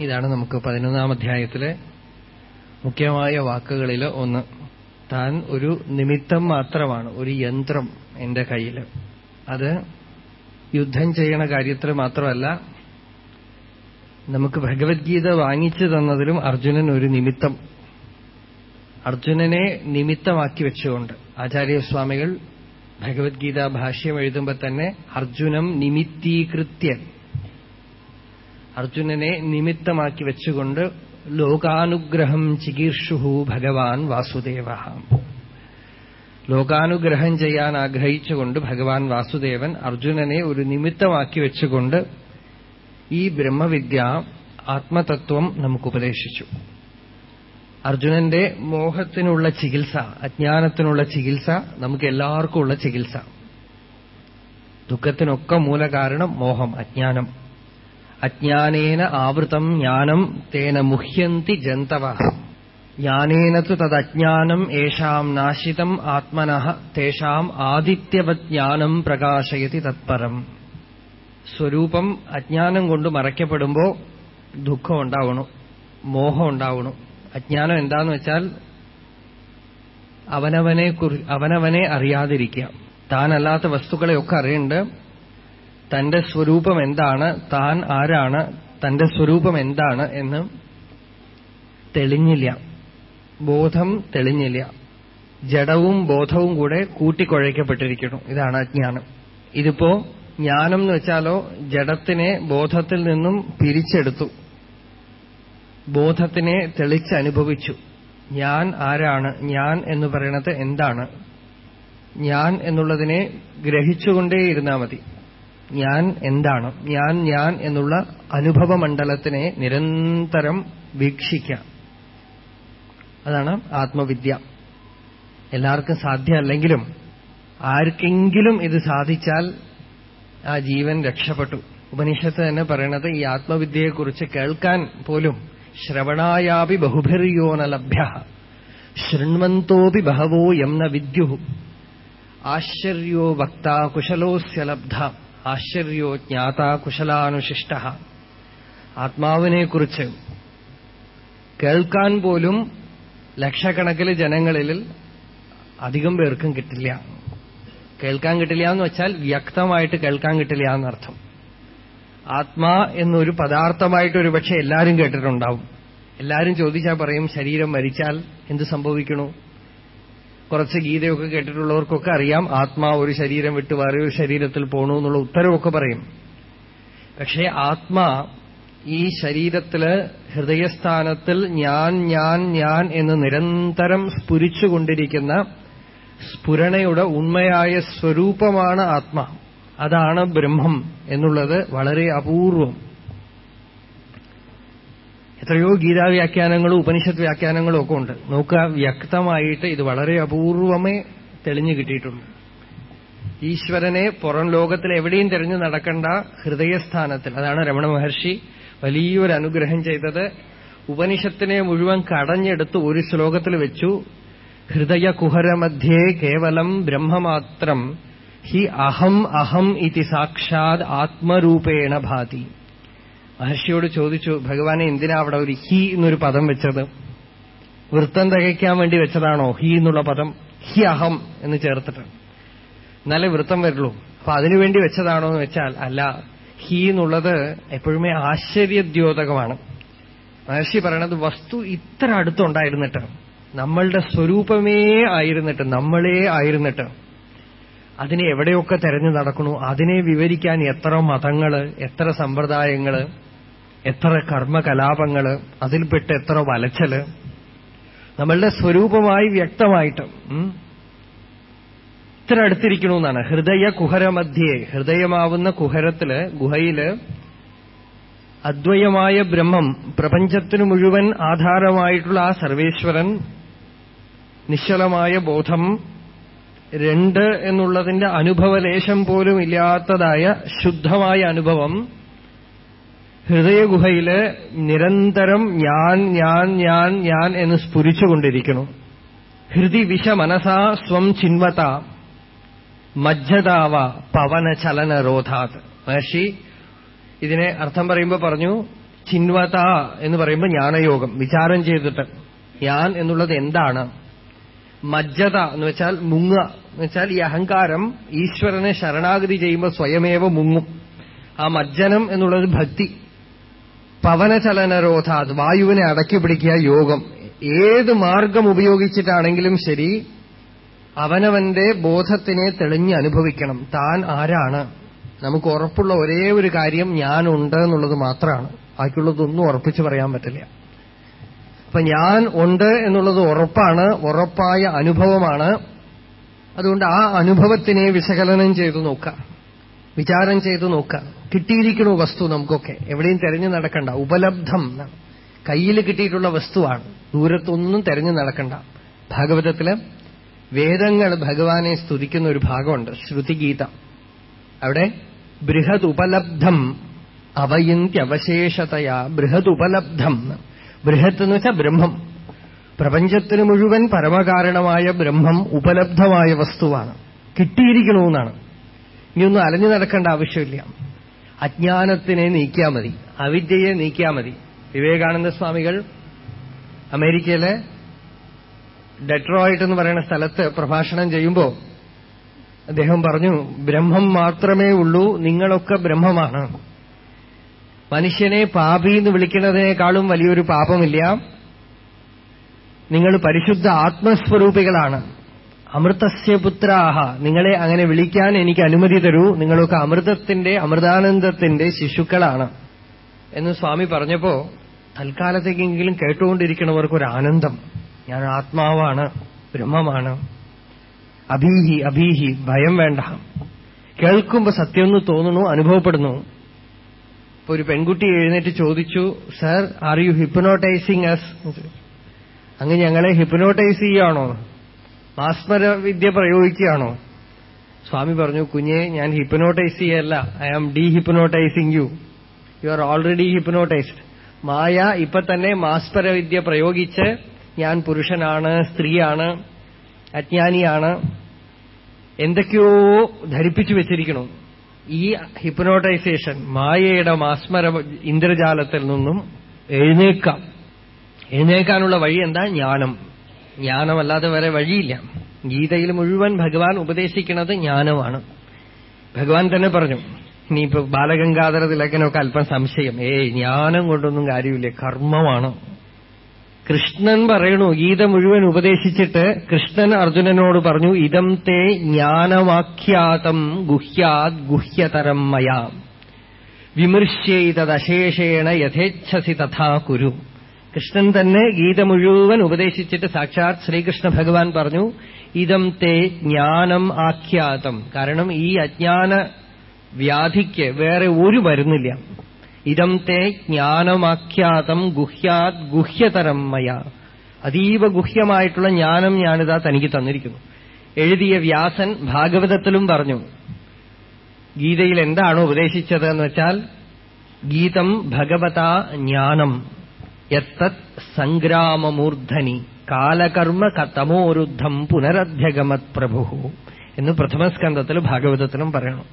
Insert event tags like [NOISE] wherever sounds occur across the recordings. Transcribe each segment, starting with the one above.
ഇതാണ് നമുക്ക് പതിനൊന്നാം അധ്യായത്തിലെ മുഖ്യമായ വാക്കുകളിൽ ഒന്ന്. താൻ ഒരു നിമിത്തം മാത്രമാണ് ഒരു യന്ത്രം എന്റെ കയ്യിൽ അത് യുദ്ധം ചെയ്യണ കാര്യത്തിൽ മാത്രമല്ല നമുക്ക് ഭഗവത്ഗീത വാങ്ങിച്ചു തന്നതിലും അർജുനൻ ഒരു നിമിത്തം. അർജുനനെ നിമിത്തമാക്കി വെച്ചുകൊണ്ട് ആചാര്യസ്വാമികൾ ഭഗവത്ഗീത ഭാഷ്യം എഴുതുമ്പോൾ തന്നെ അർജുനം നിമിത്തീകൃത്യ അർജുനനെ നിമിത്തമാക്കി വെച്ചുകൊണ്ട് ലോകാനുഗ്രഹം ചികീർഷുഹു ഭഗവാൻ വാസുദേവ. ലോകാനുഗ്രഹം ചെയ്യാൻ ആഗ്രഹിച്ചുകൊണ്ട് ഭഗവാൻ വാസുദേവൻ അർജുനനെ ഒരു നിമിത്തമാക്കി വെച്ചുകൊണ്ട് ഈ ബ്രഹ്മവിദ്യ ആത്മതത്വം നമുക്ക് ഉപദേശിച്ചു അർജുനന്റെ മോഹത്തിനുള്ള ചികിത്സ അജ്ഞാനത്തിനുള്ള ചികിത്സ നമുക്ക് എല്ലാവർക്കും ഉള്ള ചികിത്സ. ദുഃഖത്തിനൊക്കെ മൂലകാരണം മോഹം അജ്ഞാനം. അജ്ഞാനേന ആവൃതം ജ്ഞാനം തേന മുഹ്യന്തി ജന്തവ. ജ്ഞാനേന തദജ്ഞാനം ഏഷാം നാശിതം ആത്മന തേഷാം ആദിത്യവത് ജ്ഞാനം പ്രകാശയതി തത്പരം. സ്വരൂപം അജ്ഞാനം കൊണ്ട് മറയ്ക്കപ്പെടുമ്പോ ദുഃഖം ഉണ്ടാവണു മോഹം ഉണ്ടാവണു. അജ്ഞാനം എന്താന്ന് വെച്ചാൽ അവനവനെ അവനവനെ അറിയാതിരിക്കുക. താനല്ലാത്ത വസ്തുക്കളെയൊക്കെ അറിയുന്നുണ്ട് തന്റെ സ്വരൂപം എന്താണ്? താൻ ആരാണ്? തന്റെ സ്വരൂപം എന്താണ് എന്ന് തെളിഞ്ഞില്ല. ബോധം തെളിഞ്ഞില്ല. ജഡവും ബോധവും കൂടെ കൂട്ടിക്കുഴയ്ക്കപ്പെട്ടിരിക്കുന്നു ഇതാണ് അജ്ഞാനം. ഇതിപ്പോ ജ്ഞാനം എന്ന് വെച്ചാലോ ജഡത്തിനെ ബോധത്തിൽ നിന്നും പിരിച്ചെടുത്തു. ബോധത്തിനെ തെളിച്ചനുഭവിച്ചു. ഞാൻ ആരാണ്? ഞാൻ എന്ന് പറയണത് എന്താണ്? ഞാൻ എന്നുള്ളതിനെ ഗ്രഹിച്ചുകൊണ്ടേയിരുന്നാൽ മതി. ഞാൻ എന്താണ്? ഞാൻ ഞാൻ എന്നുള്ള അനുഭവമണ്ഡലത്തിനെ നിരന്തരം വീക്ഷിക്കാം. അതാണ് ആത്മവിദ്യ. എല്ലാവർക്കും സാധ്യമല്ലെങ്കിലും ആർക്കെങ്കിലും ഇത് സാധിച്ചാൽ ആ ജീവൻ രക്ഷപ്പെട്ടു. ഉപനിഷത്ത് തന്നെ പറയണത് ഈ ആത്മവിദ്യയെക്കുറിച്ച് കേൾക്കാൻ പോലും ശ്രവണായാപി ബഹുഭിർയോ ന ലഭ്യ. ശൃണ്വന്തോപി ബഹവോ യം ന വിദ്യു. ആശ്ചര്യോ വക്ത കുശലോസ്യ ലബ്ധ. ആശ്ചര്യോ ജ്ഞാത കുശലാനുശിഷ്ട. ആത്മാവിനെക്കുറിച്ച് കേൾക്കാൻ പോലും ലക്ഷക്കണക്കിലെ ജനങ്ങളിൽ അധികം പേർക്കും കിട്ടില്ല. കേൾക്കാൻ കിട്ടില്ല എന്ന് വെച്ചാൽ വ്യക്തമായിട്ട് കേൾക്കാൻ കിട്ടില്ല എന്നർത്ഥം. ആത്മാ എന്നൊരു പദാർത്ഥമായിട്ട് ഒരുപക്ഷെ എല്ലാവരും കേട്ടിട്ടുണ്ടാവും. എല്ലാവരും ചോദിച്ചാൽ പറയും ശരീരം മരിച്ചാൽ എന്ത് സംഭവിക്കണു? കുറച്ച് ഗീതയൊക്കെ കേട്ടിട്ടുള്ളവർക്കൊക്കെ അറിയാം. ആത്മാ ഒരു ശരീരം വിട്ട് വേറെ ഒരു ശരീരത്തിൽ പോണു എന്നുള്ള ഉത്തരവൊക്കെ പറയും. പക്ഷേ ആത്മാ ഈ ശരീരത്തിൽ ഹൃദയസ്ഥാനത്തിൽ ഞാൻ ഞാൻ ഞാൻ എന്ന് നിരന്തരം സ്ഫുരിച്ചുകൊണ്ടിരിക്കുന്ന സ്ഫുരണയുടെ ഉണ്മയായ സ്വരൂപമാണ് ആത്മാ. അതാണ് ബ്രഹ്മം എന്നുള്ളത് വളരെ അപൂർവം. എത്രയോ ഗീതാ വ്യാഖ്യാനങ്ങളും ഉപനിഷത്ത് വ്യാഖ്യാനങ്ങളും ഒക്കെ ഉണ്ട്. നോക്കുക വ്യക്തമായിട്ട് ഇത് വളരെ അപൂർവമേ തെളിഞ്ഞു കിട്ടിയിട്ടുണ്ട്. ഈശ്വരനെ പുറം ലോകത്തിൽ എവിടെയും തെരഞ്ഞു നടക്കേണ്ട ഹൃദയസ്ഥാനത്തിൽ അതാണ് രമണ മഹർഷി വലിയൊരു അനുഗ്രഹം ചെയ്തത്. ഉപനിഷത്തിനെ മുഴുവൻ കടഞ്ഞെടുത്ത് ഒരു ശ്ലോകത്തിൽ വെച്ചു. ഹൃദയ കുഹരമധ്യേ കേവലം ബ്രഹ്മമാത്രം ഹി അഹം അഹം ഇതി സാക്ഷാത് ആത്മരൂപേണ ഭാതി. മഹർഷിയോട് ചോദിച്ചു ഭഗവാനെ എന്തിനാ അവിടെ ഒരു ഹി എന്നൊരു പദം വെച്ചത്? വൃത്തം തികയ്ക്കാൻ വേണ്ടി വെച്ചതാണോ ഹി എന്നുള്ള പദം? ഹി അഹം എന്ന് ചേർത്തിട്ട്. എന്നാലേ വൃത്തം വരുള്ളൂ. അപ്പൊ അതിനുവേണ്ടി വെച്ചതാണോ എന്ന് വെച്ചാൽ അല്ല. ഹി എന്നുള്ളത് എപ്പോഴുമേ ആശ്ചര്യദ്യോതകമാണ്. മഹർഷി പറയണത് വസ്തു ഇത്ര അടുത്തുണ്ടായിരുന്നിട്ട് നമ്മളുടെ സ്വരൂപമേ ആയിരുന്നിട്ട് നമ്മളേ ആയിരുന്നിട്ട് അതിനെ എവിടെയൊക്കെ തെരഞ്ഞു നടക്കണു അതിനെ വിവരിക്കാൻ എത്ര മതങ്ങൾ എത്ര സമ്പ്രദായങ്ങൾ എത്ര കർമ്മകലാപങ്ങൾ അതിൽപ്പെട്ട് എത്ര വലച്ചൽ നമ്മളുടെ സ്വരൂപമായി വ്യക്തമായിട്ട് ഇത്ര അടുത്തിരിക്കണമെന്നാണ് ഹൃദയ കുഹരമധ്യേ ഹൃദയമാവുന്ന കുഹരത്തിൽ ഗുഹയിൽ അദ്വയമായ ബ്രഹ്മം പ്രപഞ്ചത്തിനു മുഴുവൻ ആധാരമായിട്ടുള്ള ആ സർവേശ്വരൻ നിശ്ചലമായ ബോധം രണ്ട് എന്നുള്ളതിന്റെ അനുഭവലേശം പോലും ഇല്ലാത്തതായ ശുദ്ധമായ അനുഭവം ഹൃദയഗുഹയിൽ നിരന്തരം ഞാൻ ഞാൻ ഞാൻ ഞാൻ എന്ന് സ്ഫുരിച്ചുകൊണ്ടിരിക്കണം ഹൃദി വിഷ മനസാ സ്വം ചിന്വത മജ്ജതാവ പവന ചലന രോധാത്. മഹർഷി ഇതിനെ അർത്ഥം പറയുമ്പോൾ പറഞ്ഞു ചിന്വത എന്ന് പറയുമ്പോൾ ജ്ഞാനയോഗം. വിചാരം ചെയ്തിട്ട് ഞാൻ എന്നുള്ളത് എന്താണ്? മജ്ജത എന്ന് വെച്ചാൽ മുങ്ങ എന്ന് വെച്ചാൽ ഈ അഹങ്കാരം ഈശ്വരനെ ശരണാഗതി ചെയ്യുമ്പോൾ സ്വയമേവ മുങ്ങും. ആ മജ്ജനം എന്നുള്ളത് ഭക്തി. പവനചലനരോധാത് വായുവിനെ അടക്കി പിടിക്കുക യോഗം. ഏത് മാർഗം ഉപയോഗിച്ചിട്ടാണെങ്കിലും ശരി അവനവന്റെ ബോധത്തിനെ തെളിഞ്ഞ് അനുഭവിക്കണം. താൻ ആരാണ്? നമുക്ക് ഉറപ്പുള്ള ഒരേ ഒരു കാര്യം ഞാനുണ്ട് എന്നുള്ളത് മാത്രമാണ്. ബാക്കിയുള്ളതൊന്നും ഉറപ്പിച്ച് പറയാൻ പറ്റില്ല. അപ്പൊ ഞാൻ ഉണ്ട് എന്നുള്ളത് ഉറപ്പാണ് ഉറപ്പായ അനുഭവമാണ്. അതുകൊണ്ട് ആ അനുഭവത്തിനെ വിശകലനം ചെയ്തു നോക്കാം വിചാരം ചെയ്തു നോക്കുക. കിട്ടിയിരിക്കണോ വസ്തു നമുക്കൊക്കെ എവിടെയും തെരഞ്ഞു നടക്കണ്ട. ഉപലബ്ധം കയ്യിൽ കിട്ടിയിട്ടുള്ള വസ്തുവാണ്. ദൂരത്തൊന്നും തെരഞ്ഞു നടക്കണ്ട. ഭാഗവതത്തിൽ വേദങ്ങൾ ഭഗവാനെ സ്തുതിക്കുന്ന ഒരു ഭാഗമുണ്ട്. ശ്രുതിഗീത. അവിടെ ബൃഹത് ഉപലബ്ധം അവയന്ത്യവശേഷതയാ ബൃഹത് ഉപലബ്ധം ബൃഹത്ത് എന്ന് വെച്ചാൽ ബ്രഹ്മം. പ്രപഞ്ചത്തിന് മുഴുവൻ പരമകാരണമായ ബ്രഹ്മം ഉപലബ്ധമായ വസ്തുവാണ്. കിട്ടിയിരിക്കണമെന്നാണ് ഇനിയൊന്നും അലഞ്ഞു നടക്കേണ്ട ആവശ്യമില്ല. അജ്ഞാനത്തിനെ നീക്കിയാൽ മതി. അവിദ്യയെ നീക്കിയാൽ മതി. വിവേകാനന്ദ സ്വാമികൾ അമേരിക്കയിലെ ഡെട്രോയിറ്റ് എന്ന് പറയുന്ന സ്ഥലത്ത് പ്രഭാഷണം ചെയ്യുമ്പോൾ അദ്ദേഹം പറഞ്ഞു ബ്രഹ്മം മാത്രമേ ഉള്ളൂ നിങ്ങളൊക്കെ ബ്രഹ്മമാണ്. മനുഷ്യനെ പാപി എന്ന് വിളിക്കുന്നതിനേക്കാളും വലിയൊരു പാപമില്ല. നിങ്ങൾ പരിശുദ്ധ ആത്മസ്വരൂപികളാണ്. അമൃതസ്യ പുത്രാഹ. നിങ്ങളെ അങ്ങനെ വിളിക്കാൻ എനിക്ക് അനുമതി തരൂ. നിങ്ങളൊക്കെ അമൃതത്തിന്റെ അമൃതാനന്ദത്തിന്റെ ശിശുക്കളാണ്. എന്ന് സ്വാമി പറഞ്ഞപ്പോ തൽക്കാലത്തേക്കെങ്കിലും കേട്ടുകൊണ്ടിരിക്കണവർക്ക് ഒരു ആനന്ദം ഞാൻ ആത്മാവാണ് ബ്രഹ്മമാണ്. അഭീഹി അഭീഹി ഭയം വേണ്ട. കേൾക്കുമ്പോ സത്യം എന്ന് തോന്നുന്നു അനുഭവപ്പെടുന്നു. ഇപ്പൊ ഒരു പെൺകുട്ടി എഴുന്നേറ്റ് ചോദിച്ചു sir are you hypnotising us അങ്ങ് ഞങ്ങളെ ഹിപ്നോട്ടൈസ് ചെയ്യുകയാണോ മാസ്മര വിദ്യ പ്രയോഗിക്കുകയാണോ? സ്വാമി പറഞ്ഞു കുഞ്ഞെ ഞാൻ ഹിപ്പനോട്ടൈസ് ചെയ്യല്ല. I am dehypnotising you. You are already hypnotised മായ ഇപ്പൊ തന്നെ മാസ്പരവിദ്യ പ്രയോഗിച്ച് ഞാൻ പുരുഷനാണ് സ്ത്രീയാണ് അജ്ഞാനിയാണ്. എന്തൊക്കെയോ ധരിപ്പിച്ചു വെച്ചിരിക്കണം ഈ ഹിപ്പനോട്ടൈസേഷൻ മായയുടെ മാസ്മര ഇന്ദ്രജാലത്തിൽ നിന്നും എഴുന്നേക്കാം. എഴുന്നേക്കാനുള്ള വഴി എന്താ? ജ്ഞാനം. ജ്ഞാനമല്ലാതെ വരെ വഴിയില്ല. ഗീതയിൽ മുഴുവൻ ഭഗവാൻ ഉപദേശിക്കുന്നത് ജ്ഞാനമാണ്. ഭഗവാൻ തന്നെ പറഞ്ഞു ഇനിയിപ്പോ ബാലഗംഗാധര തിലകനൊക്കെ അല്പം സംശയം. ഏ ജ്ഞാനം കൊണ്ടൊന്നും കാര്യമില്ല. കർമ്മമാണ്. കൃഷ്ണൻ പറയണു ഗീത മുഴുവൻ ഉപദേശിച്ചിട്ട് കൃഷ്ണൻ അർജുനനോട് പറഞ്ഞു ഇതം തേ ജ്ഞാനവാഖ്യാതം ഗുഹ്യാത് ഗുഹ്യതരം മയാ. വിമൃശ്യൈതദശേഷേണ യഥേച്ഛസി തഥാ കുരു. കൃഷ്ണൻ തന്നെ ഗീത മുഴുവൻ ഉപദേശിച്ചിട്ട് സാക്ഷാത് ശ്രീകൃഷ്ണ ഭഗവാൻ പറഞ്ഞു ഇതം തേ ജ്ഞാനം ആഖ്യാതം. കാരണം ഈ അജ്ഞാന വ്യാധിക്ക് വേറെ ഒരു മരുന്നില്ല. ഇതം തേ ജ്ഞാനമാഖ്യാതം ഗുഹ്യാത് ഗുഹ്യതരം മയ. അതീവ ഗുഹ്യമായിട്ടുള്ള ജ്ഞാനം ഞാനിതാ തനിക്ക് തന്നിരിക്കുന്നു. എഴുതിയ വ്യാസൻ ഭാഗവതത്തിലും പറഞ്ഞു ഗീതയിൽ എന്താണ് ഉപദേശിച്ചത് എന്ന് വെച്ചാൽ ഗീതം ഭഗവതാ ജ്ഞാനം. യത്തത് സംഗ്രാമമൂർധനി. കാലകർമ്മ തമോരുദ്ധം പുനരധ്യഗമത് പ്രഭു എന്ന് പ്രഥമസ്കന്ധത്തിൽ ഭാഗവതത്തിലും പറയണം.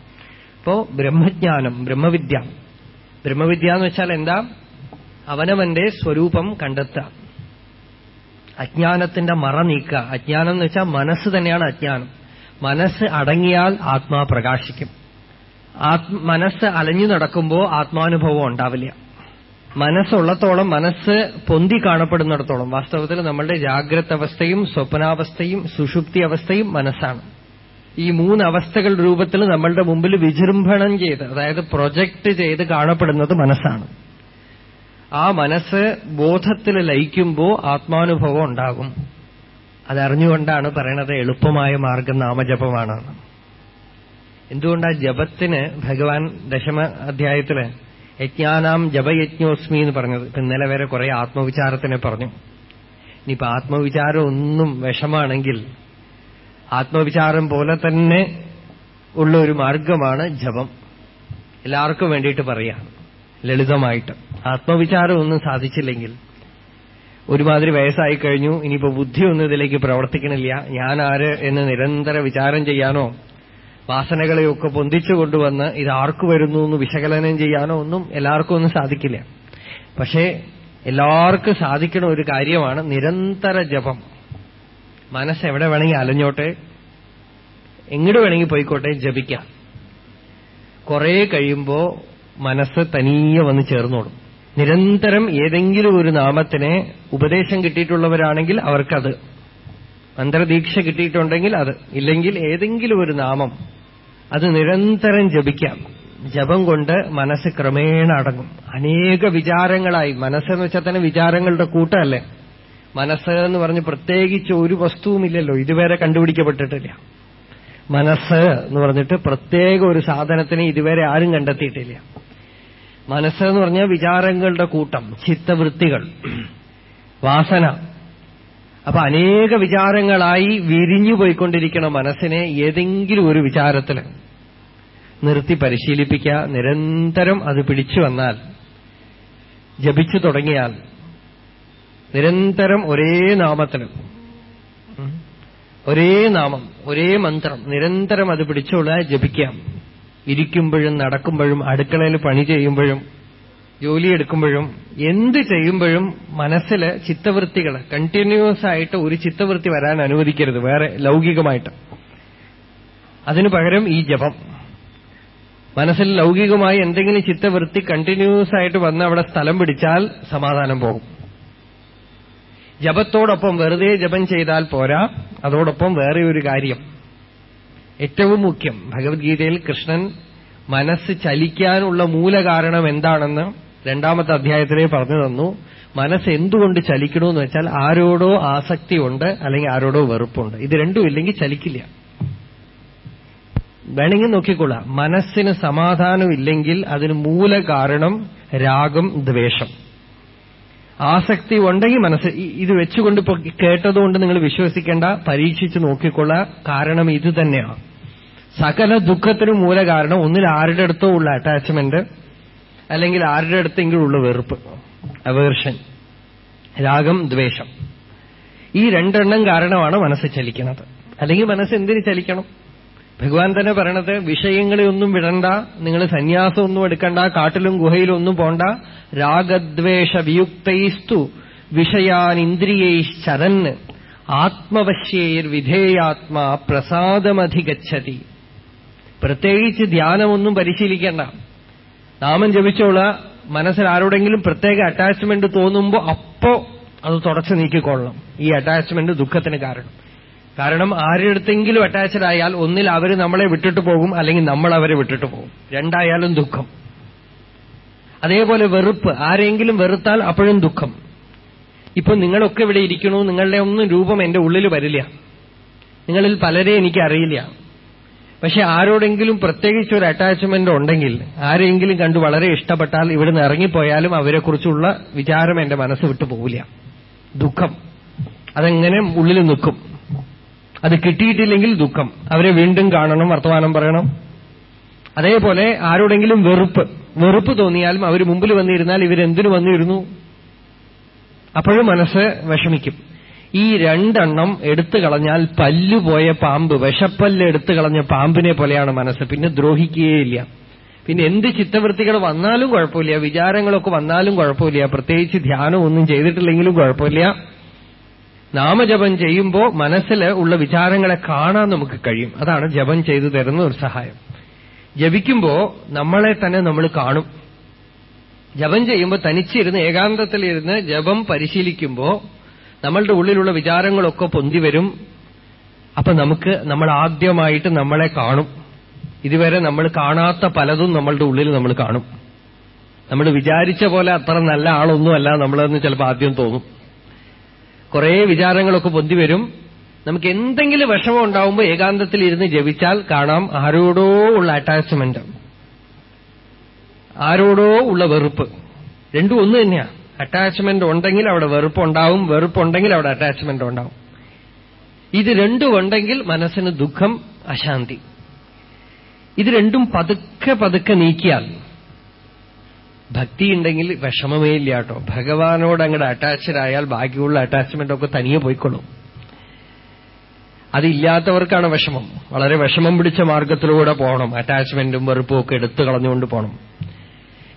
അപ്പോ ബ്രഹ്മജ്ഞാനം ബ്രഹ്മവിദ്യ. ബ്രഹ്മവിദ്യ എന്ന് വെച്ചാൽ എന്താ? അവനവന്റെ സ്വരൂപം കണ്ടെത്തുക. അജ്ഞാനത്തിന്റെ മറ നീക്കുക. അജ്ഞാനം എന്ന് വെച്ചാൽ മനസ്സ് തന്നെയാണ് അജ്ഞാനം. മനസ്സ് അടങ്ങിയാൽ ആത്മാ പ്രകാശിക്കും. മനസ്സ് അലഞ്ഞു നടക്കുമ്പോൾ ആത്മാനുഭവം ഉണ്ടാവില്ല. മനസ്സുള്ളത്തോളം മനസ്സ് പൊന്തി കാണപ്പെടുന്നിടത്തോളം വാസ്തവത്തിൽ നമ്മളുടെ ജാഗ്രത അവസ്ഥയും സ്വപ്നാവസ്ഥയും സുഷുപ്തി അവസ്ഥയും മനസ്സാണ്. ഈ മൂന്ന് അവസ്ഥകൾ രൂപത്തിൽ നമ്മളുടെ മുമ്പിൽ വിജൃംഭണം ചെയ്ത് അതായത് പ്രൊജക്ട് ചെയ്ത് കാണപ്പെടുന്നത് മനസ്സാണ്. ആ മനസ്സ് ബോധത്തിൽ ലയിക്കുമ്പോൾ ആത്മാനുഭവം ഉണ്ടാകും. അതറിഞ്ഞുകൊണ്ടാണ് പറയണത് എളുപ്പമായ മാർഗം നാമജപമാണ്. എന്തുകൊണ്ടാ ജപത്തിന് ഭഗവാൻ ദശമ അധ്യായത്തിൽ യജ്ഞാനാം ജപയജ്ഞോസ്മി എന്ന് പറഞ്ഞത്. ഇപ്പൊ ഇന്നലെ വരെ കുറെ ആത്മവിചാരത്തിനെ പറഞ്ഞു. ഇനിയിപ്പോ ആത്മവിചാരം ഒന്നും വിഷമാണെങ്കിൽ ആത്മവിചാരം പോലെ തന്നെ ഉള്ള ഒരു മാർഗമാണ് ജപം. എല്ലാവർക്കും വേണ്ടിയിട്ട് പറയാം. ലളിതമായിട്ട്. ആത്മവിചാരം ഒന്നും സാധിച്ചില്ലെങ്കിൽ ഒരുമാതിരി വയസ്സായി കഴിഞ്ഞു. ഇനിയിപ്പോ ബുദ്ധിയൊന്നും ഇതിലേക്ക് പ്രവർത്തിക്കണില്ല. ഞാൻ ആര് എന്ന് നിരന്തര വിചാരം ചെയ്യാനോ വാസനകളെയൊക്കെ പൊന്തിച്ചു കൊണ്ടുവന്ന് ഇത് ആർക്ക് വരുന്നു എന്ന് വിശകലനം ചെയ്യാനോ ഒന്നും എല്ലാവർക്കും ഒന്നും സാധിക്കില്ല. പക്ഷേ എല്ലാവർക്കും സാധിക്കണ ഒരു കാര്യമാണ് നിരന്തര ജപം. മനസ്സ് എവിടെ വേണമെങ്കിൽ അലഞ്ഞോട്ടെ എങ്ങോട്ട് വേണമെങ്കിൽ പോയിക്കോട്ടെ ജപിക്കാം. കുറെ കഴിയുമ്പോൾ മനസ്സ് തനിയെ വന്ന് ചേർന്നോടും. നിരന്തരം ഏതെങ്കിലും ഒരു നാമത്തിനെ ഉപദേശം കിട്ടിയിട്ടുള്ളവരാണെങ്കിൽ അവർക്കത്. മന്ത്രദീക്ഷ കിട്ടിയിട്ടുണ്ടെങ്കിൽ അത്. ഇല്ലെങ്കിൽ ഏതെങ്കിലും ഒരു നാമം അത് നിരന്തരം ജപിക്കാം. ജപം കൊണ്ട് മനസ്സ് ക്രമേണ അടങ്ങും. അനേക വിചാരങ്ങളായി. മനസ്സെന്ന് വെച്ചാൽ തന്നെ വിചാരങ്ങളുടെ കൂട്ടമല്ലേ? മനസ്സ് എന്ന് പറഞ്ഞ് പ്രത്യേകിച്ച് ഒരു വസ്തുവുമില്ലല്ലോ. ഇതുവരെ കണ്ടുപിടിക്കപ്പെട്ടിട്ടില്ല. മനസ്സ് എന്ന് പറഞ്ഞിട്ട് പ്രത്യേക ഒരു സാധനത്തിന് ഇതുവരെ ആരും കണ്ടെത്തിയിട്ടില്ല. മനസ്സ് എന്ന് പറഞ്ഞാൽ വിചാരങ്ങളുടെ കൂട്ടം. ചിത്തവൃത്തികൾ. [CLEARS THROAT] വാസന. അപ്പൊ അനേക വിചാരങ്ങളായി വിരിഞ്ഞു പോയിക്കൊണ്ടിരിക്കണ മനസ്സിനെ ഏതെങ്കിലും ഒരു വിചാരത്തിൽ നിർത്തി പരിശീലിപ്പിക്കുക നിരന്തരം അത് പിടിച്ചു വന്നാൽ ജപിച്ചു തുടങ്ങിയാൽ നിരന്തരം ഒരേ നാമത്തിൽ ഒരേ നാമം ഒരേ മന്ത്രം നിരന്തരം അത് പിടിച്ചുകൊള്ളാൻ ജപിക്കാം. ഇരിക്കുമ്പോഴും നടക്കുമ്പോഴും അടുക്കളയിൽ പണി ചെയ്യുമ്പോഴും ജോലിയെടുക്കുമ്പോഴും എന്ത് ചെയ്യുമ്പോഴും മനസ്സിൽ ചിത്തവൃത്തികൾ കണ്ടിന്യൂസ് ആയിട്ട് ഒരു ചിത്തവൃത്തി വരാൻ അനുവദിക്കരുത് വേറെ ലൗകികമായിട്ട്. അതിനു പകരം ഈ ജപം. മനസ്സിൽ ലൗകികമായി എന്തെങ്കിലും ചിത്തവൃത്തി കണ്ടിന്യൂസ് ആയിട്ട് വന്ന് അവിടെ സ്ഥലം പിടിച്ചാൽ സമാധാനം പോകും. ജപത്തോടൊപ്പം വെറുതെ ജപം ചെയ്താൽ പോരാ അതോടൊപ്പം വേറെ ഒരു കാര്യം. ഏറ്റവും മുഖ്യം ഭഗവത്ഗീതയിൽ കൃഷ്ണൻ മനസ്സ് ചലിക്കാനുള്ള മൂലകാരണം എന്താണെന്ന് രണ്ടാമത്തെ അധ്യായത്തിലേ പറഞ്ഞു തന്നു മനസ്സ് എന്തുകൊണ്ട് ചലിക്കണമെന്ന് വെച്ചാൽ ആരോടോ ആസക്തി ഉണ്ട് അല്ലെങ്കിൽ ആരോടോ വെറുപ്പുണ്ട്. ഇത് രണ്ടും ഇല്ലെങ്കിൽ ചലിക്കില്ല. വേണമെങ്കിൽ നോക്കിക്കൊള്ളാം. മനസ്സിന് സമാധാനമില്ലെങ്കിൽ അതിന് മൂല കാരണം രാഗം ദ്വേഷം. ആസക്തി ഉണ്ടെങ്കിൽ മനസ്സ് ഇത് വെച്ചുകൊണ്ട് ഇപ്പൊ കേട്ടതുകൊണ്ട് നിങ്ങൾ വിശ്വസിക്കേണ്ട പരീക്ഷിച്ച് നോക്കിക്കൊള്ള കാരണം ഇത് തന്നെയാണ്. സകല ദുഃഖത്തിനും മൂല കാരണം ഒന്നിൽ ആരുടെ അടുത്തോ ഉള്ള അറ്റാച്ച്മെന്റ് അല്ലെങ്കിൽ ആരുടെ അടുത്തെങ്കിലും ഉള്ള വെറുപ്പ് അവേർഷൻ രാഗം ദ്വേഷം. ഈ രണ്ടെണ്ണം കാരണമാണ് മനസ്സ് ചലിക്കുന്നത്. അല്ലെങ്കിൽ മനസ്സ് എന്തിനു ചലിക്കണം? ഭഗവാൻ തന്നെ പറയണത് വിഷയങ്ങളെ ഒന്നും വിടണ്ട നിങ്ങൾ സന്യാസമൊന്നും എടുക്കണ്ട കാട്ടിലും ഗുഹയിലും ഒന്നും പോണ്ട രാഗദ്വേഷ വിയുക്തൈസ്തു വിഷയാനിന്ദ്രിയൈശ്ചരന് ആത്മവശ്യേർ വിധേയാത്മാ പ്രസാദമധിഗച്ഛതി. പ്രത്യേകിച്ച് ധ്യാനമൊന്നും പരിശീലിക്കേണ്ട. നാമം ജപിച്ചോള മനസ്സിൽ ആരോടെങ്കിലും പ്രത്യേക അറ്റാച്ച്മെന്റ് തോന്നുമ്പോൾ അപ്പോ അത് തുടച്ചു നീക്കിക്കൊള്ളണം. ഈ അറ്റാച്ച്മെന്റ് ദുഃഖത്തിന് കാരണം. കാരണം ആരുടെടുത്തെങ്കിലും അറ്റാച്ച്ഡ് ആയാൽ ഒന്നിൽ അവർ നമ്മളെ വിട്ടിട്ട് പോകും അല്ലെങ്കിൽ നമ്മൾ അവരെ വിട്ടിട്ട് പോകും. രണ്ടായാലും ദുഃഖം. അതേപോലെ വെറുപ്പ്. ആരെങ്കിലും വെറുത്താൽ അപ്പോഴും ദുഃഖം. ഇപ്പൊ നിങ്ങളൊക്കെ ഇവിടെ ഇരിക്കണു നിങ്ങളുടെ ഒന്നും രൂപം എന്റെ ഉള്ളിൽ വരില്ല. നിങ്ങളിൽ പലരെ എനിക്ക് അറിയില്ല പക്ഷെ ആരോടെങ്കിലും പ്രത്യേകിച്ച് ഒരു അറ്റാച്ച്മെന്റ് ഉണ്ടെങ്കിൽ ആരെയെങ്കിലും കണ്ടു വളരെ ഇഷ്ടപ്പെട്ടാൽ ഇവിടുന്ന് ഇറങ്ങിപ്പോയാലും അവരെക്കുറിച്ചുള്ള വിചാരം എന്റെ മനസ്സ് വിട്ടു പോവില്ല. ദുഃഖം. അതെങ്ങനെ ഉള്ളിൽ നിൽക്കും? അത് കിട്ടിയിട്ടില്ലെങ്കിൽ ദുഃഖം. അവരെ വീണ്ടും കാണണം വർത്തമാനം പറയണം. അതേപോലെ ആരോടെങ്കിലും വെറുപ്പ്. വെറുപ്പ് തോന്നിയാലും അവർ മുമ്പിൽ വന്നിരുന്നാൽ ഇവരെന്തിനു വന്നിരുന്നു? അപ്പോഴും മനസ്സ് വിഷമിക്കും. ഈ രണ്ടെണ്ണം എടുത്തു കളഞ്ഞാൽ പല്ലുപോയ പാമ്പ് വിഷപ്പല്ല് എടുത്തു കളഞ്ഞ പാമ്പിനെ പോലെയാണ് മനസ്സ്. പിന്നെ ദ്രോഹിക്കുകയില്ല പിന്നെ എന്ത് ചിത്തവൃത്തികൾ വന്നാലും കുഴപ്പമില്ല വിചാരങ്ങളൊക്കെ വന്നാലും കുഴപ്പമില്ല പ്രത്യേകിച്ച് ധ്യാനം ഒന്നും ചെയ്തിട്ടില്ലെങ്കിലും കുഴപ്പമില്ല. നാമജപം ചെയ്യുമ്പോൾ മനസ്സിൽ ഉള്ള വിചാരങ്ങളെ കാണാൻ നമുക്ക് കഴിയും. അതാണ് ജപം ചെയ്തു തരുന്ന ഒരു സഹായം. ജപിക്കുമ്പോൾ നമ്മളെ തന്നെ നമ്മൾ കാണും. ജപം ചെയ്യുമ്പോൾ തനിച്ചിരുന്ന് ഏകാന്തത്തിലിരുന്ന് ജപം പരിശീലിക്കുമ്പോ നമ്മളുടെ ഉള്ളിലുള്ള വിചാരങ്ങളൊക്കെ പൊന്തി വരും. അപ്പൊ നമുക്ക് നമ്മൾ ആദ്യമായിട്ട് നമ്മളെ കാണും. ഇതുവരെ നമ്മൾ കാണാത്ത പലതും നമ്മളുടെ ഉള്ളിൽ നമ്മൾ കാണും. നമ്മൾ വിചാരിച്ച പോലെ അത്ര നല്ല ആളൊന്നുമല്ല നമ്മളെന്ന് ചിലപ്പോൾ ആദ്യം തോന്നും. കുറേ വിചാരങ്ങളൊക്കെ പൊന്തി വരും. നമുക്ക് എന്തെങ്കിലും വിഷമം ഉണ്ടാവുമ്പോൾ ഏകാന്തത്തിൽ ഇരുന്ന് ജപിച്ചാൽ കാണാം ആരോടോ ഉള്ള അറ്റാച്ച്മെന്റ് ആരോടോ ഉള്ള വെറുപ്പ്. രണ്ടും ഒന്ന് തന്നെയാണ് അറ്റാച്ച്മെന്റ് ഉണ്ടെങ്കിൽ അവിടെ വെറുപ്പുണ്ടാവും വെറുപ്പുണ്ടെങ്കിൽ അവിടെ അറ്റാച്ച്മെന്റ് ഉണ്ടാവും. ഇത് രണ്ടും ഉണ്ടെങ്കിൽ മനസ്സിന് ദുഃഖം അശാന്തി. ഇത് രണ്ടും പതുക്കെ പതുക്കെ നീക്കിയാൽ ഭക്തി ഉണ്ടെങ്കിൽ വിഷമമേ ഇല്ല കേട്ടോ. ഭഗവാനോട് അങ്ങോട്ട് അറ്റാച്ച്ഡ് ആയാൽ ബാക്കിയുള്ള അറ്റാച്ച്മെന്റൊക്കെ തനിയെ പോയിക്കൊള്ളും. അതില്ലാത്തവർക്കാണ് വിഷമം. വളരെ വിഷമം പിടിച്ച മാർഗത്തിലൂടെ പോകണം. അറ്റാച്ച്മെന്റും വെറുപ്പും ഒക്കെ എടുത്തു കളഞ്ഞുകൊണ്ട് പോകണം.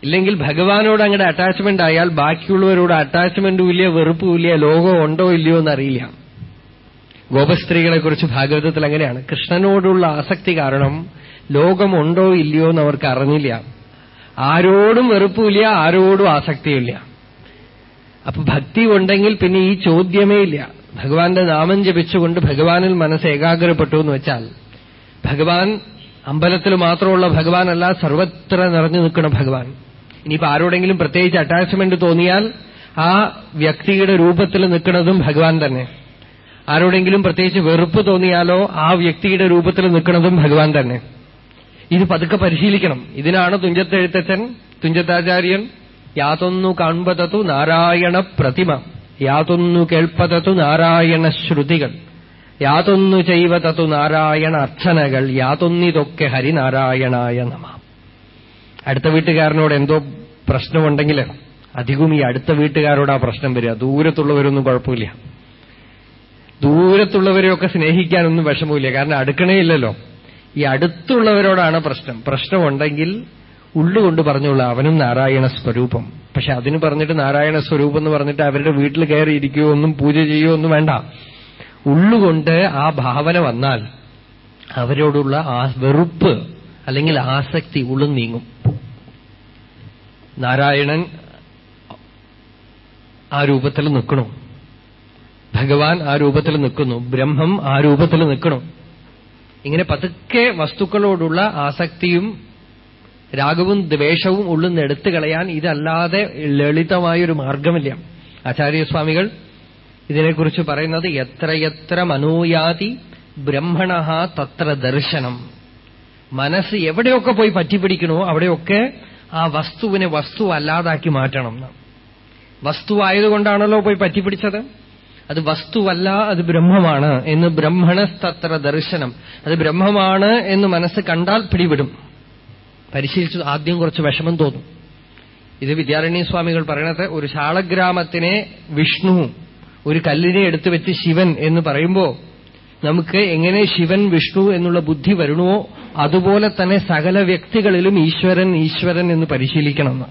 ഇല്ലെങ്കിൽ ഭഗവാനോട് അങ്ങടെ അറ്റാച്ച്മെന്റ് ആയാൽ ബാക്കിയുള്ളവരോട് അറ്റാച്ച്മെന്റും ഇല്ല വെറുപ്പും ഇല്ല ലോകം ഉണ്ടോ ഇല്ലയോ എന്നറിയില്ല. ഗോപസ്ത്രീകളെക്കുറിച്ച് ഭാഗവതത്തിൽ അങ്ങനെയാണ്. കൃഷ്ണനോടുള്ള ആസക്തി കാരണം ലോകം ഉണ്ടോ ഇല്ലയോ എന്ന് അവർക്ക് അറിഞ്ഞില്ല. ആരോടും വെറുപ്പില്ല ആരോടും ആസക്തിയില്ല അപ്പൊ ഭക്തി ഉണ്ടെങ്കിൽ പിന്നെ ഈ ചോദ്യമേ ഇല്ല. ഭഗവാന്റെ നാമം ജപിച്ചുകൊണ്ട് ഭഗവാനിൽ മനസ്സ് ഏകാഗ്രപ്പെട്ടു എന്ന് വെച്ചാൽ ഭഗവാൻ അമ്പലത്തിൽ മാത്രമുള്ള ഭഗവാനല്ല സർവത്ര നിറഞ്ഞു നിൽക്കുന്ന ഭഗവാൻ. ഇനിയിപ്പോ ആരോടെങ്കിലും പ്രത്യേകിച്ച് അറ്റാച്ച്മെന്റ് തോന്നിയാൽ ആ വ്യക്തിയുടെ രൂപത്തിൽ നിൽക്കുന്നതും ഭഗവാൻ തന്നെ. ആരോടെങ്കിലും പ്രത്യേകിച്ച് വെറുപ്പ് തോന്നിയാലോ ആ വ്യക്തിയുടെ രൂപത്തിൽ നിൽക്കുന്നതും ഭഗവാൻ തന്നെ. ഇത് പതുക്കെ പരിശീലിക്കണം. ഇതിനാണ് തുഞ്ചത്തെഴുത്തച്ഛൻ തുഞ്ചത്താചാര്യൻ യാതൊന്നു കാൺപതത്തു നാരായണ പ്രതിമ യാതൊന്നു കേൾപ്പതത്തു നാരായണ ശ്രുതികൾ യാതൊന്നു ചെയ്വതത്തു നാരായണ അർച്ചനകൾ യാതൊന്നിതൊക്കെ ഹരിനാരായണായ നമ. അടുത്ത വീട്ടുകാരനോട് എന്തോ പ്രശ്നമുണ്ടെങ്കിൽ അധികവും ഈ അടുത്ത വീട്ടുകാരോട് ആ പ്രശ്നം വരിക. ദൂരത്തുള്ളവരൊന്നും കുഴപ്പമില്ല. ദൂരത്തുള്ളവരെയൊക്കെ സ്നേഹിക്കാനൊന്നും വിഷമമില്ല കാരണം അടുക്കണേ ഇല്ലല്ലോ ഈ അടുത്തുള്ളവരോടാണ് പ്രശ്നം. പ്രശ്നമുണ്ടെങ്കിൽ ഉള്ളുകൊണ്ട് പറഞ്ഞോളൂ അവനും നാരായണ സ്വരൂപം. പക്ഷെ അതിന് പറഞ്ഞിട്ട് നാരായണ സ്വരൂപം എന്ന് പറഞ്ഞിട്ട് അവരുടെ വീട്ടിൽ കയറി ഇരിക്കുകയോ ഒന്നും പൂജ ചെയ്യുകയോ ഒന്നും വേണ്ട. ഉള്ളുകൊണ്ട് ആ ഭാവന വന്നാൽ അവരോടുള്ള ആ വെറുപ്പ് അല്ലെങ്കിൽ ആസക്തി ഉള്ളും നീങ്ങും. നാരായണൻ ആ രൂപത്തിൽ നിൽക്കണു. ഭഗവാൻ ആ രൂപത്തിൽ നിൽക്കുന്നു. ബ്രഹ്മം ആ രൂപത്തിൽ നിൽക്കണു. ഇങ്ങനെ പതുക്കെ വസ്തുക്കളോടുള്ള ആസക്തിയും രാഗവും ദ്വേഷവും ഉള്ളിൽ എടുത്തു കളയാൻ ഇതല്ലാതെ ലളിതമായൊരു മാർഗമില്ല ആചാര്യസ്വാമികൾ ഇതിനെക്കുറിച്ച് പറയുന്നത് എത്രയെത്ര മനോയാതി ബ്രഹ്മണ തത്ര ദർശനം. മനസ്സ് എവിടെയൊക്കെ പോയി പറ്റിപ്പിടിക്കണോ അവിടെയൊക്കെ ആ വസ്തുവിനെ വസ്തു അല്ലാതാക്കി മാറ്റണം വസ്തുവായതുകൊണ്ടാണല്ലോ പോയി പറ്റിപ്പിടിച്ചത്? അത് വസ്തുവല്ല അത് ബ്രഹ്മമാണ് എന്ന് ബ്രഹ്മണസ്തത്ര ദർശനം. അത് ബ്രഹ്മമാണ് എന്ന് മനസ്സ് കണ്ടാൽ പിടിവിടും. പരിശീലിച്ചു ആദ്യം കുറച്ച് വിഷമം തോന്നും. ഇത് വിദ്യാരണ്യ സ്വാമികൾ പറയണത് ഒരു ശാളഗ്രാമത്തിനെ വിഷ്ണു ഒരു കല്ലിനെ എടുത്തു വെച്ച് ശിവൻ എന്ന് പറയുമ്പോ നമുക്ക് എങ്ങനെ ശിവൻ വിഷ്ണു എന്നുള്ള ബുദ്ധി വരണമോ അതുപോലെ തന്നെ സകല വ്യക്തികളിലും ഈശ്വരൻ ഈശ്വരൻ എന്ന് പരിശീലിക്കണമെന്ന്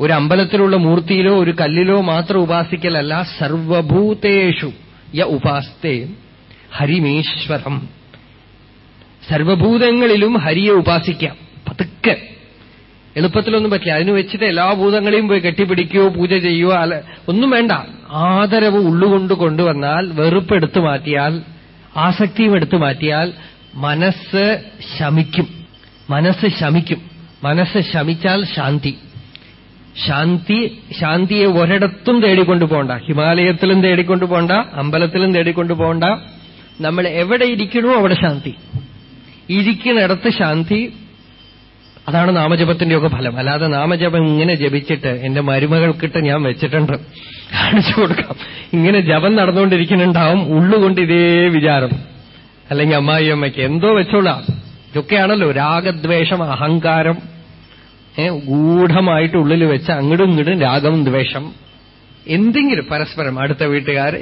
ഒരു അമ്പലത്തിലുള്ള മൂർത്തിയിലോ ഒരു കല്ലിലോ മാത്രം ഉപാസിക്കലല്ല സർവഭൂതേഷു യ ഉപാസ്തേ ഹരിമീശ്വരം. സർവഭൂതങ്ങളിലും ഹരിയെ ഉപാസിക്കാം. പതുക്കെ. എളുപ്പത്തിലൊന്നും പറ്റില്ല. അതിന് വെച്ചിട്ട് എല്ലാ ഭൂതങ്ങളെയും പോയി കെട്ടിപ്പിടിക്കുകയോ പൂജ ചെയ്യുകയോ ഒന്നും വേണ്ട. ആദരവ് ഉള്ളുകൊണ്ട് കൊണ്ടുവന്നാൽ വെറുപ്പെടുത്തു മാറ്റിയാൽ ആസക്തിയും എടുത്തു മാറ്റിയാൽ മനസ്സ് ശമിക്കും. മനസ്സ് ശമിക്കും. മനസ്സ് ശമിച്ചാൽ ശാന്തി. ശാന്തി ശാന്തിയെ ഒരിടത്തും തേടിക്കൊണ്ടു പോകണ്ട ഹിമാലയത്തിലും തേടിക്കൊണ്ടു പോകണ്ട അമ്പലത്തിലും തേടിക്കൊണ്ടു പോകണ്ട നമ്മൾ എവിടെ ഇരിക്കണോ അവിടെ ശാന്തി. ഇരിക്കുന്നിടത്ത് ശാന്തി അതാണ് നാമജപത്തിന്റെയൊക്കെ ഫലം. അല്ലാതെ നാമജപം ഇങ്ങനെ ജപിച്ചിട്ട് എന്റെ മരുമകൾക്കിട്ട് ഞാൻ വെച്ചിട്ടുണ്ട്. കാണിച്ചു കൊടുക്കാം. ഇങ്ങനെ ജപം നടന്നുകൊണ്ടിരിക്കുന്നുണ്ടാവും ഉള്ളുകൊണ്ട് ഇതേ വിചാരം. അല്ലെങ്കിൽ അമ്മായി അമ്മയ്ക്ക് എന്തോ വെച്ചോളാം. ഇതൊക്കെയാണല്ലോ രാഗദ്വേഷം അഹങ്കാരം ഗൂഢമായിട്ട് ഉള്ളിൽ വെച്ച് അങ്ങടും ഇങ്ങടും രാഗം ദ്വേഷം. എന്തെങ്കിലും പരസ്പരം അടുത്ത വീട്ടുകാർ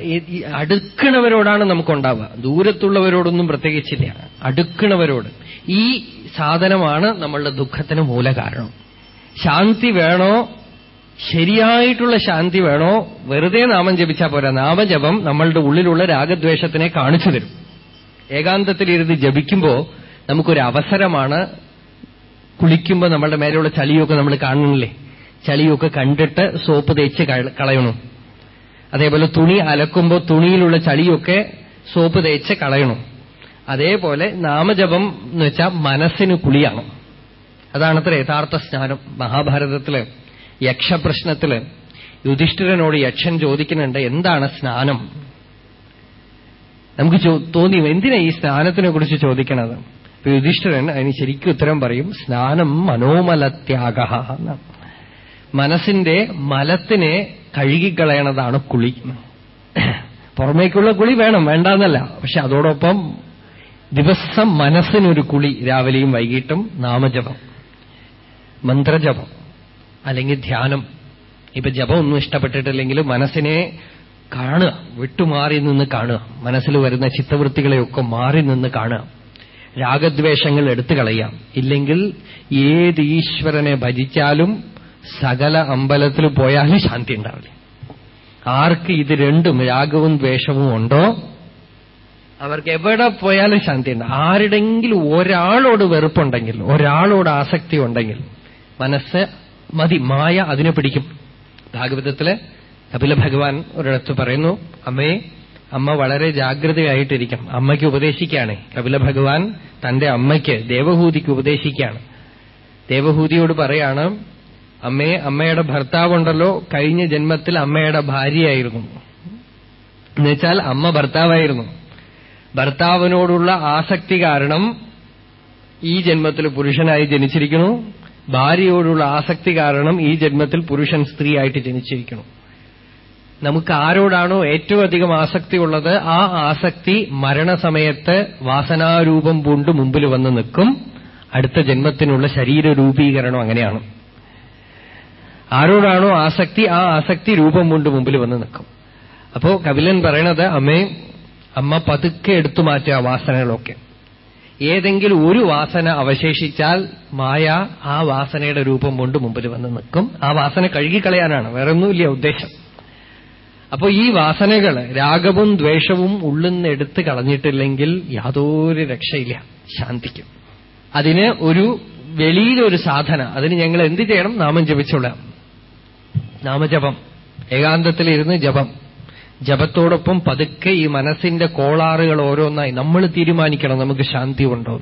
അടുക്കണവരോടാണ് നമുക്കുണ്ടാവുക. ദൂരത്തുള്ളവരോടൊന്നും പ്രത്യേകിച്ചില്ല. അടുക്കണവരോട്. ഈ സാധനമാണ് നമ്മളുടെ ദുഃഖത്തിന് മൂലകാരണം ശാന്തി വേണോ? ശരിയായിട്ടുള്ള ശാന്തി വേണോ? വെറുതെ നാമം ജപിച്ചാൽ പോരാ. നാമജപം നമ്മളുടെ ഉള്ളിലുള്ള രാഗദ്വേഷത്തിനെ കാണിച്ചു തരും. ഏകാന്തത്തിലിരുന്ന് ജപിക്കുമ്പോൾ നമുക്കൊരു അവസരമാണ് കുളിക്കുമ്പോൾ നമ്മളുടെ മേലെയുള്ള ചളിയൊക്കെ നമ്മൾ കാണണില്ലേ ചളിയൊക്കെ കണ്ടിട്ട് സോപ്പ് തേച്ച് കളയണം. അതേപോലെ തുണി അലക്കുമ്പോൾ തുണിയിലുള്ള ചളിയൊക്കെ സോപ്പ് തേച്ച് കളയണം. അതേപോലെ നാമജപം എന്ന് വെച്ചാൽ മനസ്സിന് കുളിയാണ്. അതാണത്ര യഥാർത്ഥ സ്നാനം. മഹാഭാരതത്തിൽ യക്ഷപ്രശ്നത്തിൽ യുധിഷ്ഠിരനോട് യക്ഷൻ ചോദിക്കുന്നുണ്ട് എന്താണ് സ്നാനം? നമുക്ക് തോന്നി എന്തിനാ ഈ സ്നാനത്തിനെ കുറിച്ച് ചോദിക്കണത്? അപ്പൊ യുധിഷ്ഠിരൻ അതിന് ശരിക്കും ഉത്തരം പറയും സ്നാനം മനോമലത്യാഗ മനസ്സിന്റെ മലത്തിനെ കഴുകിക്കളയണതാണ് കുളി. പുറമേക്കുള്ള കുളി വേണം വേണ്ടെന്നല്ല. പക്ഷെ അതോടൊപ്പം ദിവസം മനസ്സിനൊരു കുളി രാവിലെയും വൈകിട്ടും നാമജപം മന്ത്രജപം അല്ലെങ്കിൽ ധ്യാനം. ഇപ്പൊ ജപമൊന്നും ഇഷ്ടപ്പെട്ടിട്ടില്ലെങ്കിലും മനസ്സിനെ കാണുക വിട്ടുമാറി നിന്ന് കാണുക. മനസ്സിൽ വരുന്ന ചിത്തവൃത്തികളെയൊക്കെ മാറി നിന്ന് കാണുക. രാഗദ്വേഷങ്ങൾ എടുത്തു കളയാം. ഇല്ലെങ്കിൽ ഏത് ഈശ്വരനെ ഭജിച്ചാലും സകല അമ്പലത്തിൽ പോയാലും ശാന്തി ഉണ്ടാവില്ല. ആർക്ക് ഇത് രണ്ടും രാഗവും ദ്വേഷവും ഉണ്ടോ? അവർക്ക് എവിടെ പോയാലും ശാന്തി ഉണ്ട്. ആരുടെങ്കിലും ഒരാളോട് വെറുപ്പുണ്ടെങ്കിൽ ഒരാളോട് ആസക്തി ഉണ്ടെങ്കിൽ മനസ്സ് മതി മായ അതിനെ പിടിക്കും. ഭാഗവതത്തിൽ കപില ഭഗവാൻ ഒരിടത്ത് പറയുന്നു അമ്മയെ അമ്മ വളരെ ജാഗ്രതയായിട്ടിരിക്കും. അമ്മയ്ക്ക് ഉപദേശിക്കുകയാണ്. കപില ഭഗവാൻ തന്റെ അമ്മയ്ക്ക് ദേവഹൂതിക്ക് ഉപദേശിക്കുകയാണ്. ദേവഹൂതിയോട് പറയാണ് അമ്മയെ അമ്മയുടെ ഭർത്താവുണ്ടല്ലോ. കഴിഞ്ഞ ജന്മത്തിൽ അമ്മയുടെ ഭാര്യയായിരുന്നു. എന്നുവെച്ചാൽ അമ്മ ഭർത്താവായിരുന്നു. ഭർത്താവിനോടുള്ള ആസക്തി കാരണം ഈ ജന്മത്തിൽ പുരുഷനായി ജനിച്ചിരിക്കുന്നു. ഭാര്യയോടുള്ള ആസക്തി കാരണം ഈ ജന്മത്തിൽ പുരുഷൻ സ്ത്രീയായിട്ട് ജനിച്ചിരിക്കുന്നു. നമുക്ക് ആരോടാണോ ഏറ്റവും അധികം ആസക്തി ഉള്ളത് ആ ആസക്തി മരണസമയത്ത് വാസനാരൂപം പൂണ്ട് മുമ്പിൽ വന്ന് നിൽക്കും. അടുത്ത ജന്മത്തിനുള്ള ശരീര രൂപീകരണം അങ്ങനെയാണ്. ആരോടാണോ ആസക്തി ആ ആസക്തി രൂപം കൊണ്ട് മുമ്പിൽ വന്ന് നിൽക്കും. അപ്പോ കപിലൻ പറയണത് അമ്മേ അമ്മ പതുക്കെ എടുത്തു മാറ്റുക വാസനകളൊക്കെ. ഏതെങ്കിലും ഒരു വാസന അവശേഷിച്ചാൽ മായ ആ വാസനയുടെ രൂപം കൊണ്ട് മുമ്പിൽ വന്ന് നിൽക്കും. ആ വാസന കഴുകിക്കളയാനാണ്. വേറെ ഒന്നുമില്ല ഉദ്ദേശം. അപ്പോ ഈ വാസനകൾ രാഗവും ദ്വേഷവും ഉള്ളിന്ന് എടുത്ത് കളഞ്ഞിട്ടില്ലെങ്കിൽ യാതൊരു രക്ഷയില്ല. ശാന്തിക്കും. അതിന് ഒരു വെളിയിലൊരു സാധന. അതിന് ഞങ്ങൾ എന്ത് ചെയ്യണം? നാമം ജപിച്ചോളാം. നാമജപം. ഏകാന്തത്തിലിരുന്ന് ജപം. ജപത്തോടൊപ്പം പതുക്കെ ഈ മനസ്സിന്റെ കോളാറുകൾ ഓരോന്നായി നമ്മൾ തീരുമാനിക്കണം. നമുക്ക് ശാന്തി ഉണ്ടോ?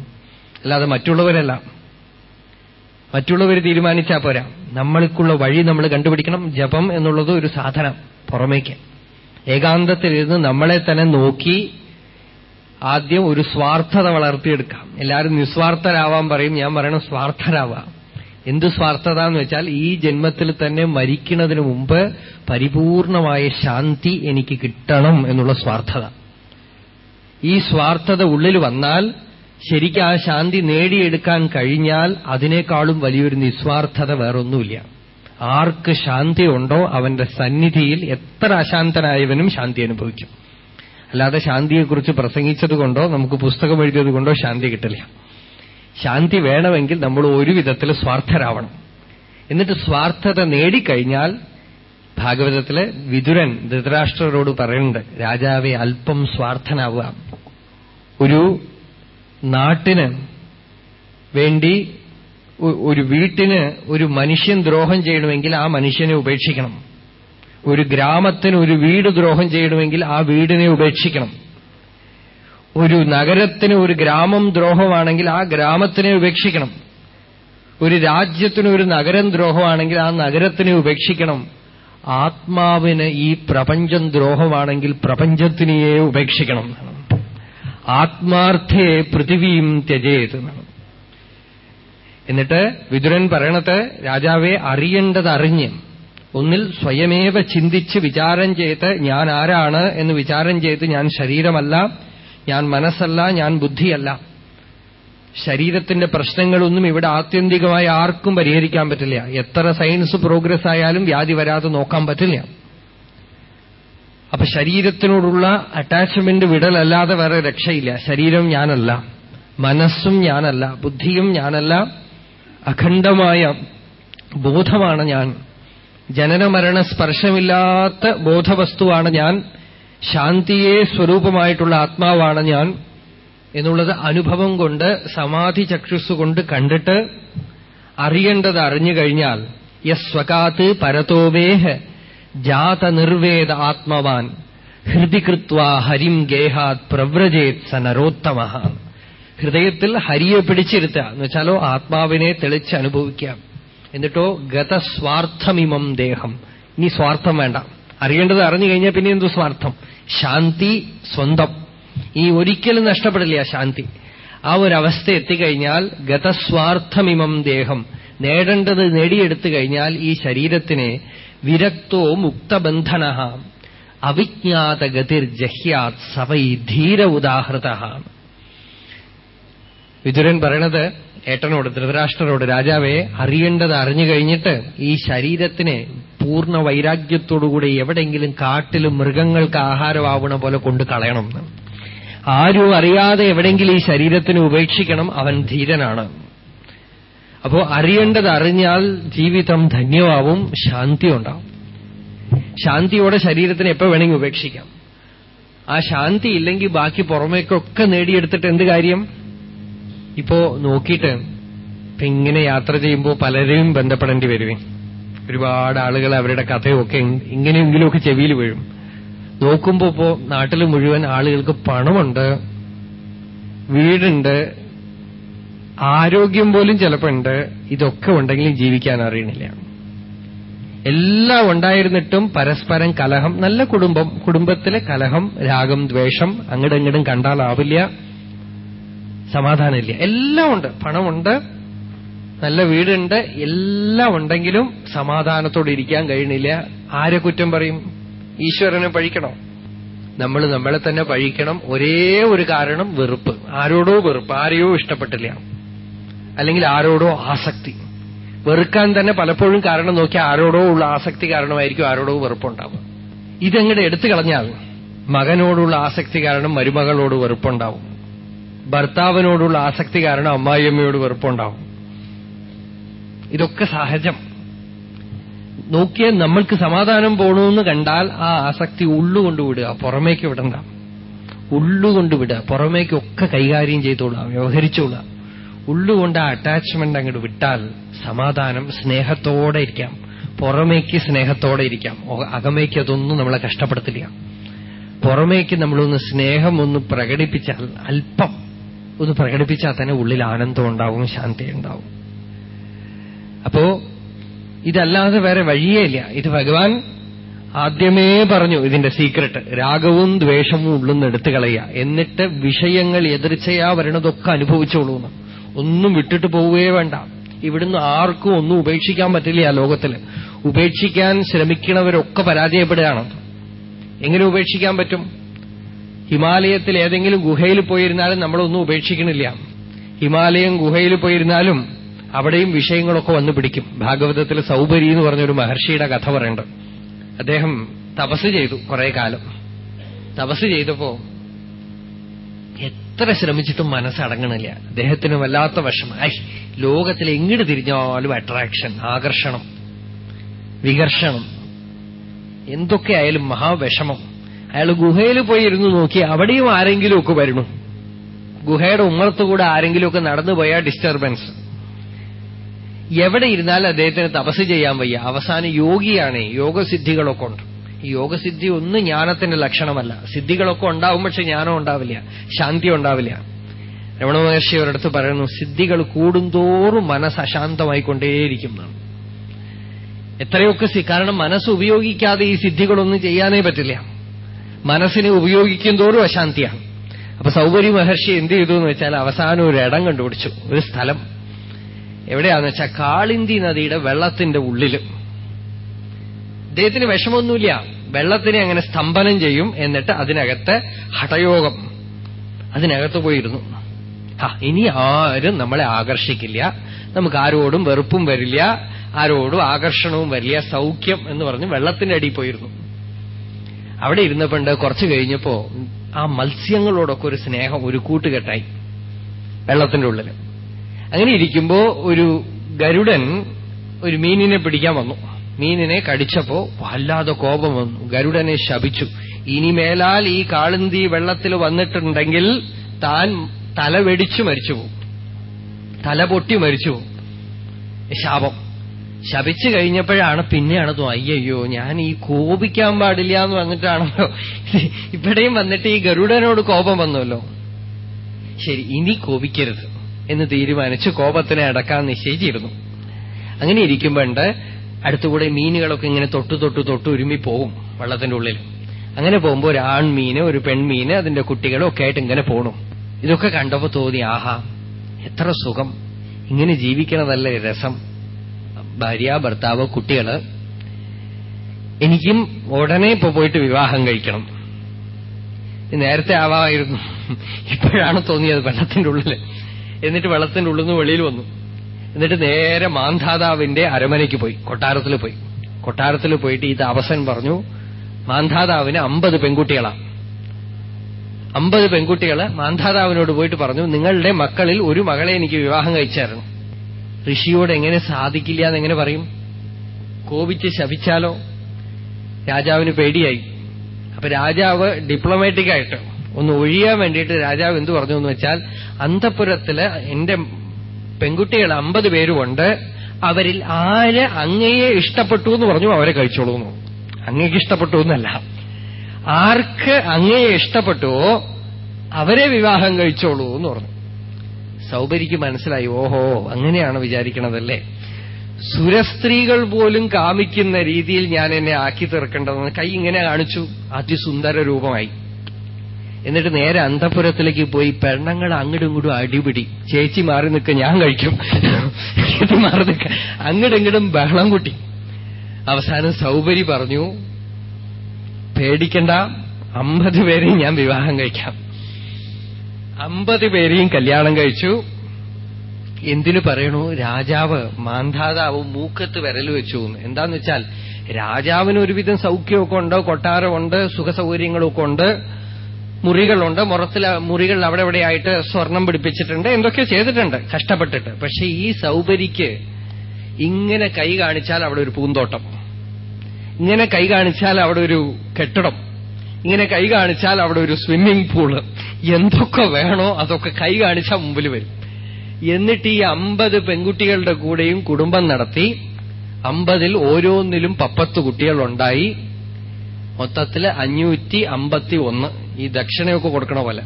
അല്ലാതെ മറ്റുള്ളവരല്ല. മറ്റുള്ളവർ തീരുമാനിച്ചാൽ പോരാ. നമ്മൾക്കുള്ള വഴി നമ്മൾ കണ്ടുപിടിക്കണം. ജപം എന്നുള്ളത് ഒരു സാധനം പുറമേക്ക്. ഏകാന്തത്തിലിരുന്ന് നമ്മളെ തന്നെ നോക്കി ആദ്യം ഒരു സ്വാർത്ഥത വളർത്തിയെടുക്കാം. എല്ലാവരും നിസ്വാർത്ഥരാവാൻ പറയും. ഞാൻ പറയണം സ്വാർത്ഥരാവാം. എന്ത് സ്വാർത്ഥത എന്ന് വെച്ചാൽ ഈ ജന്മത്തിൽ തന്നെ മരിക്കുന്നതിന് മുമ്പ് പരിപൂർണമായ ശാന്തി എനിക്ക് കിട്ടണം എന്നുള്ള സ്വാർത്ഥത. ഈ സ്വാർത്ഥത ഉള്ളിൽ വന്നാൽ ശരിക്കും ആ ശാന്തി നേടിയെടുക്കാൻ കഴിഞ്ഞാൽ അതിനേക്കാളും വലിയൊരു നിസ്വാർത്ഥത വേറൊന്നുമില്ല. ആർക്ക് ശാന്തി ഉണ്ടോ അവന്റെ സന്നിധിയിൽ എത്ര അശാന്തനായവനും ശാന്തി അനുഭവിക്കും. അല്ലാതെ ശാന്തിയെക്കുറിച്ച് പ്രസംഗിച്ചതുകൊണ്ടോ നമുക്ക് പുസ്തകം എഴുതിയതുകൊണ്ടോ ശാന്തി കിട്ടില്ല. ശാന്തി വേണമെങ്കിൽ നമ്മൾ ഒരു വിധത്തിൽ സ്വാർത്ഥരാവണം. എന്നിട്ട് സ്വാർത്ഥത നേടിക്കഴിഞ്ഞാൽ ഭാഗവതത്തിലെ വിതുരൻ ധൃതരാഷ്ട്രരോട് പറയുന്നുണ്ട് രാജാവെ അല്പം സ്വാർത്ഥനാവുക. ഒരു നാട്ടിന് വേണ്ടി ഒരു വീട്ടിന് ഒരു മനുഷ്യൻ ദ്രോഹം ചെയ്യണമെങ്കിൽ ആ മനുഷ്യനെ ഉപേക്ഷിക്കണം. ഒരു ഗ്രാമത്തിന് ഒരു വീട് ദ്രോഹം ചെയ്യണമെങ്കിൽ ആ വീടിനെ ഉപേക്ഷിക്കണം. ഒരു നഗരത്തിന് ഒരു ഗ്രാമം ദ്രോഹമാണെങ്കിൽ ആ ഗ്രാമത്തിനെ ഉപേക്ഷിക്കണം. ഒരു രാജ്യത്തിന് ഒരു നഗരം ദ്രോഹമാണെങ്കിൽ ആ നഗരത്തിനെ ഉപേക്ഷിക്കണം. ആത്മാവിന് ഈ പ്രപഞ്ചം ദ്രോഹമാണെങ്കിൽ പ്രപഞ്ചത്തിനെയേ ഉപേക്ഷിക്കണം. ആത്മാർത്ഥയെ പൃഥിവിയും ത്യജേത്. എന്നിട്ട് വിതുരൻ പറയണത് രാജാവെ അറിയേണ്ടത് അറിഞ്ഞ് ഒന്നിൽ സ്വയമേവ ചിന്തിച്ച് വിചാരം ചെയ്ത് ഞാൻ ആരാണ് എന്ന് വിചാരം ചെയ്ത് ഞാൻ ശരീരമല്ല. ഞാൻ മനസ്സല്ല ഞാൻ ബുദ്ധിയല്ല. ശരീരത്തിന്റെ പ്രശ്നങ്ങളൊന്നും ഇവിടെ ആത്യന്തികമായി ആർക്കും പരിഹരിക്കാൻ പറ്റില്ല. എത്ര സയൻസ് പ്രോഗ്രസ് ആയാലും വ്യാധി വരാതെ നോക്കാൻ പറ്റില്ല. അപ്പൊ ശരീരത്തിനോടുള്ള അറ്റാച്ച്മെന്റ് വിടലല്ലാതെ വേറെ രക്ഷയില്ല. ശരീരം ഞാനല്ല. മനസ്സും ഞാനല്ല. ബുദ്ധിയും ഞാനല്ല. അഖണ്ഡമായ ബോധമാണ് ഞാൻ. ജനനമരണ സ്പർശമില്ലാത്ത ബോധവസ്തുവാണ് ഞാൻ. ശാന്തിയെ സ്വരൂപമായിട്ടുള്ള ആത്മാവാണ് ഞാൻ എന്നുള്ളത് അനുഭവം കൊണ്ട് സമാധി ചക്ഷുസ്സുകൊണ്ട് കണ്ടിട്ട് അറിയേണ്ടത് അറിഞ്ഞു കഴിഞ്ഞാൽ യസ്വകാത്ത് പരതോവേഹ ജാത നിർവേദ ആത്മവാൻ ഹൃദികൃത്വ ഹരിം ഗേഹാത് പ്രവ്രജേത് സ നരോത്തമ. ഹൃദയത്തിൽ ഹരിയെ പിടിച്ചിരുത്തുക. എന്ന് വെച്ചാലോ ആത്മാവിനെ തെളിച്ച് അനുഭവിക്കാം. എന്നിട്ടോ ഗതസ്വാർത്ഥമിമം ദേഹം. ഇനി സ്വാർത്ഥം വേണ്ട. അറിയേണ്ടത് അറിഞ്ഞു കഴിഞ്ഞാൽ പിന്നെ എന്തു സ്വാർത്ഥം. ശാന്തി സ്വന്തം. ഈ ഒരിക്കലും നഷ്ടപ്പെടില്ല ശാന്തി. ആ ഒരവസ്ഥ എത്തിക്കഴിഞ്ഞാൽ ഗതസ്വാർത്ഥമിമം ദേഹം. നേടേണ്ടത് നേടിയെടുത്തു കഴിഞ്ഞാൽ ഈ ശരീരത്തിനെ വിരക്തോ മുക്തബന്ധന അവിജ്ഞാതഗതിർജഹ്യാത് ജഹ്യാത് സവൈ ധീര ഉദാഹൃത വിതുരൻ പറയണത് ഏട്ടനോട് ധൃതരാഷ്ട്രരോട് രാജാവെ അറിയേണ്ടത് അറിഞ്ഞു കഴിഞ്ഞിട്ട് ഈ ശരീരത്തിനെ പൂർണ വൈരാഗ്യത്തോടുകൂടി എവിടെയെങ്കിലും കാട്ടിലും മൃഗങ്ങൾക്ക് ആഹാരമാവണ പോലെ കൊണ്ട് കളയണം ആരും അറിയാതെ എവിടെയെങ്കിലും ഈ ശരീരത്തിന് ഉപേക്ഷിക്കണം അവൻ ധീരനാണ്. അപ്പോ അറിയേണ്ടത് അറിഞ്ഞാൽ ജീവിതം ധന്യമാവും ശാന്തി ഉണ്ടാവും ശാന്തിയോടെ ശരീരത്തിന് എപ്പോ വേണമെങ്കിൽ ഉപേക്ഷിക്കാം. ആ ശാന്തി ഇല്ലെങ്കിൽ ബാക്കി പുറമേക്കൊക്കെ നേടിയെടുത്തിട്ട് എന്ത് കാര്യം? ഇപ്പോ നോക്കിയിട്ട് ഇങ്ങനെ യാത്ര ചെയ്യുമ്പോൾ പലരെയും ബന്ധപ്പെടേണ്ടി വരുവേ ഒരുപാട് ആളുകൾ അവരുടെ കഥയൊക്കെ ഇങ്ങനെയെങ്കിലുമൊക്കെ ചെവിയിൽ വീഴും. നോക്കുമ്പോ ഇപ്പോ നാട്ടിൽ മുഴുവൻ ആളുകൾക്ക് പണമുണ്ട് വീടുണ്ട് ആരോഗ്യം പോലും ചിലപ്പോ ഉണ്ട് ഇതൊക്കെ ഉണ്ടെങ്കിലും ജീവിക്കാൻ അറിയണില്ല. എല്ലാം ഉണ്ടായിരുന്നിട്ടും പരസ്പരം കലഹം നല്ല കുടുംബം കുടുംബത്തിലെ കലഹം രാഗം ദ്വേഷം അങ്ങടും കണ്ടാലാവില്ല സമാധാനമില്ല. എല്ലാം ഉണ്ട്. പണമുണ്ട് നല്ല വീടുണ്ട് എല്ലാം ഉണ്ടെങ്കിലും സമാധാനത്തോടെ ഇരിക്കാൻ കഴിയണില്ല ആരെ കുറ്റം പറയും? ഈശ്വരനെ പഴിക്കണം? നമ്മൾ നമ്മളെ തന്നെ പഴിക്കണം. ഒരേ ഒരു കാരണം വെറുപ്പ്. ആരോടോ വെറുപ്പ്. ആരെയോ ഇഷ്ടപ്പെട്ടില്ല. അല്ലെങ്കിൽ ആരോടോ ആസക്തി. വെറുക്കാൻ തന്നെ പലപ്പോഴും കാരണം നോക്കി ആരോടോ ഉള്ള ആസക്തി കാരണമായിരിക്കും ആരോടോ വെറുപ്പുണ്ടാവും ഇതെങ്ങടെ എടുത്തു കളഞ്ഞാൽ മകനോടുള്ള ആസക്തി കാരണം മരുമകളോട് വെറുപ്പുണ്ടാവും. ഭർത്താവിനോടുള്ള ആസക്തി കാരണം അമ്മായിയമ്മയോട് വെറുപ്പുണ്ടാവും. ഇതൊക്കെ സഹജം. നോക്കിയാൽ നമ്മൾക്ക് സമാധാനം പോണമെന്ന് കണ്ടാൽ ആ ആസക്തി ഉള്ളുകൊണ്ട് വിടുക പുറമേക്ക് വിടണ്ട. ഉള്ളുകൊണ്ട് വിടുക പുറമേക്കൊക്കെ കൈകാര്യം ചെയ്തോളാം വ്യവഹരിച്ചോളാം ഉള്ളുകൊണ്ട് ആ അറ്റാച്ച്മെന്റ് അങ്ങോട്ട് വിട്ടാൽ സമാധാനം സ്നേഹത്തോടെ ഇരിക്കാം. പുറമേക്ക് സ്നേഹത്തോടെ ഇരിക്കാം. അകമേക്ക് അതൊന്നും നമ്മളെ കഷ്ടപ്പെടുത്തില്ല. പുറമേക്ക് നമ്മളൊന്ന് സ്നേഹം ഒന്ന് പ്രകടിപ്പിച്ചാൽ അല്പം ഒന്ന് പ്രകടിപ്പിച്ചാൽ തന്നെ ഉള്ളിൽ ആനന്ദം ഉണ്ടാവും ശാന്തി ഉണ്ടാവും. അപ്പോ ഇതല്ലാതെ വേറെ വഴിയേ ഇല്ല. ഇത് ഭഗവാൻ ആദ്യമേ പറഞ്ഞു ഇതിന്റെ സീക്രട്ട് രാഗവും ദ്വേഷവും ഉള്ളുന്ന് എടുത്തു കളയുക. എന്നിട്ട് വിഷയങ്ങൾ എതിർച്ചയാ വരണതൊക്കെ അനുഭവിച്ചോളൂന്ന് ഒന്നും വിട്ടിട്ട് പോവുകയേ വേണ്ട. ഇവിടുന്ന് ആർക്കും ഒന്നും ഉപേക്ഷിക്കാൻ പറ്റില്ല ആ ലോകത്തിൽ. ഉപേക്ഷിക്കാൻ ശ്രമിക്കുന്നവരൊക്കെ പരാജയപ്പെടുകയാണ് എങ്ങനെ ഉപേക്ഷിക്കാൻ പറ്റും? ഹിമാലയത്തിൽ ഏതെങ്കിലും ഗുഹയിൽ പോയിരുന്നാലും നമ്മളൊന്നും ഉപേക്ഷിക്കണില്ല. ഹിമാലയം ഗുഹയിൽ പോയിരുന്നാലും അവിടെയും വിഷയങ്ങളൊക്കെ വന്നു പിടിക്കും. ഭാഗവതത്തിൽ സൗബരി എന്ന് പറഞ്ഞൊരു മഹർഷിയുടെ കഥ പറയണ്ട്. അദ്ദേഹം തപസ് ചെയ്തു കുറെ കാലം. തപസ് ചെയ്തപ്പോ എത്ര ശ്രമിച്ചിട്ടും മനസ്സടങ്ങണില്ല. അദ്ദേഹത്തിന് വല്ലാത്ത ഐ ലോകത്തിൽ എങ്ങോട്ട് തിരിഞ്ഞാലും അട്രാക്ഷൻ ആകർഷണം വികർഷണം എന്തൊക്കെയായാലും മഹാവിഷമം. അയാൾ ഗുഹയിൽ പോയി ഇരുന്ന് നോക്കി. അവിടെയും ആരെങ്കിലുമൊക്കെ വരണു ഗുഹയുടെ ഉമ്മറത്തുകൂടെ ആരെങ്കിലുമൊക്കെ നടന്നു പോയാൽ ഡിസ്റ്റർബൻസ് എവിടെ ഇരുന്നാലും അദ്ദേഹത്തിന് തപസ് ചെയ്യാൻ വയ്യ. അവസാനം യോഗിയാണ്. യോഗസിദ്ധികളൊക്കെ ഉണ്ട്. ഈ യോഗസിദ്ധി ഒന്നും ജ്ഞാനത്തിന്റെ ലക്ഷണമല്ല. സിദ്ധികളൊക്കെ ഉണ്ടാവും പക്ഷെ ജ്ഞാനം ഉണ്ടാവില്ല. ശാന്തി ഉണ്ടാവില്ല. രമണ മഹർഷി ഒരിടത്ത് പറയുന്നു സിദ്ധികൾ കൂടുന്തോറും മനസ്സ് അശാന്തമായിക്കൊണ്ടേയിരിക്കും. എത്രയൊക്കെ കാരണം മനസ്സ് ഉപയോഗിക്കാതെ ഈ സിദ്ധികളൊന്നും ചെയ്യാനേ പറ്റില്ല. മനസ്സിനെ ഉപയോഗിക്കും തോറും അശാന്തിയാണ്. അപ്പൊ സൗകര്യ മഹർഷി എന്ത് ചെയ്തു എന്ന് വെച്ചാൽ അവസാനം ഒരു ഇടം കണ്ടുപിടിച്ചു. ഒരു സ്ഥലം. എവിടെയാന്ന് വെച്ചാൽ കാളിന്തി നദിയുടെ വെള്ളത്തിന്റെ ഉള്ളിൽ. അദ്ദേഹത്തിന് വിഷമൊന്നുമില്ല വെള്ളത്തിനെ അങ്ങനെ സ്തംഭനം ചെയ്യും എന്നിട്ട് അതിനകത്ത് ഹഠയോഗം. അതിനകത്ത് പോയിരുന്നു. ആ ഇനി ആരും നമ്മളെ ആകർഷിക്കില്ല. നമുക്ക് ആരോടും വെറുപ്പും വരില്ല. ആരോടും ആകർഷണവും വരില്ല. സൗഖ്യം എന്ന് പറഞ്ഞ് വെള്ളത്തിന്റെ അടിയിൽ പോയിരുന്നു. അവിടെ ഇരുന്നപ്പോണ്ട് കുറച്ചു കഴിഞ്ഞപ്പോ ആ മത്സ്യങ്ങളോടൊക്കെ ഒരു സ്നേഹം ഒരു കൂട്ടുകെട്ടായി വെള്ളത്തിന്റെ ഉള്ളിൽ അങ്ങനെ ഇരിക്കുമ്പോ ഒരു ഗരുഡൻ ഒരു മീനിനെ പിടിക്കാൻ വന്നു. മീനിനെ കടിച്ചപ്പോ വല്ലാതെ കോപം വന്നു. ഗരുഡനെ ശപിച്ചു. ഇനിമേലാൽ ഈ കാളിന്തി വെള്ളത്തിൽ വന്നിട്ടുണ്ടെങ്കിൽ താൻ തലവെടിച്ചു മരിച്ചു മരിച്ചുപോകും. തല പൊട്ടി മരിച്ചു മരിച്ചുപോകും. ശാപം. ശപിച്ചു കഴിഞ്ഞപ്പോഴാണ് പിന്നെയാണ് തോ അയ്യോ ഞാൻ ഈ കോപിക്കാൻ പാടില്ല എന്ന് വന്നിട്ടാണല്ലോ ഇവിടെയും വന്നിട്ട് ഈ ഗരുഡനോട് കോപം വന്നല്ലോ. ശരി ഇനി കോപിക്കരുത് എന്ന് തീരുമാനിച്ച് കോപത്തിനെ അടക്കാൻ നിശ്ചയിച്ചിരുന്നു. അങ്ങനെ ഇരിക്കുമ്പോണ്ട് അടുത്തുകൂടെ മീനുകളൊക്കെ ഇങ്ങനെ തൊട്ടു തൊട്ടു തൊട്ട് ഉരുമി പോകും വള്ളത്തിന്റെ ഉള്ളിൽ. അങ്ങനെ പോകുമ്പോൾ ഒരു ആൺമീന് ഒരു പെൺമീന് അതിന്റെ കുട്ടികളും ഒക്കെ ആയിട്ട് ഇങ്ങനെ പോണു. ഇതൊക്കെ കണ്ടപ്പോ തോന്നി ആഹാ എത്ര സുഖം. ഇങ്ങനെ ജീവിക്കണതല്ലേ രസം. ഭാര്യ ഭർത്താവ് കുട്ടികൾ. എനിക്കും ഉടനെ ഇപ്പൊ പോയിട്ട് വിവാഹം കഴിക്കണം. നേരത്തെ ആവാമായിരുന്നു. ഇപ്പോഴാണ് തോന്നിയത് വെള്ളത്തിന്റെ ഉള്ളിൽ. എന്നിട്ട് വെള്ളത്തിന്റെ ഉള്ളിൽ നിന്ന് വെളിയിൽ വന്നു. എന്നിട്ട് നേരെ മാന്ധാതാവിന്റെ അരമനയ്ക്ക് പോയി കൊട്ടാരത്തിൽ പോയി. കൊട്ടാരത്തിൽ പോയിട്ട് ഈ താപസൻ പറഞ്ഞു മാന്ധാതാവിന് അമ്പത് പെൺകുട്ടികളാണ് അമ്പത് പെൺകുട്ടികൾ മാന്ധാതാവിനോട് പോയിട്ട് പറഞ്ഞു നിങ്ങളുടെ മക്കളിൽ ഒരു മകളെ എനിക്ക് വിവാഹം കഴിച്ചായിരുന്നു. ഋഷിയോട് എങ്ങനെ സാധിക്കില്ല എന്നെങ്ങനെ പറയും? കോപിച്ച് ശപിച്ചാലോ? രാജാവിന് പേടിയായി. അപ്പൊ രാജാവ് ഡിപ്ലോമാറ്റിക്കായിട്ട് ഒന്ന് ഒഴിയാൻ വേണ്ടിയിട്ട് രാജാവ് എന്തു പറഞ്ഞു എന്ന് വെച്ചാൽ അന്തപുരത്തിൽ എന്റെ പെൺകുട്ടികൾ അമ്പത് പേരുമുണ്ട്. അവരിൽ ആര് അങ്ങയെ ഇഷ്ടപ്പെട്ടു എന്ന് പറഞ്ഞു അവരെ കഴിച്ചോളൂ എന്ന്. അങ്ങേക്ക് ഇഷ്ടപ്പെട്ടു എന്നല്ല. ആർക്ക് അങ്ങയെ ഇഷ്ടപ്പെട്ടുവോ അവരെ വിവാഹം കഴിച്ചോളൂ എന്ന് പറഞ്ഞു. സൗബരിക്ക് മനസ്സിലായി ഓഹോ അങ്ങനെയാണ് വിചാരിക്കണതല്ലേ? സുരസ്ത്രീകൾ പോലും കാമിക്കുന്ന രീതിയിൽ ഞാൻ എന്നെ ആക്കി തീർക്കേണ്ടതെന്ന് കൈ ഇങ്ങനെ കാണിച്ചു. അതിസുന്ദര രൂപമായി. എന്നിട്ട് നേരെ അന്തപുരത്തിലേക്ക് പോയി പെണ്ണങ്ങൾ അങ്ങോട്ടും ഇങ്ങോട്ടും അടിപിടി. ചേച്ചി മാറി നിൽക്ക ഞാൻ കഴിക്കും. ചേച്ചി മാറി നിൽക്ക. അങ്ങോട്ടും ബഹളം കൂട്ടി. അവസാനം സൗബരി പറഞ്ഞു പേടിക്കണ്ട അമ്പത് പേരെയും ഞാൻ വിവാഹം കഴിക്കാം. അമ്പത് പേരെയും കല്യാണം കഴിച്ചു. എന്തിനു പറയണു? രാജാവ് മാന്ധാതാവ് മൂക്കത്ത് വിരൽ വെച്ചു. എന്താന്ന് വെച്ചാൽ രാജാവിന് ഒരുവിധം സൗഖ്യമൊക്കെ ഉണ്ട് കൊട്ടാരമുണ്ട് സുഖസൗകര്യങ്ങളൊക്കെ ഉണ്ട്. മുറികളുണ്ട്. മുറത്തിൽ മുറികൾ അവിടെ എവിടെയായിട്ട് സ്വർണം പിടിപ്പിച്ചിട്ടുണ്ട്. എന്തൊക്കെ ചെയ്തിട്ടുണ്ട്. കഷ്ടപ്പെട്ടിട്ട്. പക്ഷെ ഈ സൗപരിക്ക് ഇങ്ങനെ കൈ കാണിച്ചാൽ അവിടെ ഒരു പൂന്തോട്ടം. ഇങ്ങനെ കൈ കാണിച്ചാൽ അവിടെ ഒരു കെട്ടിടം. ഇങ്ങനെ കൈ കാണിച്ചാൽ അവിടെ ഒരു സ്വിമ്മിംഗ് പൂൾ എന്തൊക്കെ വേണോ അതൊക്കെ കൈ കാണിച്ചാൽ മുമ്പിൽ വരും. എന്നിട്ട് ഈ അമ്പത് പെൺകുട്ടികളുടെ കൂടെയും കുടുംബം നടത്തി അമ്പതിൽ ഓരോന്നിലും പപ്പത്ത് കുട്ടികളുണ്ടായി. മൊത്തത്തിൽ അഞ്ഞൂറ്റി അമ്പത്തി ഒന്ന് ഈ ദക്ഷിണയൊക്കെ കൊടുക്കണ പോലെ.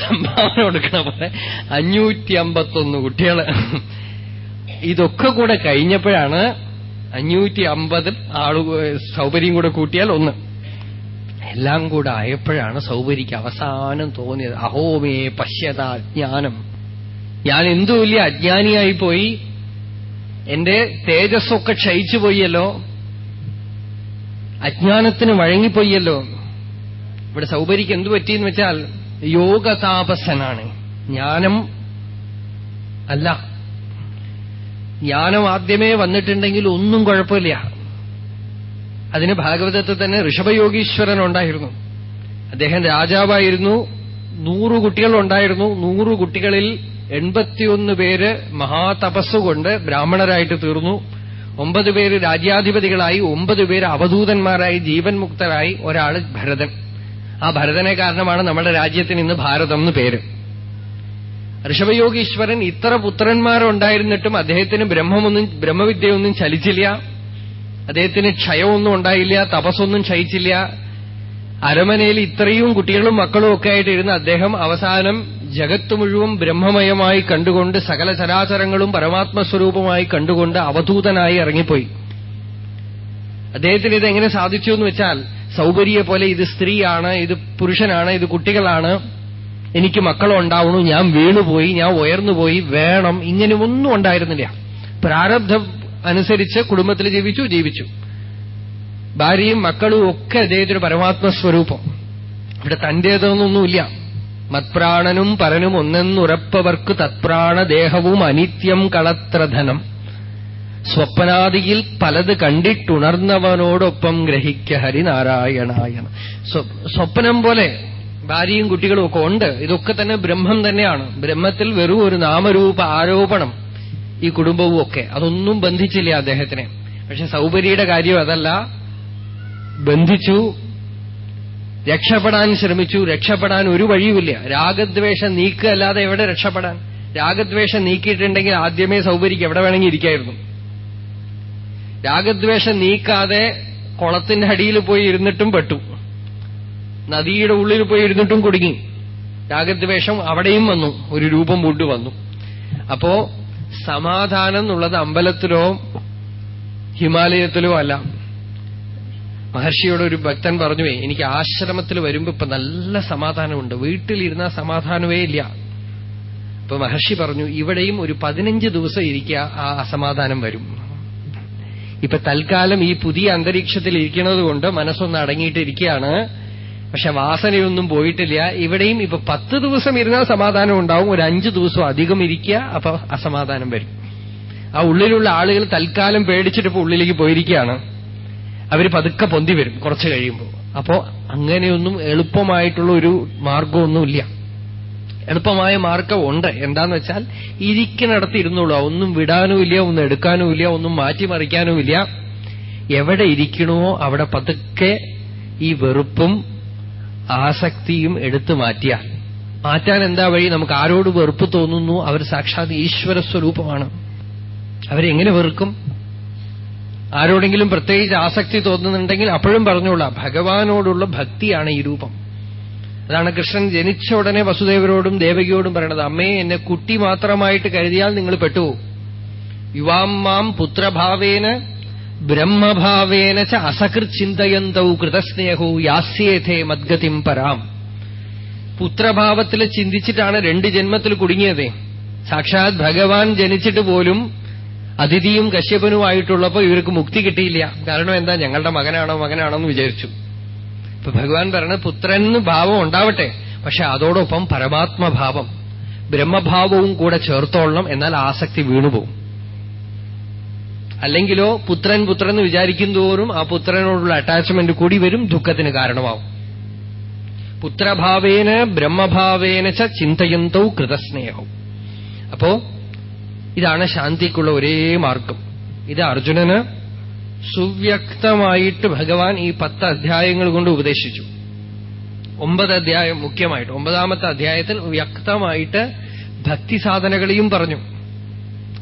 സംഭാവന കൊടുക്കണ പോലെ. അഞ്ഞൂറ്റി അമ്പത്തൊന്ന് കുട്ടികൾ ഇതൊക്കെ കൂടെ കഴിഞ്ഞപ്പോഴാണ് അഞ്ഞൂറ്റി അമ്പത് ആളുകൾ സൗകര്യം കൂടെ കൂട്ടിയാൽ ഒന്ന്. എല്ലാം കൂടെ ആയപ്പോഴാണ് സൗകര്യക്ക് അവസാനം തോന്നിയത്. അഹോമേ പശ്യത അജ്ഞാനം. ഞാൻ എന്തു അജ്ഞാനിയായി പോയി? എന്റെ തേജസ്സൊക്കെ ക്ഷയിച്ചു പോയല്ലോ. അജ്ഞാനത്തിന് വഴങ്ങിപ്പോയല്ലോ. ഇവിടെ സൗകര്യക്ക് എന്തു പറ്റിയെന്ന് വെച്ചാൽ യോഗതാപസനാണ്. ജ്ഞാനം അല്ല. ജ്ഞാനം ആദ്യമേ വന്നിട്ടുണ്ടെങ്കിൽ ഒന്നും കുഴപ്പമില്ല. അതിന് ഭാഗവതത്തിൽ തന്നെ ഋഷഭയോഗീശ്വരൻ ഉണ്ടായിരുന്നു അദ്ദേഹം രാജാവായിരുന്നു. നൂറു കുട്ടികളുണ്ടായിരുന്നു. നൂറു കുട്ടികളിൽ എൺപത്തിയൊന്ന് പേര് മഹാതപസ്സുകൊണ്ട് ബ്രാഹ്മണരായിട്ട് തീർന്നു. ഒമ്പത് പേര് രാജ്യാധിപതികളായി ഒമ്പത് പേര് അവധൂതന്മാരായി ജീവൻ മുക്തരായി ഒരാൾ ഭരതൻ. ആ ഭരതനെ കാരണമാണ് നമ്മുടെ രാജ്യത്തിന് ഇന്ന് ഭാരതം എന്ന് പേര്. ഋഷഭയോഗീശ്വരൻ ഇത്ര പുത്രന്മാരുണ്ടായിരുന്നിട്ടും അദ്ദേഹത്തിന് ബ്രഹ്മമൊന്നും ബ്രഹ്മവിദ്യയൊന്നും ചലിച്ചില്ല. അദ്ദേഹത്തിന് ക്ഷയമൊന്നും ഉണ്ടായില്ല തപസ്സൊന്നും ക്ഷയിച്ചില്ല. അരമനയിൽ ഇത്രയും കുട്ടികളും മക്കളും ഒക്കെ ആയിട്ട് ഇരുന്ന അദ്ദേഹം അവസാനം ജഗത്ത് മുഴുവൻ ബ്രഹ്മമയമായി കണ്ടുകൊണ്ട് സകല ചരാചരങ്ങളും പരമാത്മസ്വരൂപമായി കണ്ടുകൊണ്ട് അവധൂതനായി ഇറങ്ങിപ്പോയി. അദ്ദേഹത്തിന് ഇതെങ്ങനെ സാധിച്ചു എന്ന് വെച്ചാൽ സൗകര്യെ പോലെ ഇത് സ്ത്രീയാണ് ഇത് പുരുഷനാണ് ഇത് കുട്ടികളാണ്. എനിക്ക് മക്കളുണ്ടാവണു ഞാൻ വീണുപോയി ഞാൻ ഉയർന്നുപോയി വേണം ഇങ്ങനെ ഒന്നും ഉണ്ടായിരുന്നില്ല. പ്രാരബ്ധം അനുസരിച്ച് കുടുംബത്തിൽ ജീവിച്ചു ജീവിച്ചു. ഭാര്യയും മക്കളും ഒക്കെ അദ്ദേഹത്തിന് പരമാത്മസ്വരൂപം ഇവിടെ തന്റേതെന്നൊന്നുമില്ല മത്പ്രാണനും പരനും ഒന്നെന്നുറപ്പവർക്ക് തത്പ്രാണദേഹവും അനിത്യം കളത്രധനം സ്വപ്നാദിയിൽ പലത് കണ്ടിട്ടുണർന്നവനോടൊപ്പം ഗ്രഹിക്ക ഹരിനാരായണായണ. സ്വപ്നം പോലെ ഭാര്യയും കുട്ടികളും ഒക്കെ ഉണ്ട്. ഇതൊക്കെ തന്നെ ബ്രഹ്മം തന്നെയാണ്. ബ്രഹ്മത്തിൽ വെറും ഒരു നാമരൂപ ആരോപണം. ഈ കുടുംബവും ഒക്കെ. അതൊന്നും ബന്ധിച്ചില്ല അദ്ദേഹത്തിനെ. പക്ഷെ സൗബരിയുടെ കാര്യം അതല്ല. ബന്ധിച്ചു രക്ഷപ്പെടാൻ ശ്രമിച്ചു. രക്ഷപ്പെടാൻ ഒരു വഴിയുമില്ല. രാഗദ്വേഷം നീക്കല്ലാതെ എവിടെ രക്ഷപ്പെടാൻ? രാഗദ്വേഷം നീക്കിയിട്ടുണ്ടെങ്കിൽ ആദ്യമേ സൗകര്യക്ക് എവിടെ വേണമെങ്കിൽ ഇരിക്കായിരുന്നു. രാഗദ്വേഷം നീക്കാതെ കുളത്തിന്റെ അടിയിൽ പോയി ഇരുന്നിട്ടും പെട്ടു. നദിയുടെ ഉള്ളിൽ പോയി ഇരുന്നിട്ടും കുടുങ്ങി. രാഗദ്വേഷം അവിടെയും വന്നു. ഒരു രൂപം കൊണ്ടുവന്നു അപ്പോ സമാധാനം എന്നുള്ളത് അമ്പലത്തിലോ ഹിമാലയത്തിലോ അല്ല. മഹർഷിയോട് ഒരു ഭക്തൻ പറഞ്ഞു എനിക്ക് ആശ്രമത്തിൽ വരുമ്പോ ഇപ്പൊ നല്ല സമാധാനമുണ്ട്. വീട്ടിലിരുന്ന സമാധാനമേ ഇല്ല. അപ്പൊ മഹർഷി പറഞ്ഞു ഇവിടെയും ഒരു പതിനഞ്ച് ദിവസം ഇരിക്കുക ആ അസമാധാനം വരും. ഇപ്പൊ തൽക്കാലം ഈ പുതിയ അന്തരീക്ഷത്തിൽ ഇരിക്കുന്നത് കൊണ്ട് മനസ്സൊന്ന് അടങ്ങിയിട്ടിരിക്കുകയാണ് പക്ഷെ വാസനയൊന്നും പോയിട്ടില്ല. ഇവിടെയും ഇപ്പൊ പത്ത് ദിവസം ഇരുന്നാൽ സമാധാനം ഉണ്ടാവും. ഒരു അഞ്ചു ദിവസം അധികം ഇരിക്കുക അപ്പൊ അസമാധാനം വരും. ആ ഉള്ളിലുള്ള ആളുകൾ തൽക്കാലം പേടിച്ചിട്ട് ഇപ്പൊ ഉള്ളിലേക്ക് പോയിരിക്കുകയാണ്. അവർ പതുക്കെ പൊന്തി വരും കുറച്ച് കഴിയുമ്പോൾ. അപ്പോ അങ്ങനെയൊന്നും എളുപ്പമായിട്ടുള്ള ഒരു മാർഗമൊന്നുമില്ല എളുപ്പമായ മാർഗം ഉണ്ട് എന്താന്ന് വെച്ചാൽ ഇരിക്കുന്നിടത്ത് ഇരുന്നുള്ളൂ ഒന്നും വിടാനുമില്ല ഒന്നും എടുക്കാനുമില്ല ഒന്നും മാറ്റിമറിക്കാനുമില്ല. എവിടെ ഇരിക്കണമോ അവിടെ പതുക്കെ ഈ വെറുപ്പും ആസക്തിയും എടുത്തു മാറ്റിയാൽ മാറ്റാൻ എന്താ വഴി? നമുക്ക് ആരോട് വെറുപ്പ് തോന്നുന്നു? അവർ സാക്ഷാത് ഈശ്വര സ്വരൂപമാണ്. അവരെങ്ങനെ വെറുക്കും? ആരോടെങ്കിലും പ്രത്യേകിച്ച് ആസക്തി തോന്നുന്നുണ്ടെങ്കിൽ അപ്പോഴും പറഞ്ഞോളാം ഭഗവാനോടുള്ള ഭക്തിയാണ് ഈ രൂപം. അതാണ് കൃഷ്ണൻ ജനിച്ച ഉടനെ വസുദേവരോടും ദേവകിയോടും പറയണത് അമ്മയെ എന്നെ കുട്ടി മാത്രമായിട്ട് കരുതിയാൽ നിങ്ങൾ പെട്ടുപോകും. യുവാം മാം പുത്രഭാവേന ബ്രഹ്മഭാവേന ച അസകൃചിന്തയന്തൗ കൃതസ്നേഹോ യാസ്യേഥേ മദ്ഗതിം പരാം. പുത്രഭാവത്തിൽ ചിന്തിച്ചിട്ടാണ് രണ്ട് ജന്മത്തിൽ കുടുങ്ങിയതേ. സാക്ഷാത് ഭഗവാൻ ജനിച്ചിട്ട് പോലും അതിഥിയും കശ്യപനുമായിട്ടുള്ളപ്പോ ഇവർക്ക് മുക്തി കിട്ടിയില്ല. കാരണം എന്താ? ഞങ്ങളുടെ മകനാണോ മകനാണോ എന്ന് വിചാരിച്ചു. ഇപ്പൊ ഭഗവാൻ പറയുന്നത് പുത്രൻ ഭാവം ഉണ്ടാവട്ടെ. പക്ഷെ അതോടൊപ്പം പരമാത്മഭാവം. ബ്രഹ്മഭാവവും കൂടെ ചേർത്തോളണം എന്നാൽ ആസക്തി വീണുപോകും. അല്ലെങ്കിലോ പുത്രൻ പുത്രൻ എന്ന് വിചാരിക്കും തോറും ആ പുത്രനോടുള്ള അറ്റാച്ച്മെന്റ് കൂടി വരും ദുഃഖത്തിന് കാരണമാവും. പുത്രഭാവേന ബ്രഹ്മഭാവേന ച ചിന്തയന്തൗ കൃതസ്നേഹവും അപ്പോ ഇതാണ് ശാന്തിക്കുള്ള ഒരേ മാർഗം. ഇത് അർജുനന് സുവ്യക്തമായിട്ട് ഭഗവാൻ ഈ പത്ത് അധ്യായങ്ങൾ കൊണ്ട് ഉപദേശിച്ചു. ഒമ്പത് അധ്യായം മുഖ്യമായിട്ട് ഒമ്പതാമത്തെ അധ്യായത്തിൽ വ്യക്തമായിട്ട് ഭക്തി സാധനകളെയും പറഞ്ഞു.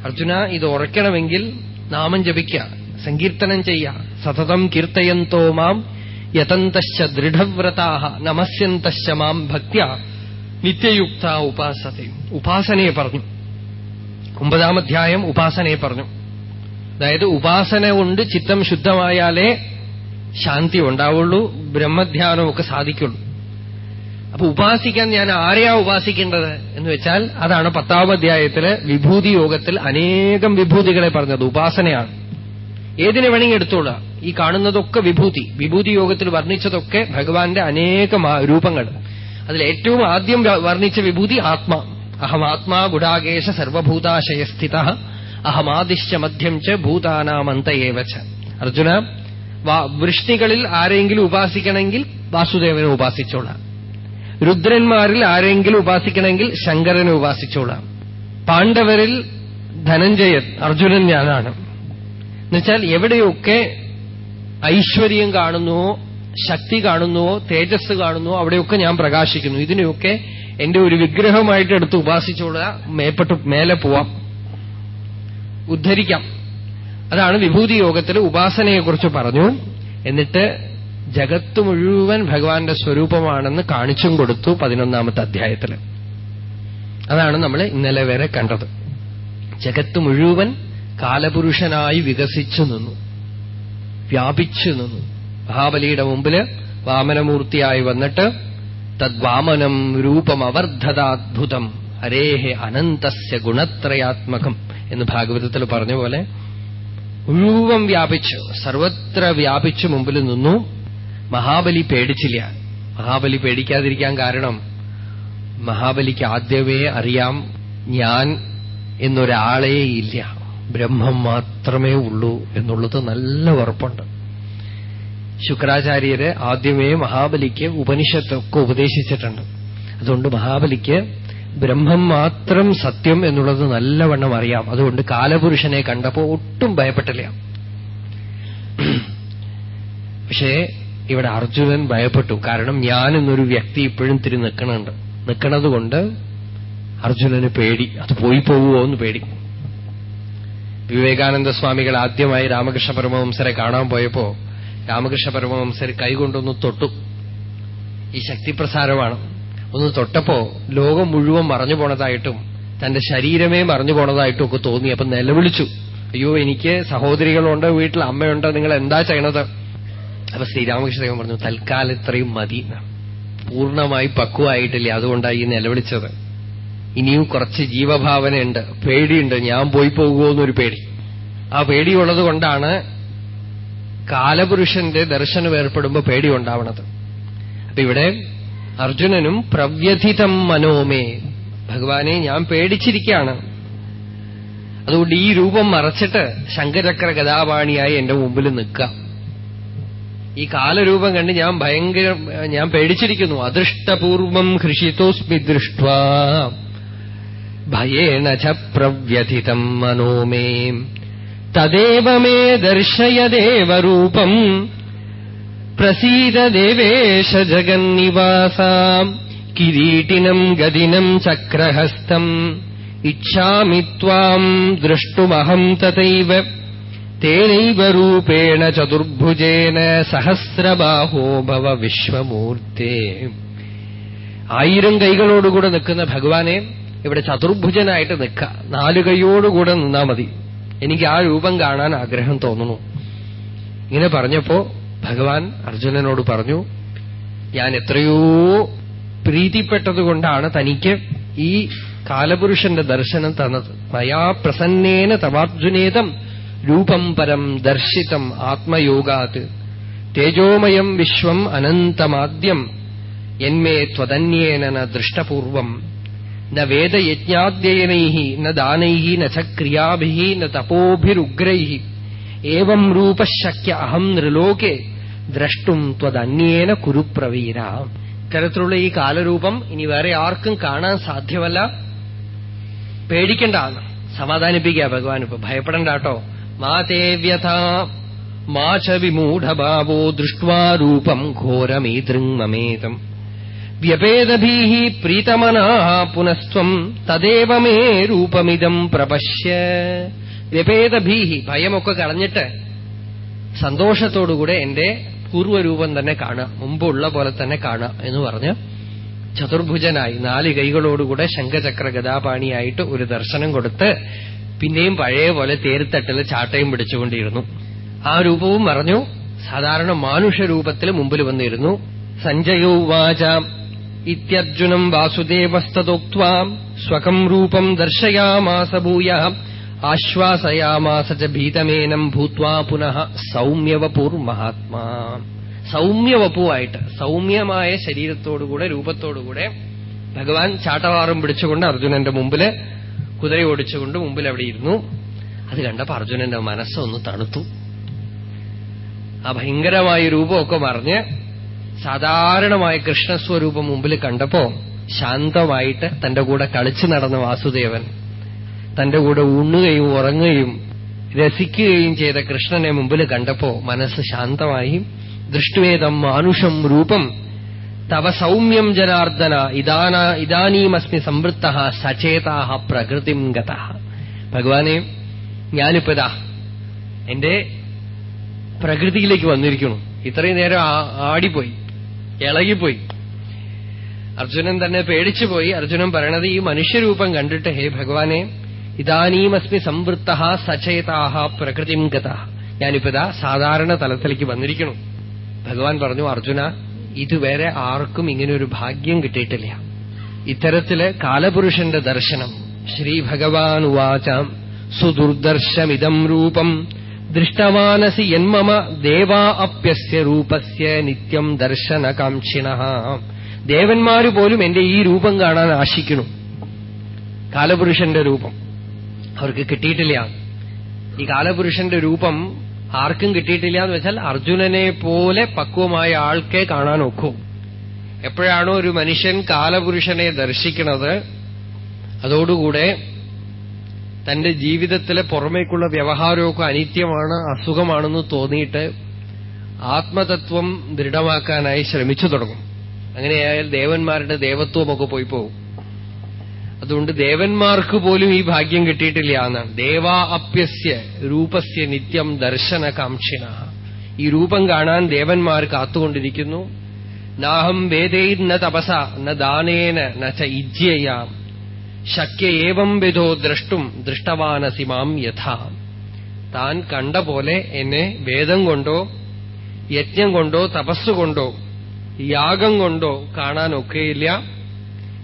അർജുന ഇത് ഉറയ്ക്കണമെങ്കിൽ നാമം ജപിക്ക സങ്കീർത്തനം ചെയ്യ സതതം കീർത്തയന്തോ മാം യതന്തശ്ച ദൃഢവ്രതാഹ നമസ്യന്തശ്ച മാം ഭക്യ നിത്യയുക്ത ഉപാസത്തെ ഉപാസനയെ പറഞ്ഞു. ഒമ്പതാം അധ്യായം ഉപാസനയെ പറഞ്ഞു. അതായത് ഉപാസന കൊണ്ട് ചിത്തം ശുദ്ധമായാലേ ശാന്തി ഉണ്ടാവുള്ളൂ ബ്രഹ്മധ്യാനമൊക്കെ സാധിക്കുള്ളൂ. അപ്പൊ ഉപാസിക്കാൻ ഞാൻ ആരെയാ ഉപാസിക്കേണ്ടത് എന്ന് വെച്ചാൽ അതാണ് പത്താം അധ്യായത്തിൽ വിഭൂതി യോഗത്തിൽ അനേകം വിഭൂതികളെ പറഞ്ഞത് ഉപാസനയാണ്. ഏതിനെ വേണമെങ്കിൽ എടുത്തോളാം. ഈ കാണുന്നതൊക്കെ വിഭൂതി. വിഭൂതി യോഗത്തിൽ വർണിച്ചതൊക്കെ ഭഗവാന്റെ അനേക രൂപങ്ങൾ അതിൽ ഏറ്റവും ആദ്യം വർണിച്ച വിഭൂതി ആത്മാ. അഹമാത്മാ ഗുഡാകേശ സർവഭൂതാശയസ്ഥിത അഹമാദിശ്ച മധ്യം ച ഭൂതാനാമന്തയേവച്ച അർജുന വൃഷ്ടികളിൽ ആരെങ്കിലും ഉപാസിക്കണമെങ്കിൽ വാസുദേവനെ ഉപാസിച്ചോളാം. രുദ്രന്മാരിൽ ആരെങ്കിലും ഉപാസിക്കണമെങ്കിൽ ശങ്കരനെ ഉപാസിച്ചോളാം. പാണ്ഡവരിൽ ധനഞ്ജയൻ അർജുനൻ ഞാനാണ്. എന്നുവെച്ചാൽ എവിടെയൊക്കെ ഐശ്വര്യം കാണുന്നുവോ ശക്തി കാണുന്നുവോ തേജസ് കാണുന്നുവോ അവിടെയൊക്കെ ഞാൻ പ്രകാശിക്കുന്നു. ഇതിനെയൊക്കെ എന്റെ ഒരു വിഗ്രഹമായിട്ട് എടുത്ത് ഉപാസിച്ചോളുക മേപ്പെട്ട് മേലെ പോവാം. ഉദ്ധരിക്കാം. അതാണ് വിഭൂതി യോഗത്തിൽ ഉപാസനയെക്കുറിച്ച് പറഞ്ഞു. എന്നിട്ട് ജഗത്ത് മുഴുവൻ ഭഗവാന്റെ സ്വരൂപമാണെന്ന് കാണിച്ചും കൊടുത്തു പതിനൊന്നാമത്തെ അധ്യായത്തിൽ അതാണ് നമ്മൾ ഇന്നലെ വരെ കണ്ടത്. ജഗത്ത് മുഴുവൻ കാലപുരുഷനായി വികസിച്ചു നിന്നു. വ്യാപിച്ചു നിന്നു. മഹാബലിയുടെ മുമ്പിൽ വാമനമൂർത്തിയായി വന്നിട്ട് തദ്വാമനം രൂപമവർദ്ധതാദ്ഭുതം ഹരേഹെ അനന്തസ്യ ഗുണത്രയാത്മകം എന്ന് ഭാഗവതത്തിൽ പറഞ്ഞ പോലെ മുഴുവൻ വ്യാപിച്ചു സർവത്ര വ്യാപിച്ചു മുമ്പിൽ നിന്നു. മഹാബലി പേടിച്ചില്ല. മഹാബലി പേടിക്കാതിരിക്കാൻ കാരണം മഹാബലിക്ക് ആദ്യമേ അറിയാം ഞാൻ എന്നൊരാളേ ഇല്ല. ബ്രഹ്മം മാത്രമേ ഉള്ളൂ എന്നുള്ളത് നല്ല ഉറപ്പുണ്ട്. ശുക്രാചാര്യര് ആദ്യമേ മഹാബലിക്ക് ഉപനിഷത്തൊക്കെ ഉപദേശിച്ചിട്ടുണ്ട്. അതുകൊണ്ട് മഹാബലിക്ക് ബ്രഹ്മം മാത്രം സത്യം എന്നുള്ളത് നല്ലവണ്ണം അറിയാം. അതുകൊണ്ട് കാലപുരുഷനെ കണ്ടപ്പോ ഒട്ടും ഭയപ്പെട്ടില്ല. പക്ഷേ ഇവിടെ അർജുനൻ ഭയപ്പെട്ടു. കാരണം ഞാൻ എന്നൊരു വ്യക്തി ഇപ്പോഴും തിരി നിൽക്കണുണ്ട്. നിൽക്കണതുകൊണ്ട് അർജുനന് പേടി. അത് പോയി പോവുമോ എന്ന് പേടി. വിവേകാനന്ദ സ്വാമികൾ ആദ്യമായി രാമകൃഷ്ണ പരമവംസരെ കാണാൻ പോയപ്പോ രാമകൃഷ്ണ പരമവംസർ കൈകൊണ്ടൊന്ന് തൊട്ടു. ഈ ശക്തിപ്രസാരമാണ്. ഒന്ന് തൊട്ടപ്പോ ലോകം മുഴുവൻ മറഞ്ഞു പോണതായിട്ടും തന്റെ ശരീരമേ മറഞ്ഞു പോണതായിട്ടും ഒക്കെ തോന്നി. അപ്പൊ നിലവിളിച്ചു. അയ്യോ എനിക്ക് സഹോദരികളുണ്ട് വീട്ടിൽ അമ്മയുണ്ട് നിങ്ങൾ എന്താ ചെയ്യണത്? അപ്പൊ ശ്രീരാമകൃഷ്ണദേവൻ പറഞ്ഞു തൽക്കാലം ഇത്രയും മതി. പൂർണമായി പക്വമായിട്ടില്ല. അതുകൊണ്ടാണ് ഈ നിലവിളിച്ചത്. ഇനിയും കുറച്ച് ജീവഭാവനയുണ്ട്. പേടിയുണ്ട്. ഞാൻ പോയി പോകുമോ എന്നൊരു പേടി. ആ പേടിയുള്ളത് കൊണ്ടാണ് കാലപുരുഷന്റെ ദർശനം ഏർപ്പെടുമ്പോ പേടി ഉണ്ടാവണത്. അപ്പൊ ഇവിടെ അർജുനനും പ്രവ്യഥിതം മനോമേ. ഭഗവാനെ ഞാൻ പേടിച്ചിരിക്കുകയാണ്. അതുകൊണ്ട് ഈ രൂപം മറച്ചിട്ട് ശങ്കചക്ര ഗതാപാണിയായി എന്റെ മുമ്പിൽ നിൽക്കാം. ഈ കാലരൂപം കണ്ട് ഞാൻ ഭയങ്കര ഞാൻ പേടിച്ചിരിക്കുന്നു. അദൃഷ്ടപൂർവം ഹൃഷിതോസ്മി ദൃഷ്ട ഭയേണ ച പ്രവ്യഥിതം മനോമേ തദേവ മേ ദർശയ ദേവരൂപം. പ്രസീത ദേവേശ ജഗന്നിവാസ. കിരീട്ടിനം ഗതിനം ചക്രഹസ്തം. ഇച്ഛാമി ത്വാം ദൃഷ്ടുമഹം തഥൈവ. തേനൈവ രൂപേണ ചതുർഭുജേന സഹസ്രബാഹോ ഭവ വിശ്വമൂർത്തേ. ആയിരം കൈകളോടുകൂടെ നിൽക്കുന്ന ഭഗവാനെ ഇവിടെ ചതുർഭുജനായിട്ട് നിൽക്ക നാലു കൈയോടുകൂടെ നിന്നാ മതി. എനിക്ക് ആ രൂപം കാണാൻ ആഗ്രഹം തോന്നുന്നു. ഇങ്ങനെ പറഞ്ഞപ്പോ ഭഗവാൻ അർജുനനോട് പറഞ്ഞു ഞാൻ എത്രയോ പ്രീതിപ്പെട്ടതുകൊണ്ടാണ് തനിക്ക് ഈ കാലപുരുഷന്റെ ദർശനം തന്നത്. മയാ പ്രസന്നേന തവാർജുനേതം രൂപം പരം ദർശിതം ആത്മയോഗാത്. തേജോമയം വിശ്വം അനന്തമാദ്യം. എന്മേ ത്വതന്യേന ദൃഷ്ടപൂർവം. ന വേദയജ്ഞാദ്യയനൈ ന ദാനൈ ന ന തപോഭിരുഗ്രൈ ഏവം രൂപശക്യ അഹം നൃലോകെ ദ്രഷ്ടും ത്വതന്യേന കുരുപ്രവീര. ഇത്തരത്തിലുള്ള ഈ കാലരൂപം ഇനി വേറെ ആർക്കും കാണാൻ സാധ്യമല്ല. പേടിക്കണ്ട സമാധാനിപ്പിക്കുക ഭഗവാൻ ഇപ്പൊ ഭയപ്പെടണ്ട കേട്ടോ. മാ രൂപം ഘോരമീതൃങ്മമേതം വ്യപേദഭീ പ്രീതമനാ പുനസ്ത്വം തദേവ രൂപമിതം പ്രപശ്യ വ്യപേദഭീ ഭയമൊക്കെ കളഞ്ഞിട്ട് സന്തോഷത്തോടുകൂടെ എന്റെ പൂർവരൂപം തന്നെ കാണുക മുമ്പുള്ള പോലെ തന്നെ കാണുക എന്ന് പറഞ്ഞ് ചതുർഭുജനായി നാല് കൈകളോടുകൂടെ ശംഖചക്ര ഗതാപാണിയായിട്ട് ഒരു ദർശനം കൊടുത്ത് പിന്നെയും പഴയ പോലെ തേരുത്തട്ടിൽ ചാട്ടയും പിടിച്ചുകൊണ്ടിരുന്നു. ആ രൂപവും മറഞ്ഞു. സാധാരണ മാനുഷരൂപത്തിൽ മുമ്പിൽ വന്നിരുന്നു. സഞ്ജയോ വാച ഇത്യർജുനം വാസുദേവസ്തോക്വാം സ്വകം രൂപം ദർശയാമാസ ഭൂയ. ആശ്വാസയാമാസ ച ഭീതമേനം ഭൂത്വാ പുനഃ സൗമ്യവപൂർ മഹാത്മാ സൗമ്യവപുവായിട്ട് സൗമ്യമായ ശരീരത്തോടുകൂടെ രൂപത്തോടുകൂടെ ഭഗവാൻ ചാട്ടവാറും പിടിച്ചുകൊണ്ട് അർജുനന്റെ മുമ്പിൽ കുതിര ഓടിച്ചുകൊണ്ട് മുമ്പിൽ അവിടെ ഇരുന്നു. അത് കണ്ടപ്പോ അർജുനന്റെ മനസ്സൊന്ന് തണുത്തു. ആ ഭയങ്കരമായ രൂപമൊക്കെ മറിഞ്ഞ് സാധാരണമായ കൃഷ്ണസ്വരൂപം മുമ്പിൽ കണ്ടപ്പോ ശാന്തമായിട്ട് തന്റെ കൂടെ കളിച്ചു നടന്ന വാസുദേവൻ തന്റെ കൂടെ ഉണ്ണുകയും ഉറങ്ങുകയും രസിക്കുകയും ചെയ്ത കൃഷ്ണനെ മുമ്പിൽ കണ്ടപ്പോ മനസ്സ് ശാന്തമായി ദൃഷ്ടുവേദം മാനുഷം രൂപം തവ സൗമ്യം ജനാർദ്ദന ഇതാന ഇതാനീമസ്മി സംവൃത്ത സചേതാ പ്രകൃതിം ഗത ഭഗവാനെ ഞാനിപ്പതാ എന്റെ പ്രകൃതിയിലേക്ക് വന്നിരിക്കുന്നു. ഇത്രയും നേരം ആടിപ്പോയി ഇളകിപ്പോയി. അർജുനൻ തന്നെ പേടിച്ചു പോയി അർജുനൻ പറയണത് ഈ മനുഷ്യരൂപം കണ്ടിട്ട് ഹേ ഭഗവാനെ ഇതാനീമസ്മി സംവൃത്ത സചേതാഹ പ്രകൃതിം ഗത ഞാനിപ്പതാ സാധാരണ തലത്തിലേക്ക് വന്നിരിക്കുന്നു. ഭഗവാൻ പറഞ്ഞു അർജുന ഇതുവരെ ആർക്കും ഇങ്ങനെ ഒരു ഭാഗ്യം കിട്ടിയിട്ടില്ല. ഇത്തരത്തിൽ കാലപുരുഷന്റെ ദർശനം ശ്രീ ഭഗവാൻ ഉവാച. സുദുർദർശമിതം രൂപം. ദൃഷ്ടവാനസി യന്മമ ദേവാ അപ്യസ്യ രൂപസ്യ നിത്യം ദർശനകാംക്ഷിണ. ദേവന്മാര് പോലും എന്റെ ഈ രൂപം കാണാൻ ആശിക്കുന്നു. കാലപുരുഷന്റെ രൂപം. അവർക്ക് കിട്ടിയിട്ടില്ല. ഈ കാലപുരുഷന്റെ രൂപം ആർക്കും കിട്ടിയിട്ടില്ല എന്ന് വെച്ചാൽ അർജുനനെ പോലെ പക്വമായ ആൾക്കേ കാണാൻ ഒക്കൂ. എപ്പോഴാണോ ഒരു മനുഷ്യൻ കാലപുരുഷനെ ദർശിക്കുന്നത് അതോടുകൂടെ തന്റെ ജീവിതത്തിലെ പുറമേക്കുള്ള വ്യവഹാരമൊക്കെ അനിത്യമാണ് അസുഖമാണെന്ന് തോന്നിയിട്ട് ആത്മതത്വം ദൃഢമാക്കാനായി ശ്രമിച്ചു തുടങ്ങും. അങ്ങനെയായാൽ ദേവന്മാരുടെ ദേവത്വമൊക്കെ പോയി പോകും അതുകൊണ്ട് ദേവന്മാർക്ക് പോലും ഈ ഭാഗ്യം കിട്ടിയിട്ടില്ല എന്നാണ്. ദേവാ അപ്യസ്യ രൂപസ്യ നിത്യം ദർശനകാംക്ഷിണ. ഈ രൂപം കാണാൻ ദേവന്മാർ കാത്തുകൊണ്ടിരിക്കുന്നു. നാഹം വേദൈന്ന തപസ ന ദാനേന ന ച ഇജ്യയാം ശക്യ ഏവം വിധോ ദ്രഷ്ടും ദൃഷ്ടവാനസി മാം യഥാ. താൻ കണ്ട പോലെ എന്നെ വേദം കൊണ്ടോ യജ്ഞം കൊണ്ടോ തപസ്സുകൊണ്ടോ യാഗം കൊണ്ടോ കാണാനൊക്കെയില്ല.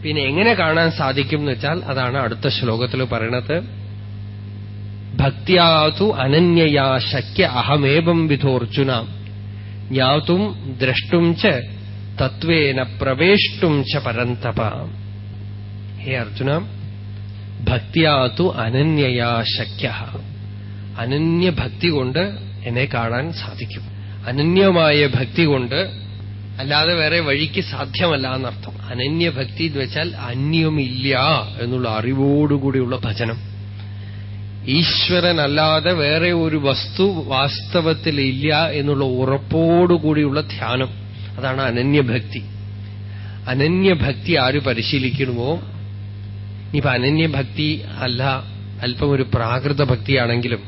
പിന്നെ എങ്ങനെ കാണാൻ സാധിക്കും എന്ന് വെച്ചാൽ അതാണ് അടുത്ത ശ്ലോകത്തിൽ പറയണത്. ഭക്തിയാതു അനന്യയാ ശക്യ അഹമേവം വിധോർജുന. ജ്ഞാതും ദ്രഷ്ടും ച തത്വേന പ്രവേഷ്ടും ച പരന്തപ. ഹേ അർജുന ഭക്തിയാതു അനന്യയാ ശക്യ. അനന്യഭക്തി കൊണ്ട് എന്നെ കാണാൻ സാധിക്കും. അനന്യമായ ഭക്തി കൊണ്ട് അല്ലാതെ വേറെ വഴിക്ക് സാധ്യമല്ല എന്നർത്ഥം. അനന്യഭക്തി എന്ന് വെച്ചാൽ അന്യമില്ല എന്നുള്ള അറിവോടുകൂടിയുള്ള ഭജനം. ഈശ്വരനല്ലാതെ വേറെ ഒരു വസ്തു വാസ്തവത്തിൽ ഇല്ല എന്നുള്ള ഉറപ്പോടുകൂടിയുള്ള ധ്യാനം. അതാണ് അനന്യഭക്തി. അനന്യഭക്തി ആര് പരിശീലിക്കണമോ ഇനിയിപ്പോ അനന്യഭക്തി അല്ല അല്പം ഒരു പ്രാകൃത ഭക്തിയാണെങ്കിലും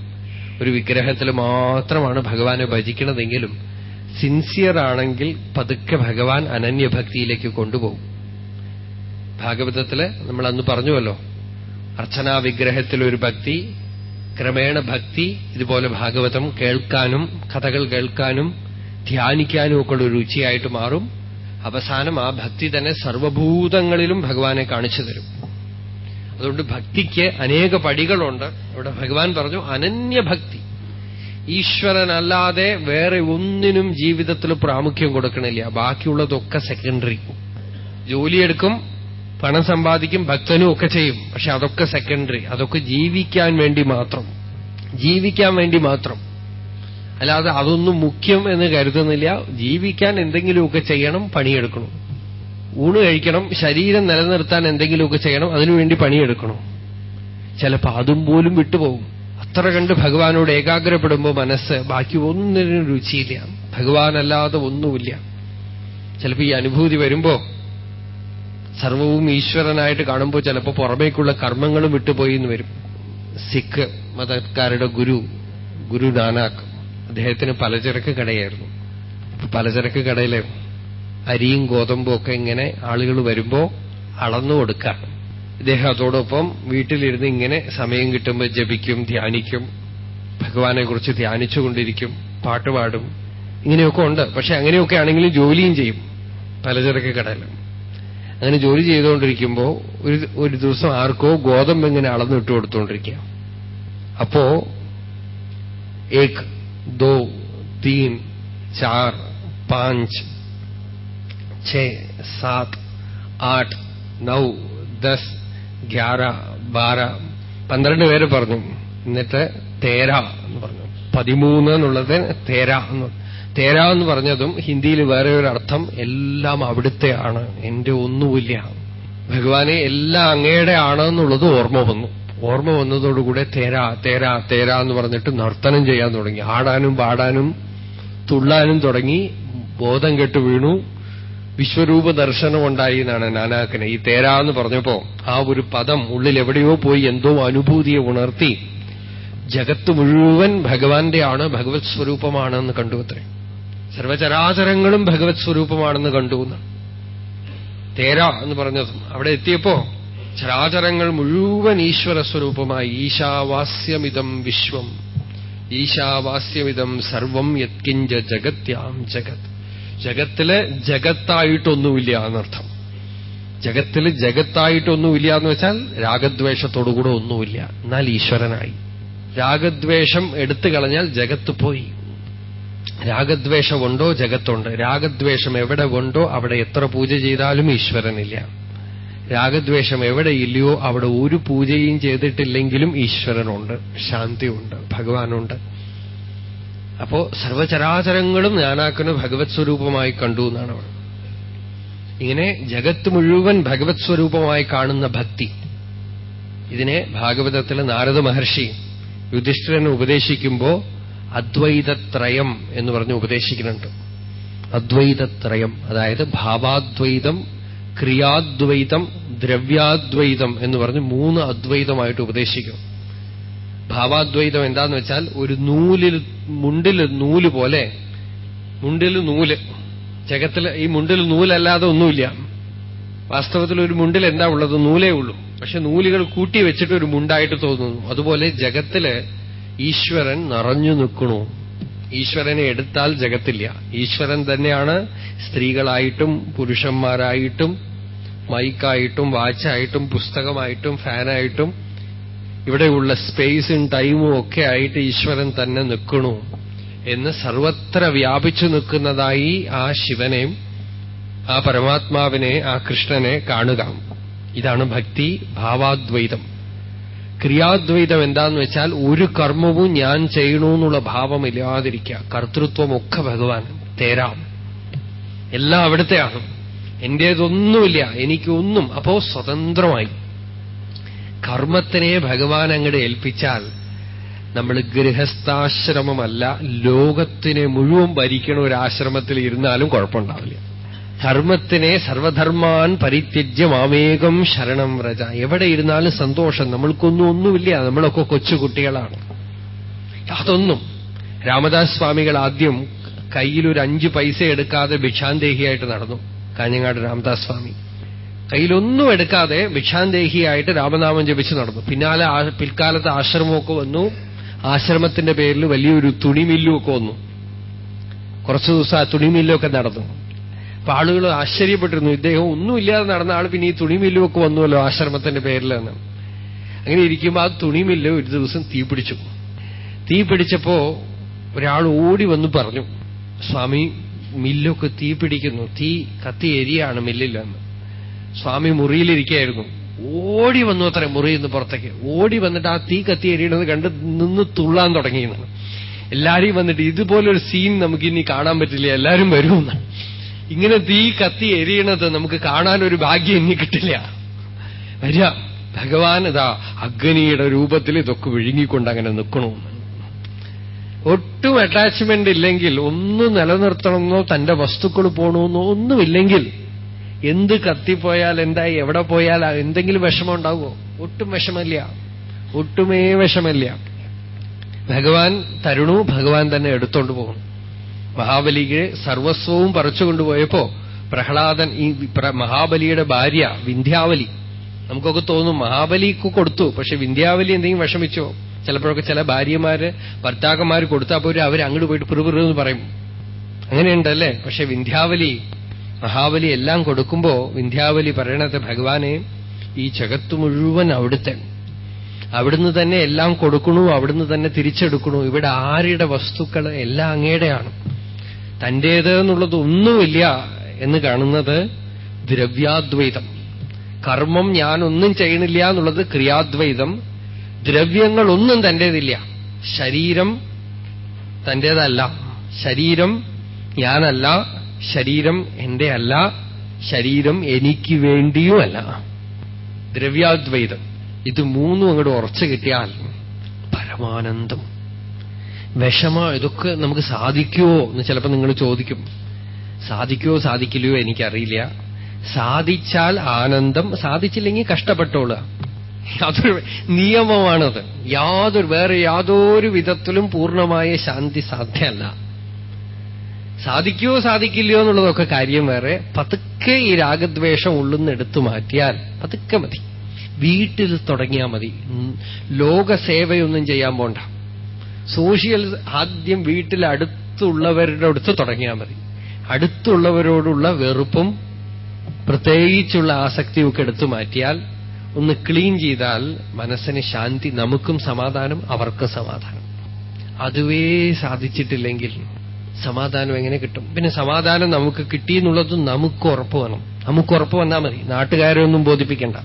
ഒരു വിഗ്രഹത്തിൽ മാത്രമാണ് ഭഗവാനെ ഭജിക്കണതെങ്കിലും സിൻസിയർ ആണെങ്കിൽ പതുക്കെ ഭഗവാൻ അനന്യഭക്തിയിലേക്ക് കൊണ്ടുപോകും. ഭാഗവതത്തിൽ നമ്മൾ അന്ന് പറഞ്ഞുവല്ലോ അർച്ചനാ വിഗ്രഹത്തിലൊരു ഭക്തി ക്രമേണ ഭക്തി ഇതുപോലെ ഭാഗവതം കേൾക്കാനും കഥകൾ കേൾക്കാനും ധ്യാനിക്കാനും ഒക്കെ ഒരു രുചിയായിട്ട് മാറും. അവസാനം ആ ഭക്തി തന്നെ സർവഭൂതങ്ങളിലും ഭഗവാനെ കാണിച്ചു തരും. അതുകൊണ്ട് ഭക്തിക്ക് അനേക പടികളുണ്ട്. ഇവിടെ ഭഗവാൻ പറഞ്ഞു അനന്യഭക്തി ഈശ്വരനല്ലാതെ വേറെ ഒന്നിനും ജീവിതത്തിൽ പ്രാമുഖ്യം കൊടുക്കണില്ല. ബാക്കിയുള്ളതൊക്കെ സെക്കൻഡറി ജോലിയെടുക്കും പണം സമ്പാദിക്കും ഭക്തനും ഒക്കെ ചെയ്യും. പക്ഷെ അതൊക്കെ സെക്കൻഡറി അതൊക്കെ ജീവിക്കാൻ വേണ്ടി മാത്രം. ജീവിക്കാൻ വേണ്ടി മാത്രം. അല്ലാതെ അതൊന്നും മുഖ്യം എന്ന് കരുതുന്നില്ല. ജീവിക്കാൻ എന്തെങ്കിലുമൊക്കെ ചെയ്യണം പണിയെടുക്കണം. ഊണ് കഴിക്കണം ശരീരം നിലനിർത്താൻ എന്തെങ്കിലുമൊക്കെ ചെയ്യണം അതിനുവേണ്ടി പണിയെടുക്കണം. ചിലപ്പോൾ അതും പോലും വിട്ടുപോകും. അത്ര കണ്ട് ഭഗവാനോട് ഏകാഗ്രപ്പെടുമ്പോൾ മനസ്സ് ബാക്കി ഒന്നിനും രുചിയില്ല. ഭഗവാനല്ലാതെ ഒന്നുമില്ല. ചിലപ്പോൾ ഈ അനുഭൂതി വരുമ്പോ സർവവും ഈശ്വരനായിട്ട് കാണുമ്പോൾ ചിലപ്പോൾ പുറമേക്കുള്ള കർമ്മങ്ങളും വിട്ടുപോയി എന്ന് വരും. സിഖ് മതക്കാരുടെ ഗുരു ഗുരു നാനാക്ക്. അദ്ദേഹത്തിന് പലചരക്ക് കടയായിരുന്നു. പലചരക്ക് കടയിലെ അരിയും ഗോതമ്പും ഒക്കെ ഇങ്ങനെ ആളുകൾ വരുമ്പോ അളന്നു കൊടുക്കാം ഇദ്ദേഹം അതോടൊപ്പം വീട്ടിലിരുന്ന് ഇങ്ങനെ സമയം കിട്ടുമ്പോൾ ജപിക്കും ധ്യാനിക്കും ഭഗവാനെ കുറിച്ച് ധ്യാനിച്ചുകൊണ്ടിരിക്കും പാട്ടുപാടും ഇങ്ങനെയൊക്കെ ഉണ്ട്. പക്ഷെ അങ്ങനെയൊക്കെ ആണെങ്കിലും ജോലിയും ചെയ്യും. പലചരക്ക് കടലും അങ്ങനെ ജോലി ചെയ്തുകൊണ്ടിരിക്കുമ്പോൾ ഒരു ഒരു ദിവസം ആർക്കോ ഗോതമ്പ് ഇങ്ങനെ അളന്നിട്ട് കൊടുത്തുകൊണ്ടിരിക്കുക അപ്പോ ഏക് ദോ തീൻ ചാർ പാഞ്ച് ഛേ സാത് ആട്ട് നൗ ദസ് ഗ്യാര ബാര പന്ത്രണ്ട് പേര് പറഞ്ഞു. എന്നിട്ട് തേര എന്ന് പറഞ്ഞു. പതിമൂന്ന് എന്നുള്ളത് തേര എന്ന് തേര എന്ന് പറഞ്ഞതും ഹിന്ദിയിൽ വേറെ ഒരു അർത്ഥം എല്ലാം അവിടുത്തെയാണ് എന്റെ ഒന്നുമില്ല. ഭഗവാനെ എല്ലാം അങ്ങയുടെ ആണ് എന്നുള്ളത് ഓർമ്മ വന്നു. ഓർമ്മ വന്നതോടുകൂടെ തേര തേര തേര എന്ന് പറഞ്ഞിട്ട് നർത്തനം ചെയ്യാൻ തുടങ്ങി. ആടാനും പാടാനും തുള്ളാനും തുടങ്ങി. ബോധം കെട്ട് വീണു. വിശ്വരൂപ ദർശനം ഉണ്ടായി എന്നാണ് നാനാക്കിനെ. ഈ തേര എന്ന് പറഞ്ഞപ്പോ ആ ഒരു പദം ഉള്ളിൽ എവിടെയോ പോയി എന്തോ അനുഭൂതിയെ ഉണർത്തി. ജഗത്ത് മുഴുവൻ ഭഗവാന്റെ ആണ് ഭഗവത് സ്വരൂപമാണെന്ന് കണ്ടു അത്രേ. സർവചരാചരങ്ങളും ഭഗവത് സ്വരൂപമാണെന്ന് കണ്ടു എന്നാണ്. തേര എന്ന് പറഞ്ഞതും അവിടെ എത്തിയപ്പോ ചരാചരങ്ങൾ മുഴുവൻ ഈശ്വര സ്വരൂപമായി. ഈശാവാസ്യമിതം വിശ്വം. ഈശാവാസ്യമിതം സർവം യത്കിഞ്ച ജഗത്യാം ജഗത്. ജഗത്തിൽ ജഗത്തായിട്ടൊന്നുമില്ല എന്നർത്ഥം. ജഗത്തിൽ ജഗത്തായിട്ടൊന്നുമില്ല എന്ന് വെച്ചാൽ രാഗദ്വേഷത്തോടുകൂടെ ഒന്നുമില്ല. എന്നാൽ ഈശ്വരനായി. രാഗദ്വേഷം എടുത്തു കളഞ്ഞാൽ ജഗത്ത് പോയി. രാഗദ്വേഷമുണ്ടോ? ജഗത്തുണ്ട്. രാഗദ്വേഷം എവിടെ ഉണ്ടോ? അവിടെ എത്ര പൂജ ചെയ്താലും ഈശ്വരനില്ല. രാഗദ്വേഷം എവിടെ ഇല്ലയോ അവിടെ ഒരു പൂജയും ചെയ്തിട്ടില്ലെങ്കിലും ഈശ്വരനുണ്ട്. ശാന്തിയുണ്ട്. ഭഗവാനുണ്ട്. അപ്പോ സർവചരാചരങ്ങളും ഞാനാക്കുന്ന ഭഗവത് സ്വരൂപമായി കണ്ടു എന്നാണ് അവൾ ഇങ്ങനെ ജഗത്ത് മുഴുവൻ ഭഗവത് സ്വരൂപമായി കാണുന്ന ഭക്തി. ഇതിനെ ഭാഗവതത്തിൽ നാരദ മഹർഷി യുധിഷ്ഠിരനെ ഉപദേശിക്കുമ്പോ അദ്വൈതത്രയം എന്ന് പറഞ്ഞ് ഉപദേശിക്കുന്നുണ്ട്. അദ്വൈതത്രയം അതായത് ഭാവാദ്വൈതം ക്രിയാദ്വൈതം ദ്രവ്യാദ്വൈതം എന്ന് പറഞ്ഞ് മൂന്ന് അദ്വൈതമായിട്ട് ഉപദേശിക്കും ഭാവാദ്വൈതം എന്താന്ന് വെച്ചാൽ ഒരു നൂലിൽ മുണ്ടിൽ നൂൽ പോലെ മുണ്ടിൽ നൂൽ. ജഗത്തിൽ ഈ മുണ്ടിൽ നൂലല്ലാതെ ഒന്നുമില്ല. വാസ്തവത്തിൽ ഒരു മുണ്ടിൽ എന്താ ഉള്ളത്? നൂലേ ഉള്ളൂ. പക്ഷെ നൂലുകൾ കൂട്ടി വെച്ചിട്ട് ഒരു മുണ്ടായിട്ട് തോന്നുന്നു. അതുപോലെ ജഗത്തിൽ ഈശ്വരൻ നിറഞ്ഞു നിൽക്കണു. ഈശ്വരനെ എടുത്താൽ ജഗത്തില്ല. ഈശ്വരൻ തന്നെയാണ് സ്ത്രീകളായിട്ടും പുരുഷന്മാരായിട്ടും മൈക്കായിട്ടും വാച്ചായിട്ടും പുസ്തകമായിട്ടും ഫാനായിട്ടും ഇവിടെയുള്ള സ്പേസും ടൈമും ഒക്കെ ആയിട്ട് ഈശ്വരൻ തന്നെ നിൽക്കണു എന്ന് സർവത്ര വ്യാപിച്ചു നിൽക്കുന്നതായി ആ ശിവനെ ആ പരമാത്മാവിനെ ആ കൃഷ്ണനെ കാണുക. ഇതാണ് ഭക്തി ഭാവാദ്വൈതം. ക്രിയാദ്വൈതം എന്താന്ന് വെച്ചാൽ ഒരു കർമ്മവും ഞാൻ ചെയ്യണമെന്നുള്ള ഭാവമില്ലാതിരിക്കുക. കർത്തൃത്വമൊക്കെ ഭഗവാൻ തേരാം. എല്ലാം അവിടുത്തെയാണ്. എന്റേതൊന്നുമില്ല എനിക്കൊന്നും. അപ്പോ സ്വതന്ത്രമായി. കർമ്മത്തിനെ ഭഗവാൻ അങ്ങോട്ട് ഏൽപ്പിച്ചാൽ നമ്മൾ ഗൃഹസ്ഥാശ്രമമല്ല ലോകത്തിനെ മുഴുവൻ ഭരിക്കണ ഒരു ആശ്രമത്തിൽ ഇരുന്നാലും കുഴപ്പമുണ്ടാവില്ല. കർമ്മത്തിനെ സർവധർമാൻ പരിത്യജ്യ മാമേകം ശരണം വ്രജ. എവിടെ ഇരുന്നാലും സന്തോഷം. നമ്മൾക്കൊന്നും ഒന്നുമില്ല. നമ്മളൊക്കെ കൊച്ചുകുട്ടികളാണ് അതൊന്നും. രാമദാസ് സ്വാമികൾ ആദ്യം കയ്യിലൊരു അഞ്ച് പൈസ എടുക്കാതെ ഭിക്ഷാന്തേഹിയായിട്ട് നടന്നു. കാഞ്ഞങ്ങാട് രാമദാസ് സ്വാമി. കയ്യിലൊന്നും എടുക്കാതെ ഭിക്ഷാന്തേഹിയായിട്ട് രാമനാമം ജപിച്ച് നടന്നു. പിന്നാലെ പിൽക്കാലത്ത് ആശ്രമമൊക്കെ വന്നു. ആശ്രമത്തിന്റെ പേരിൽ വലിയൊരു തുണിമില്ലും ഒക്കെ വന്നു. കുറച്ചു ദിവസം ആ തുണിമില്ലൊക്കെ നടന്നു. അപ്പൊ ആളുകൾ ആശ്ചര്യപ്പെട്ടിരുന്നു. ഇദ്ദേഹം ഒന്നുമില്ലാതെ നടന്ന ആൾ പിന്നെ ഈ തുണിമില്ലുമൊക്കെ വന്നുവല്ലോ ആശ്രമത്തിന്റെ പേരിലെന്ന്. അങ്ങനെ ഇരിക്കുമ്പോൾ ആ തുണിമില്ല് ഒരു ദിവസം തീ പിടിച്ചു. തീ പിടിച്ചപ്പോ ഒരാൾ ഓടി വന്ന് പറഞ്ഞു സ്വാമി മില്ലൊക്കെ തീ പിടിക്കുന്നു. തീ കത്തി എരിയാണ് മില്ലില്ലെന്ന് സ്വാമി മുറിയിലിരിക്കുകയായിരുന്നു ഓടി വന്നു അത്ര മുറിയിൽ നിന്ന് പുറത്തേക്ക്. ഓടി വന്നിട്ട് ആ തീ കത്തി എരിയണത് കണ്ട് നിന്ന് തുള്ളാൻ തുടങ്ങിയെന്നാണ് എല്ലാരെയും വന്നിട്ട് ഇതുപോലൊരു സീൻ നമുക്ക് ഇനി കാണാൻ പറ്റില്ല എല്ലാരും വരുമെന്നാണ് ഇങ്ങനെ തീ കത്തി എരിയണത് നമുക്ക് കാണാൻ ഒരു ഭാഗ്യം ഇനി കിട്ടില്ല. വരിക. ഭഗവാൻ ഇതാ അഗ്നിയുടെ രൂപത്തിൽ ഇതൊക്കെ വിഴുങ്ങിക്കൊണ്ട് അങ്ങനെ നിൽക്കണമെന്ന് ഒട്ടും അറ്റാച്ച്മെന്റ് ഇല്ലെങ്കിൽ ഒന്നും നിലനിർത്തണമെന്നോ തന്റെ വസ്തുക്കൾ പോകണമെന്നോ ഒന്നുമില്ലെങ്കിൽ എന്ത് കത്തിപ്പോയാൽ എന്തായി എവിടെ പോയാൽ എന്തെങ്കിലും വിഷമം ഉണ്ടാവുമോ? ഒട്ടും വിഷമല്ല ഒട്ടുമേ വിഷമല്ല ഭഗവാൻ തരുണു ഭഗവാൻ തന്നെ എടുത്തോണ്ട് പോകും. മഹാബലിക്ക് സർവസ്വവും പറിച്ചുകൊണ്ടുപോയപ്പോ പ്രഹ്ലാദൻ ഈ മഹാബലിയുടെ ഭാര്യ വിന്ധ്യാവലി നമുക്കൊക്കെ തോന്നും മഹാബലിക്ക് കൊടുത്തു പക്ഷെ വിന്ധ്യാവലി എന്തെങ്കിലും വിഷമിച്ചോ? ചിലപ്പോഴൊക്കെ ചില ഭാര്യമാര് ഭർത്താക്കന്മാർ കൊടുത്താൽ പോലും അവർ അങ്ങോട്ട് പോയിട്ട് പിറുപിറു എന്ന് പറയും. അങ്ങനെയുണ്ടല്ലേ? പക്ഷെ വിന്ധ്യാവലി മഹാബലി എല്ലാം കൊടുക്കുമ്പോ വിന്ധ്യാവലി പറയണത് ഭഗവാനെ ഈ ജഗത്ത് മുഴുവൻ അവിടുത്തെ. അവിടുന്ന് തന്നെ എല്ലാം കൊടുക്കണു അവിടുന്ന് തന്നെ തിരിച്ചെടുക്കണു. ഇവിടെ ആരുടെ വസ്തുക്കൾ എല്ലാം അങ്ങയുടെയാണ് തന്റേത് എന്നുള്ളത് ഒന്നുമില്ല എന്ന് കാണുന്നത് ദ്രവ്യാദ്വൈതം. കർമ്മം ഞാനൊന്നും ചെയ്യണില്ല എന്നുള്ളത് ക്രിയാദ്വൈതം. ദ്രവ്യങ്ങളൊന്നും തന്റേതില്ല. ശരീരം തന്റേതല്ല. ശരീരം ഞാനല്ല. ശരീരം എന്റെ അല്ല ശരീരം എനിക്ക് വേണ്ടിയുമല്ല ദ്രവ്യാദ്വൈതം. ഇത് മൂന്നും അങ്ങോട്ട് ഉറച്ചു കിട്ടിയാൽ പരമാനന്ദം. വിഷമ ഇതൊക്കെ നമുക്ക് സാധിക്കുമോ എന്ന് ചിലപ്പോൾ നിങ്ങൾ ചോദിക്കും. സാധിക്കുമോ സാധിക്കില്ലയോ എനിക്കറിയില്ല. സാധിച്ചാൽ ആനന്ദം സാധിച്ചില്ലെങ്കിൽ കഷ്ടപ്പെട്ടോളുക. അതൊരു നിയമമാണത്. യാതൊരു വേറെ യാതൊരു വിധത്തിലും പൂർണമായ ശാന്തി സാധ്യമല്ല. സാധിക്കുമോ സാധിക്കില്ലയോ എന്നുള്ളതൊക്കെ കാര്യം വേറെ. പതുക്കെ ഈ രാഗദ്വേഷം ഉള്ളുന്ന് എടുത്തു മാറ്റിയാൽ പതുക്കെ മതി. വീട്ടിൽ തുടങ്ങിയാൽ മതി. ലോകസേവയൊന്നും ചെയ്യാൻ പോണ്ട. സോഷ്യൽ ആദ്യം വീട്ടിൽ അടുത്തുള്ളവരുടെ അടുത്ത് തുടങ്ങിയാൽ മതി. അടുത്തുള്ളവരോടുള്ള വെറുപ്പും പ്രത്യേകിച്ചുള്ള ആസക്തിയൊക്കെ എടുത്തു മാറ്റിയാൽ ഒന്ന് ക്ലീൻ ചെയ്താൽ മനസ്സിന് ശാന്തി നമുക്കും സമാധാനം അവർക്ക് സമാധാനം. അതുവേ സാധിച്ചിട്ടില്ലെങ്കിൽ സമാധാനം എങ്ങനെ കിട്ടും? പിന്നെ സമാധാനം നമുക്ക് കിട്ടിയെന്നുള്ളത് നമുക്ക് ഉറപ്പ് വേണം. നമുക്ക് ഉറപ്പ് വന്നാൽ മതി. നാട്ടുകാരെ ഒന്നും ബോധിപ്പിക്കണ്ട.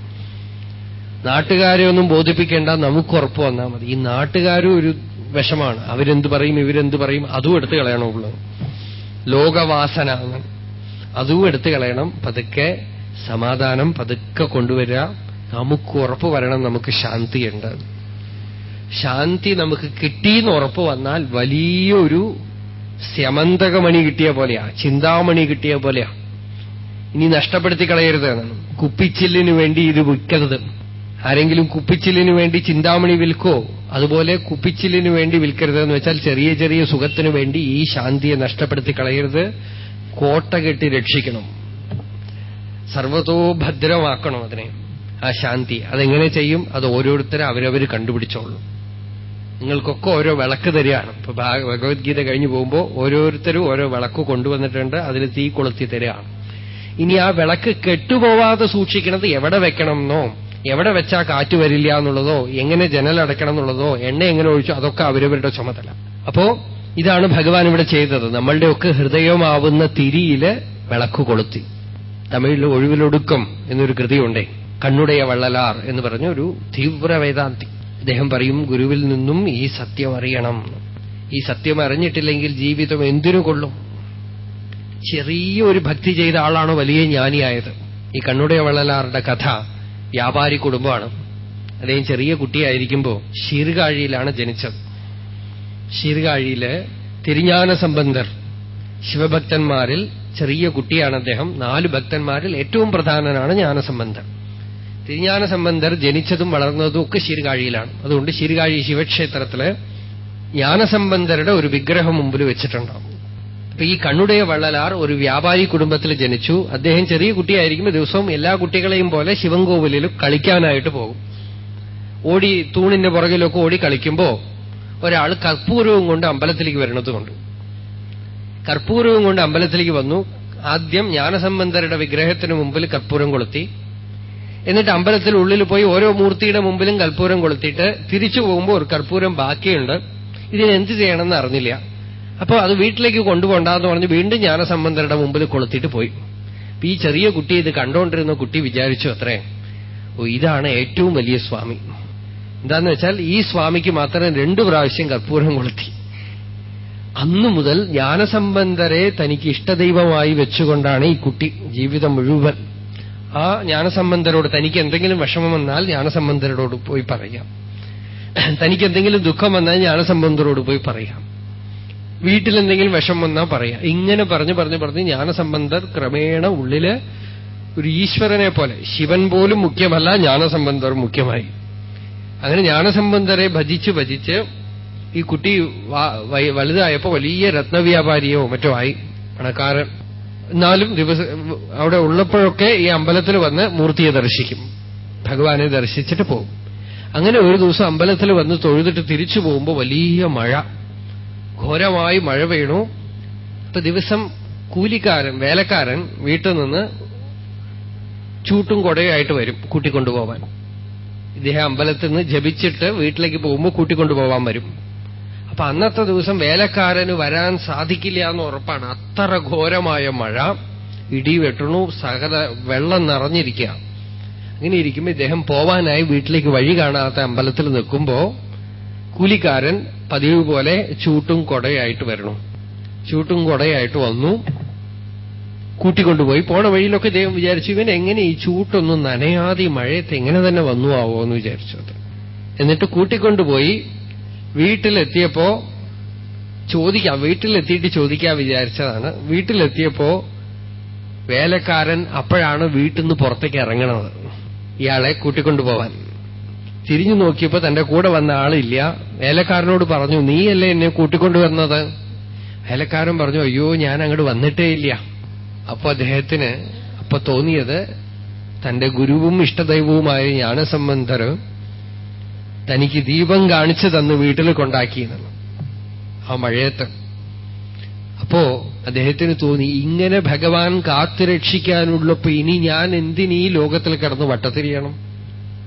നാട്ടുകാരെ ഒന്നും ബോധിപ്പിക്കേണ്ട നമുക്ക് ഉറപ്പ് വന്നാൽ മതി. ഈ നാട്ടുകാരും ഒരു വിഷമാണ്. അവരെന്ത് പറയും ഇവരെന്ത് പറയും അതും എടുത്തു കളയണമുള്ളത് ലോകവാസന അതും എടുത്തു കളയണം. പതുക്കെ സമാധാനം പതുക്കെ കൊണ്ടുവരിക. നമുക്ക് ഉറപ്പ് വരണം നമുക്ക് ശാന്തിയുണ്ട്. ശാന്തി നമുക്ക് കിട്ടിയെന്ന് ഉറപ്പ് വന്നാൽ വലിയൊരു സ്യമന്തകമണി കിട്ടിയ പോലെയാ ചിന്താമണി കിട്ടിയ പോലെയാ. ഇനി നഷ്ടപ്പെടുത്തി കളയരുത് എന്നാണ്. കുപ്പിച്ചില്ലിന് വേണ്ടി ഇത് വിൽക്കരുത്. ആരെങ്കിലും കുപ്പിച്ചില്ലിന് വേണ്ടി ചിന്താമണി വിൽക്കോ അതുപോലെ കുപ്പിച്ചില്ലിന് വേണ്ടി വിൽക്കരുത് എന്ന് വെച്ചാൽ ചെറിയ ചെറിയ സുഖത്തിനു വേണ്ടി ഈ ശാന്തിയെ നഷ്ടപ്പെടുത്തി കളയരുത്. കോട്ട കെട്ടി രക്ഷിക്കണം. സർവതോ ഭദ്രമാക്കണം അതിനെ ആ ശാന്തി. അതെങ്ങനെ ചെയ്യും? അത് ഓരോരുത്തരെ അവരവർ കണ്ടുപിടിച്ചോളൂ. നിങ്ങൾക്കൊക്കെ ഓരോ വിളക്ക് തരികയാണ്. ഇപ്പൊ ഭഗവത്ഗീത കഴിഞ്ഞു പോകുമ്പോൾ ഓരോരുത്തരും ഓരോ വിളക്ക് കൊണ്ടുവന്നിട്ടുണ്ട്. അതിൽ തീ കൊളുത്തി തരികയാണ്. ഇനി ആ വിളക്ക് കെട്ടുപോവാതെ സൂക്ഷിക്കുന്നത് എവിടെ വെക്കണമെന്നോ എവിടെ വെച്ചാൽ കാറ്റ് വരില്ല എന്നുള്ളതോ എങ്ങനെ ജനലടക്കണം എന്നുള്ളതോ എണ്ണ എങ്ങനെ ഒഴിച്ചോ അതൊക്കെ അവരവരുടെ ചുമതല. അപ്പോ ഇതാണ് ഭഗവാൻ ഇവിടെ ചെയ്തത്. നമ്മളുടെയൊക്കെ ഹൃദയമാവുന്ന തിരിയിൽ വിളക്ക് കൊളുത്തി. തമിഴിൽ ഒഴിവിലൊടുക്കം എന്നൊരു കൃതിയുണ്ടേ. കണ്ണുടയ വള്ളലാർ എന്ന് പറഞ്ഞ ഒരു തീവ്ര വേദാന്തി അദ്ദേഹം പറയും ഗുരുവിൽ നിന്നും ഈ സത്യം അറിയണം. ഈ സത്യം അറിഞ്ഞിട്ടില്ലെങ്കിൽ ജീവിതം എന്തിനു കൊള്ളും? ചെറിയ ഒരു ഭക്തി ചെയ്ത ആളാണ് വലിയ ജ്ഞാനിയായത്. ഈ കണ്ണുടയ വള്ളലാറുടെ കഥ വ്യാപാരി കുടുംബമാണ്. അദ്ദേഹം ചെറിയ കുട്ടിയായിരിക്കുമ്പോൾ ശീർകാഴിയിലാണ് ജനിച്ചത്. ശീർകാഴിയിൽ തിരിഞ്ഞാന സംബന്ധർ ശിവഭക്തന്മാരിൽ ചെറിയ കുട്ടിയാണ് അദ്ദേഹം. നാല് ഭക്തന്മാരിൽ ഏറ്റവും പ്രധാനനാണ് ജ്ഞാനസംബന്ധർ. തിരുஞான സംബന്ധർ ജനിച്ചതും വളർന്നതും ഒക്കെ ശീർകാഴിയിലാണ് അതുകൊണ്ട് ശീർകാഴി ശിവക്ഷേത്രത്തിൽ ജ്ഞാനസംബന്ധരുടെ ഒരു വിഗ്രഹം മുമ്പിൽ വെച്ചിട്ടുണ്ടാവും. അപ്പൊ ഈ കണ്ണുടയ വള്ളലാർ ഒരു വ്യാപാരി കുടുംബത്തിൽ ജനിച്ചു. അദ്ദേഹം ചെറിയ കുട്ടിയായിരിക്കുമ്പോൾ ദിവസവും എല്ലാ കുട്ടികളെയും പോലെ ശിവൻകോവിലിൽ കളിക്കാനായിട്ട് പോകും. ഓടി തൂണിന്റെ പുറകിലൊക്കെ ഓടി കളിക്കുമ്പോ ഒരാൾ കർപ്പൂരവും കൊണ്ട് അമ്പലത്തിലേക്ക് വരുന്നതുകൊണ്ട് കർപ്പൂരവും കൊണ്ട് അമ്പലത്തിലേക്ക് വന്നു. ആദ്യം ജ്ഞാനസംബന്ധരുടെ വിഗ്രഹത്തിന് മുമ്പിൽ കർപ്പൂരം കൊളുത്തി. എന്നിട്ട് അമ്പലത്തിൽ ഉള്ളിൽ പോയി ഓരോ മൂർത്തിയുടെ മുമ്പിലും കർപ്പൂരം കൊളുത്തിയിട്ട് തിരിച്ചു പോകുമ്പോൾ ഒരു കർപ്പൂരം ബാക്കിയുണ്ട്. ഇതിനെന്ത് ചെയ്യണമെന്ന് അറിഞ്ഞില്ല. അപ്പൊ അത് വീട്ടിലേക്ക് കൊണ്ടുപോകണ്ടെന്ന് പറഞ്ഞ് വീണ്ടും ജ്ഞാനസംബന്ധരുടെ മുമ്പിൽ കൊളുത്തിയിട്ട് പോയി. ഈ ചെറിയ കുട്ടി ഇത് കണ്ടോണ്ടിരുന്ന കുട്ടി വിചാരിച്ചു അത്രേ. ഓ ഇതാണ് ഏറ്റവും വലിയ സ്വാമി. എന്താന്ന് വെച്ചാൽ ഈ സ്വാമിക്ക് മാത്രം രണ്ടു പ്രാവശ്യം കർപ്പൂരം കൊളുത്തി. അന്നു മുതൽ ജ്ഞാനസംബന്ധരെ തനിക്ക് ഇഷ്ടദൈവമായി വെച്ചുകൊണ്ടാണ് ഈ കുട്ടി ജീവിതം മുഴുവൻ ആ ജ്ഞാനസംബന്ധരോട് തനിക്ക് എന്തെങ്കിലും വിഷമം വന്നാൽ ജ്ഞാനസംബന്ധരോട് പോയി പറയാം. തനിക്ക് എന്തെങ്കിലും ദുഃഖം വന്നാൽ ജ്ഞാനസംബന്ധരോട് പോയി പറയാം. വീട്ടിൽ എന്തെങ്കിലും വിഷം വന്നാൽ പറയാം. ഇങ്ങനെ പറഞ്ഞു പറഞ്ഞു പറഞ്ഞ് ജ്ഞാനസംബന്ധർ ക്രമേണ ഉള്ളിൽ ഒരു ഈശ്വരനെ പോലെ ശിവൻ പോലും മുഖ്യമല്ല ജ്ഞാനസംബന്ധർ മുഖ്യമായി. അങ്ങനെ ജ്ഞാനസംബന്ധരെ ഭജിച്ച് ഭജിച്ച് ഈ കുട്ടി വലുതായപ്പോ വലിയ രത്നവ്യാപാരിയോ മറ്റോ ആയി പണക്കാരൻ. എന്നാലും ദിവസം അവിടെ ഉള്ളപ്പോഴൊക്കെ ഈ അമ്പലത്തിൽ വന്ന് മൂർത്തിയെ ദർശിക്കും. ഭഗവാനെ ദർശിച്ചിട്ട് പോകും അങ്ങനെ ഒരു ദിവസം അമ്പലത്തിൽ വന്ന് തൊഴുതിട്ട് തിരിച്ചു പോകുമ്പോൾ വലിയ മഴ. ഘോരമായി മഴ വീണു അപ്പൊ ദിവസം കൂലിക്കാരൻ വേലക്കാരൻ വീട്ടിൽ നിന്ന് ചൂട്ടും കൊടയായിട്ട് വരും കൂട്ടിക്കൊണ്ടുപോവാൻ. ഇദ്ദേഹം അമ്പലത്തിൽ നിന്ന് ജപിച്ചിട്ട് വീട്ടിലേക്ക് പോകുമ്പോൾ കൂട്ടിക്കൊണ്ടുപോവാൻ വരും. അപ്പൊ അന്നത്തെ ദിവസം വേലക്കാരന് വരാൻ സാധിക്കില്ല എന്ന് ഉറപ്പാണ്. അത്ര ഘോരമായ മഴ ഇടി വെട്ടണു സകല വെള്ളം നിറഞ്ഞിരിക്കുക അങ്ങനെ ഇരിക്കുമ്പോ ഇദ്ദേഹം പോവാനായി വീട്ടിലേക്ക് വഴി കാണാത്ത അമ്പലത്തിൽ നിൽക്കുമ്പോ കൂലിക്കാരൻ പതിവ് പോലെ ചൂട്ടും കൊടയായിട്ട് വരണു. ചൂട്ടും കൊടയായിട്ട് വന്നു. കൂട്ടിക്കൊണ്ടുപോയി. പോണ വഴിയിലൊക്കെ ഇദ്ദേഹം വിചാരിച്ചു ഇവൻ എങ്ങനെ ഈ ചൂട്ടൊന്നും നനയാതെ മഴയത്ത് എങ്ങനെ തന്നെ വന്നു ആവോ എന്ന് വിചാരിച്ചത് എന്നിട്ട് കൂട്ടിക്കൊണ്ടുപോയി വീട്ടിലെത്തിയപ്പോ ചോദിക്കാം വീട്ടിലെത്തിയിട്ട് ചോദിക്കാൻ വിചാരിച്ചതാണ്. വീട്ടിലെത്തിയപ്പോ വേലക്കാരൻ അപ്പോഴാണ് വീട്ടിൽ നിന്ന് പുറത്തേക്ക് ഇറങ്ങണത്. ഇയാളെ കൂട്ടിക്കൊണ്ടുപോവാൻ. തിരിഞ്ഞു നോക്കിയപ്പോ തന്റെ കൂടെ വന്ന ആളില്ല. വേലക്കാരനോട് പറഞ്ഞു നീയല്ലേ എന്നെ കൂട്ടിക്കൊണ്ടുവന്നത്? വേലക്കാരൻ പറഞ്ഞു അയ്യോ ഞാൻ അങ്ങോട്ട് വന്നിട്ടേ ഇല്ല. അപ്പൊ അദ്ദേഹത്തിന് അപ്പൊ തോന്നിയത് തന്റെ ഗുരുവും ഇഷ്ടദൈവവുമായ ജ്ഞാനസംബന്ധർ തനിക്ക് ദീപം കാണിച്ചു തന്ന് വീട്ടിൽ കൊണ്ടാക്കി ആ മഴയത്ത്. അപ്പോ അദ്ദേഹത്തിന് തോന്നി ഇങ്ങനെ ഭഗവാൻ കാത്തുരക്ഷിക്കാനുള്ളപ്പോ ഇനി ഞാൻ എന്തിനീ ലോകത്തിൽ കിടന്ന് വട്ടത്തിരിയണം?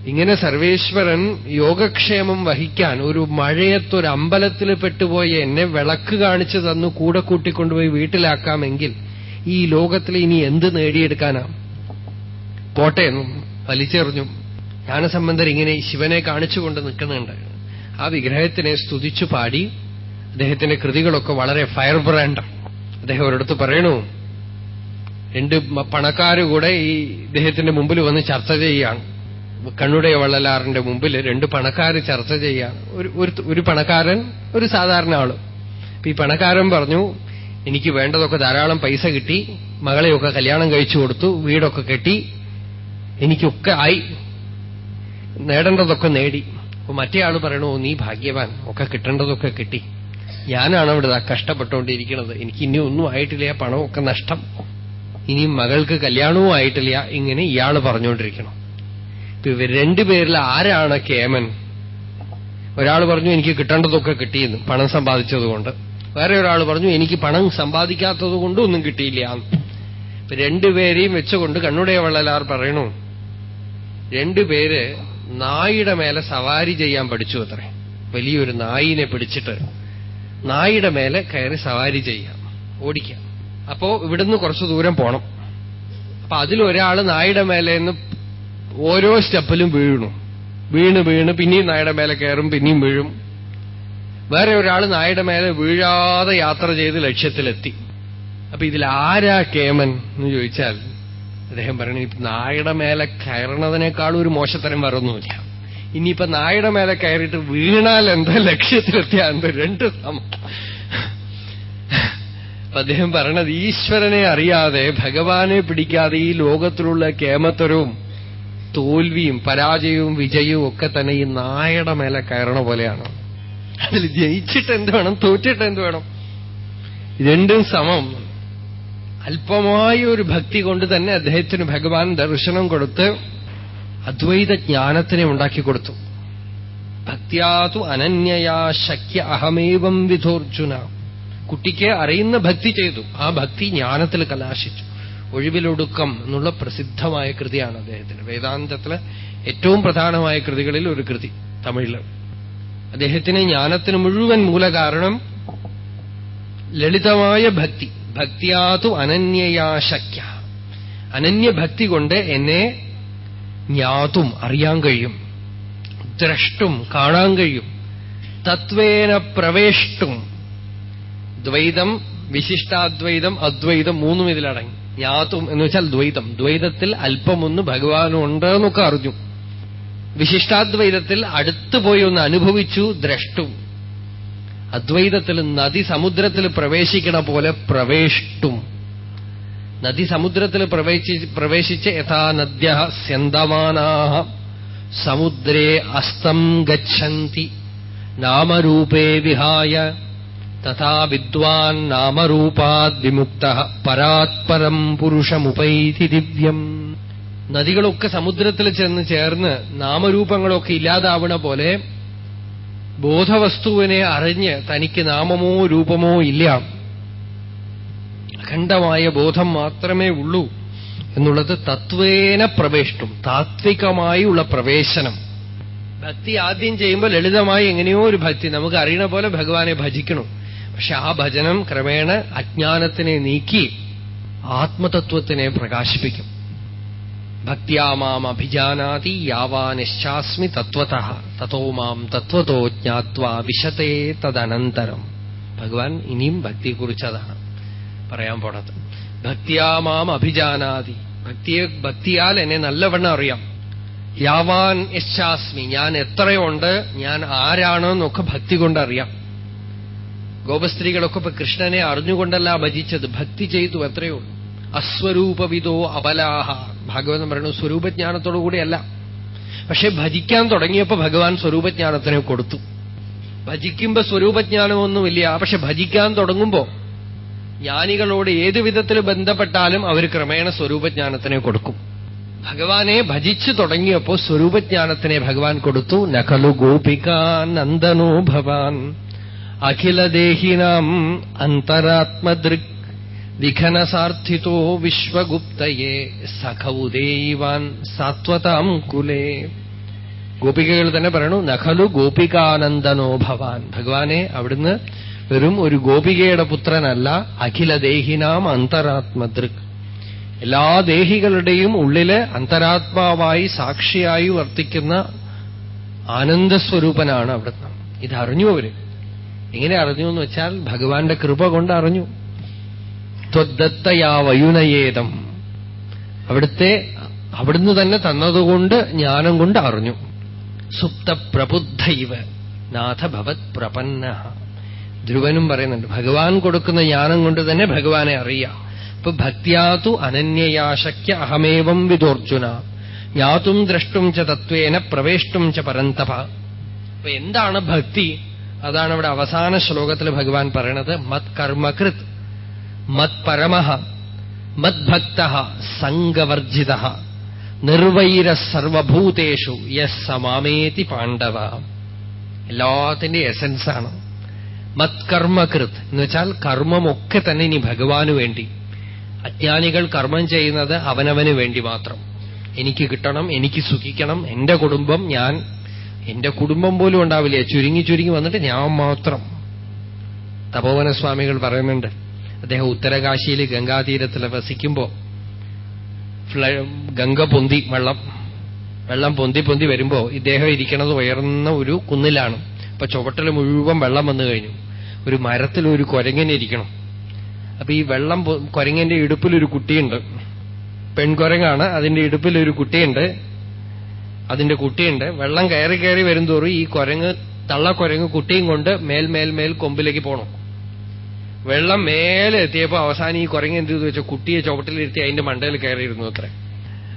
ഇങ്ങനെ സർവേശ്വരൻ യോഗക്ഷേമം വഹിക്കാൻ ഒരു മഴയത്തൊരു അമ്പലത്തിൽ പെട്ടുപോയി എന്നെ വിളക്ക് കാണിച്ചു തന്നു കൂടെ കൂട്ടിക്കൊണ്ടുപോയി വീട്ടിലാക്കാമെങ്കിൽ ഈ ലോകത്തിൽ ഇനി എന്ത് നേടിയെടുക്കാനാ? പോട്ടെ എന്നും വലിച്ചെറിഞ്ഞു. ജ്ഞാനസംബന്ധർ ഇങ്ങനെ ശിവനെ കാണിച്ചുകൊണ്ട് നിൽക്കുന്നുണ്ട്. ആ വിഗ്രഹത്തിനെ സ്തുതിച്ചു പാടി അദ്ദേഹത്തിന്റെ കൃതികളൊക്കെ വളരെ ഫയർ ബ്രാൻഡ്. അദ്ദേഹം ഒരിടത്ത് പറയണു രണ്ട് പണക്കാര് കൂടെ ഈ ഇദ്ദേഹത്തിന്റെ മുമ്പിൽ വന്ന് ചർച്ച ചെയ്യാണ്. കണ്ണുടയ വള്ളലാറിന്റെ മുമ്പിൽ രണ്ട് പണക്കാര് ചർച്ച ചെയ്യാണ്. ഒരു പണക്കാരൻ ഒരു സാധാരണ ആൾ. ഈ പണക്കാരൻ പറഞ്ഞു എനിക്ക് വേണ്ടതൊക്കെ ധാരാളം പൈസ കിട്ടി മകളെയൊക്കെ കല്യാണം കഴിച്ചു കൊടുത്തു വീടൊക്കെ കെട്ടി എനിക്കൊക്കെ ആയി. നേടേണ്ടതൊക്കെ നേടി. അപ്പൊ മറ്റേ ആൾ പറയണു നീ ഭാഗ്യവാൻ. ഒക്കെ കിട്ടേണ്ടതൊക്കെ കിട്ടി. ഞാനാണ് അവിടെ കഷ്ടപ്പെട്ടുകൊണ്ടിരിക്കുന്നത്. എനിക്ക് ഇനി ഒന്നും ആയിട്ടില്ല. പണമൊക്കെ നഷ്ടം. ഇനി മകൾക്ക് കല്യാണവും ആയിട്ടില്ല. ഇങ്ങനെ ഇയാൾ പറഞ്ഞുകൊണ്ടിരിക്കണം. ഇപ്പൊ ഇവർ രണ്ടുപേരിൽ ആരാണ് കേമൻ? ഒരാൾ പറഞ്ഞു എനിക്ക് കിട്ടേണ്ടതൊക്കെ കിട്ടിയെന്ന് പണം സമ്പാദിച്ചതുകൊണ്ട്. വേറെ ഒരാൾ പറഞ്ഞു എനിക്ക് പണം സമ്പാദിക്കാത്തത് കൊണ്ട് ഒന്നും കിട്ടിയില്ല. രണ്ടുപേരെയും വെച്ചുകൊണ്ട് കണ്ണുടയ വള്ളലാർ പറയണു രണ്ടുപേര് നായിയുടെ മേലെ സവാരി ചെയ്യാൻ പഠിച്ചു അത്രേ. വലിയൊരു നായിനെ പിടിച്ചിട്ട് നായിയുടെ മേലെ കയറി സവാരി ചെയ്യാം ഓടിക്കാം. അപ്പോ ഇവിടുന്ന് കുറച്ചു ദൂരം പോണം. അപ്പൊ അതിലൊരാൾ നായിയുടെ മേലെ നിന്ന് ഓരോ സ്റ്റെപ്പിലും വീഴണു വീണ് വീണ് പിന്നെയും നായുടെ മേലെ കയറും പിന്നെയും വീഴും. വേറെ ഒരാൾ നായുടെ മേലെ വീഴാതെ യാത്ര ചെയ്ത് ലക്ഷ്യത്തിലെത്തി. അപ്പൊ ഇതിൽ ആരാ കേമൻ എന്ന് ചോദിച്ചാൽ അദ്ദേഹം പറയണ ഇപ്പൊ നായുടെ മേലെ കയറണതിനേക്കാളും ഒരു മോശത്തരം വേറൊന്നുമില്ല. ഇനിയിപ്പൊ നായുടെ മേലെ കയറിയിട്ട് വീണാൽ എന്താ ലക്ഷ്യത്തിലെത്തിയാ എന്താ രണ്ട് അപ്പൊ അദ്ദേഹം പറയണത് ഈശ്വരനെ അറിയാതെ ഭഗവാനെ പിടിക്കാതെ ഈ ലോകത്തിലുള്ള കേമത്തരവും തോൽവിയും പരാജയവും വിജയവും ഒക്കെ തന്നെ ഈ നായയുടെ മേലെ കയറണ പോലെയാണ്. അതിൽ ജയിച്ചിട്ട് എന്ത് വേണം തോറ്റിട്ട് എന്ത് വേണം? രണ്ടും സമം. അല്പമായ ഒരു ഭക്തി കൊണ്ട് തന്നെ അദ്ദേഹത്തിന് ഭഗവാൻ ദർശനം കൊടുത്ത് അദ്വൈത ജ്ഞാനത്തിനെ ഉണ്ടാക്കി കൊടുത്തു. ഭക്തിയാതു അനന്യയാ ശക്യ അഹമേവം വിധോർജുന. കുട്ടിക്ക് അറിയുന്ന ഭക്തി ചെയ്തു. ആ ഭക്തി ജ്ഞാനത്തിൽ കലാശിച്ചു. ഒഴിവിലൊടുക്കം എന്നുള്ള പ്രസിദ്ധമായ കൃതിയാണ് അദ്ദേഹത്തിന് വേദാന്തത്തിലെ ഏറ്റവും പ്രധാനമായ കൃതികളിൽ ഒരു കൃതി തമിഴിൽ. അദ്ദേഹത്തിന് ജ്ഞാനത്തിന് മുഴുവൻ മൂലകാരണം ലളിതമായ ഭക്തി. ഭക്തിയാതു അനന്യയാ ശക്യ. അനന്യഭക്തി കൊണ്ട് എന്നെ ജ്ഞാതും അറിയാൻ കഴിയും. ദ്രഷ്ടും കാണാൻ കഴിയും. തത്വേന പ്രവേഷ്ടും. ദ്വൈതം വിശിഷ്ടാദ്വൈതം അദ്വൈതം മൂന്നും ഇതിലടങ്ങി. ജ്ഞാതും എന്ന് വെച്ചാൽ ദ്വൈതം. ദ്വൈതത്തിൽ അല്പമൊന്ന് ഭഗവാനുണ്ട് എന്നൊക്കെ അറിഞ്ഞു. വിശിഷ്ടാദ്വൈതത്തിൽ അടുത്തു പോയി ഒന്ന് അനുഭവിച്ചു ദ്രഷ്ടും. അദ്വൈതത്തിൽ നദി സമുദ്രത്തിൽ പ്രവേശിക്കണ പോലെ പ്രവേഷ്ടും. നദി സമുദ്രത്തിൽ പ്രവേശിച്ച് യഥാ നദ്യ സ്യന്തമാനാ സമുദ്രേ അസ്തം ഗച്ഛന്തി. നാമരൂപേ വിഹായ. തഥാ വിദ്വാൻ നാമരൂപാത് വിമുക്ത. പരാത്പരം പുരുഷമുപൈതി ദിവ്യം. നദികളൊക്കെ സമുദ്രത്തിൽ ചെന്ന് ചേർന്ന് നാമരൂപങ്ങളൊക്കെ ഇല്ലാതാവണ പോലെ ബോധവസ്തുവിനെ അറിഞ്ഞ് തനിക്ക് നാമമോ രൂപമോ ഇല്ല. അഖണ്ഡമായ ബോധം മാത്രമേ ഉള്ളൂ എന്നുള്ളത് തത്വേന പ്രവേഷ്ടും താത്വികമായുള്ള പ്രവേശനം. ഭക്തി ആദ്യം ചെയ്യുമ്പോൾ ലളിതമായി എങ്ങനെയോ ഒരു ഭക്തി. നമുക്ക് അറിയണ പോലെ ഭഗവാനെ ഭജിക്കണം. പക്ഷെ ആ ഭജനം ക്രമേണ അജ്ഞാനത്തിനെ നീക്കി ആത്മതത്വത്തിനെ പ്രകാശിപ്പിക്കും. ഭക്തിയാമാം അഭിജാനാതി യാവാനിശ്ചാസ്മി തത്വത തത്തോ മാം തത്വതോ ജ്ഞാത്വാ വിശത്തെ തദനന്തരം ഭഗവാൻ ഇനിയും ഭക്തിയെക്കുറിച്ച് അതാണ് പറയാൻ പോണത്। ഭക്തിയാമാം അഭിജാനാതി ഭക്തിയെ ഭക്തിയാൽ എന്നെ നല്ലവണ്ണം അറിയാം। യാവാൻ യശ്ചാസ്മി ഞാൻ എത്രയുണ്ട് ഞാൻ ആരാണെന്നൊക്കെ ഭക്തി കൊണ്ടറിയാം। ഗോപസ്ത്രീകളൊക്കെ ഇപ്പൊ കൃഷ്ണനെ അറിഞ്ഞുകൊണ്ടല്ല ഭജിച്ചത് ഭക്തി ചെയ്തു അത്രയേ ഉള്ളൂ। അസ്വരൂപവിദോ അബലാഹ. ഭാഗവതം പറയുന്നു സ്വരൂപജ്ഞാനത്തോടുകൂടിയല്ല പക്ഷെ ഭജിക്കാൻ തുടങ്ങിയപ്പോ ഭഗവാൻ സ്വരൂപജ്ഞാനത്തിനെ കൊടുത്തു. ഭജിക്കുമ്പോ സ്വരൂപജ്ഞാനമൊന്നുമില്ല. പക്ഷെ ഭജിക്കാൻ തുടങ്ങുമ്പോ ജ്ഞാനികളോട് ഏതു വിധത്തിൽ ബന്ധപ്പെട്ടാലും അവർ ക്രമേണ സ്വരൂപജ്ഞാനത്തിനെ കൊടുക്കും. ഭഗവാനെ ഭജിച്ചു തുടങ്ങിയപ്പോ സ്വരൂപജ്ഞാനത്തിനെ ഭഗവാൻ കൊടുത്തു. നഖലു ഗോപികാനന്ദനോ ഭവാൻ. അഖിലദേഹിനാം അന്തരാത്മദൃക് വിഘനസാർത്ഥിതോ വിശ്വഗുപ്തയെ സഖൗദേവാൻ സാത്വതാം കുലേ ഗോപികകൾ തന്നെ പറയണു നഖലു ഗോപികാനന്ദനോ ഭവാൻ. ഭഗവാനെ അവിടുന്ന് വെറും ഒരു ഗോപികയുടെ പുത്രനല്ല അഖിലദേഹിനാം അന്തരാത്മദൃക്. എല്ലാ ദേഹികളുടെയും ഉള്ളിൽ അന്തരാത്മാവായി സാക്ഷിയായി വർത്തിക്കുന്ന ആനന്ദസ്വരൂപനാണ് അവിടുന്ന്. ഇതറിഞ്ഞു അവർ. എങ്ങനെ അറിഞ്ഞു എന്ന് വെച്ചാൽ ഭഗവാന്റെ കൃപ കൊണ്ട് അറിഞ്ഞു. ത്വദ്ദത്തയാ വയുനയേതം അവിടുത്തെ അവിടുന്ന് തന്നെ തന്നതുകൊണ്ട് ജ്ഞാനം കൊണ്ട് അറിഞ്ഞു. സുപ്തപ്രബുദ്ധൈവ നാഥ ഭവത് പ്രപന്ന. ധ്രുവനും പറയുന്നുണ്ട് ഭഗവാൻ കൊടുക്കുന്ന ജ്ഞാനം കൊണ്ട് തന്നെ ഭഗവാനെ അറിയാം. ഇപ്പൊ ഭക്തിയാതു അനന്യയാശക്യ അഹമേവം വിദോർജുന. ജ്ഞാതും ദ്രഷ്ടും ച തത്വേന പ്രവേഷ്ടും ച പരന്തപ. അപ്പൊ എന്താണ് ഭക്തി? അതാണ് ഇവിടെ അവസാന ശ്ലോകത്തിൽ ഭഗവാൻ പറയണത് മത് കർമ്മകൃത് മത് മത്ഭക്ത സംഗവർജിത നിർവൈര സർവഭൂതേഷു യസ് സമാമേതി പാണ്ഡവ എല്ലാത്തിന്റെ എസൻസാണ് മത്കർമ്മകൃത് എന്ന് വെച്ചാൽ കർമ്മമൊക്കെ തന്നെ ഇനി ഭഗവാന് വേണ്ടി. അജ്ഞാനികൾ കർമ്മം ചെയ്യുന്നത് അവനവന് വേണ്ടി മാത്രം. എനിക്ക് കിട്ടണം എനിക്ക് സുഖിക്കണം എന്റെ കുടുംബം ഞാൻ എന്റെ കുടുംബം പോലും ഉണ്ടാവില്ല. ചുരുങ്ങി ചുരുങ്ങി വന്നിട്ട് ഞാൻ മാത്രം. തപോവനസ്വാമികൾ പറയുന്നുണ്ട് അദ്ദേഹം ഉത്തരകാശിയിൽ ഗംഗാതീരത്തിൽ വസിക്കുമ്പോ ഗംഗ പൊന്തി വെള്ളം വെള്ളം പൊന്തി പൊന്തി വരുമ്പോ ഇദ്ദേഹം ഇരിക്കുന്നത് ഉയർന്ന ഒരു കുന്നിലാണ്. അപ്പൊ ചുവട്ടിൽ മുഴുവൻ വെള്ളം വന്നു കഴിഞ്ഞു. ഒരു മരത്തിൽ ഒരു കുരങ്ങനിരിക്കണം അപ്പൊ ഈ വെള്ളം കുരങ്ങന്റെ ഇടുപ്പിലൊരു കുട്ടിയുണ്ട്. പെൺകുരങ്ങാണ് അതിന്റെ ഇടുപ്പിലൊരു കുട്ടിയുണ്ട്. അതിന്റെ കുട്ടിയുണ്ട്. വെള്ളം കയറി കയറി വരുംതോറും ഈ കുരങ്ങ് തള്ളക്കുരങ്ങ് കുട്ടിയും കൊണ്ട് മേൽമേൽമേൽ മേൽ മേൽ കൊമ്പിലേക്ക് പോണം. വെള്ളം മേലെ എത്തിയപ്പോ അവസാനം ഈ കുരങ്ങ് എന്ത് ചെയ്തു വെച്ചാൽ കുട്ടിയെ ചുവട്ടിലിരുത്തി അതിന്റെ മണ്ടയിൽ കയറിയിരുന്നു അത്ര.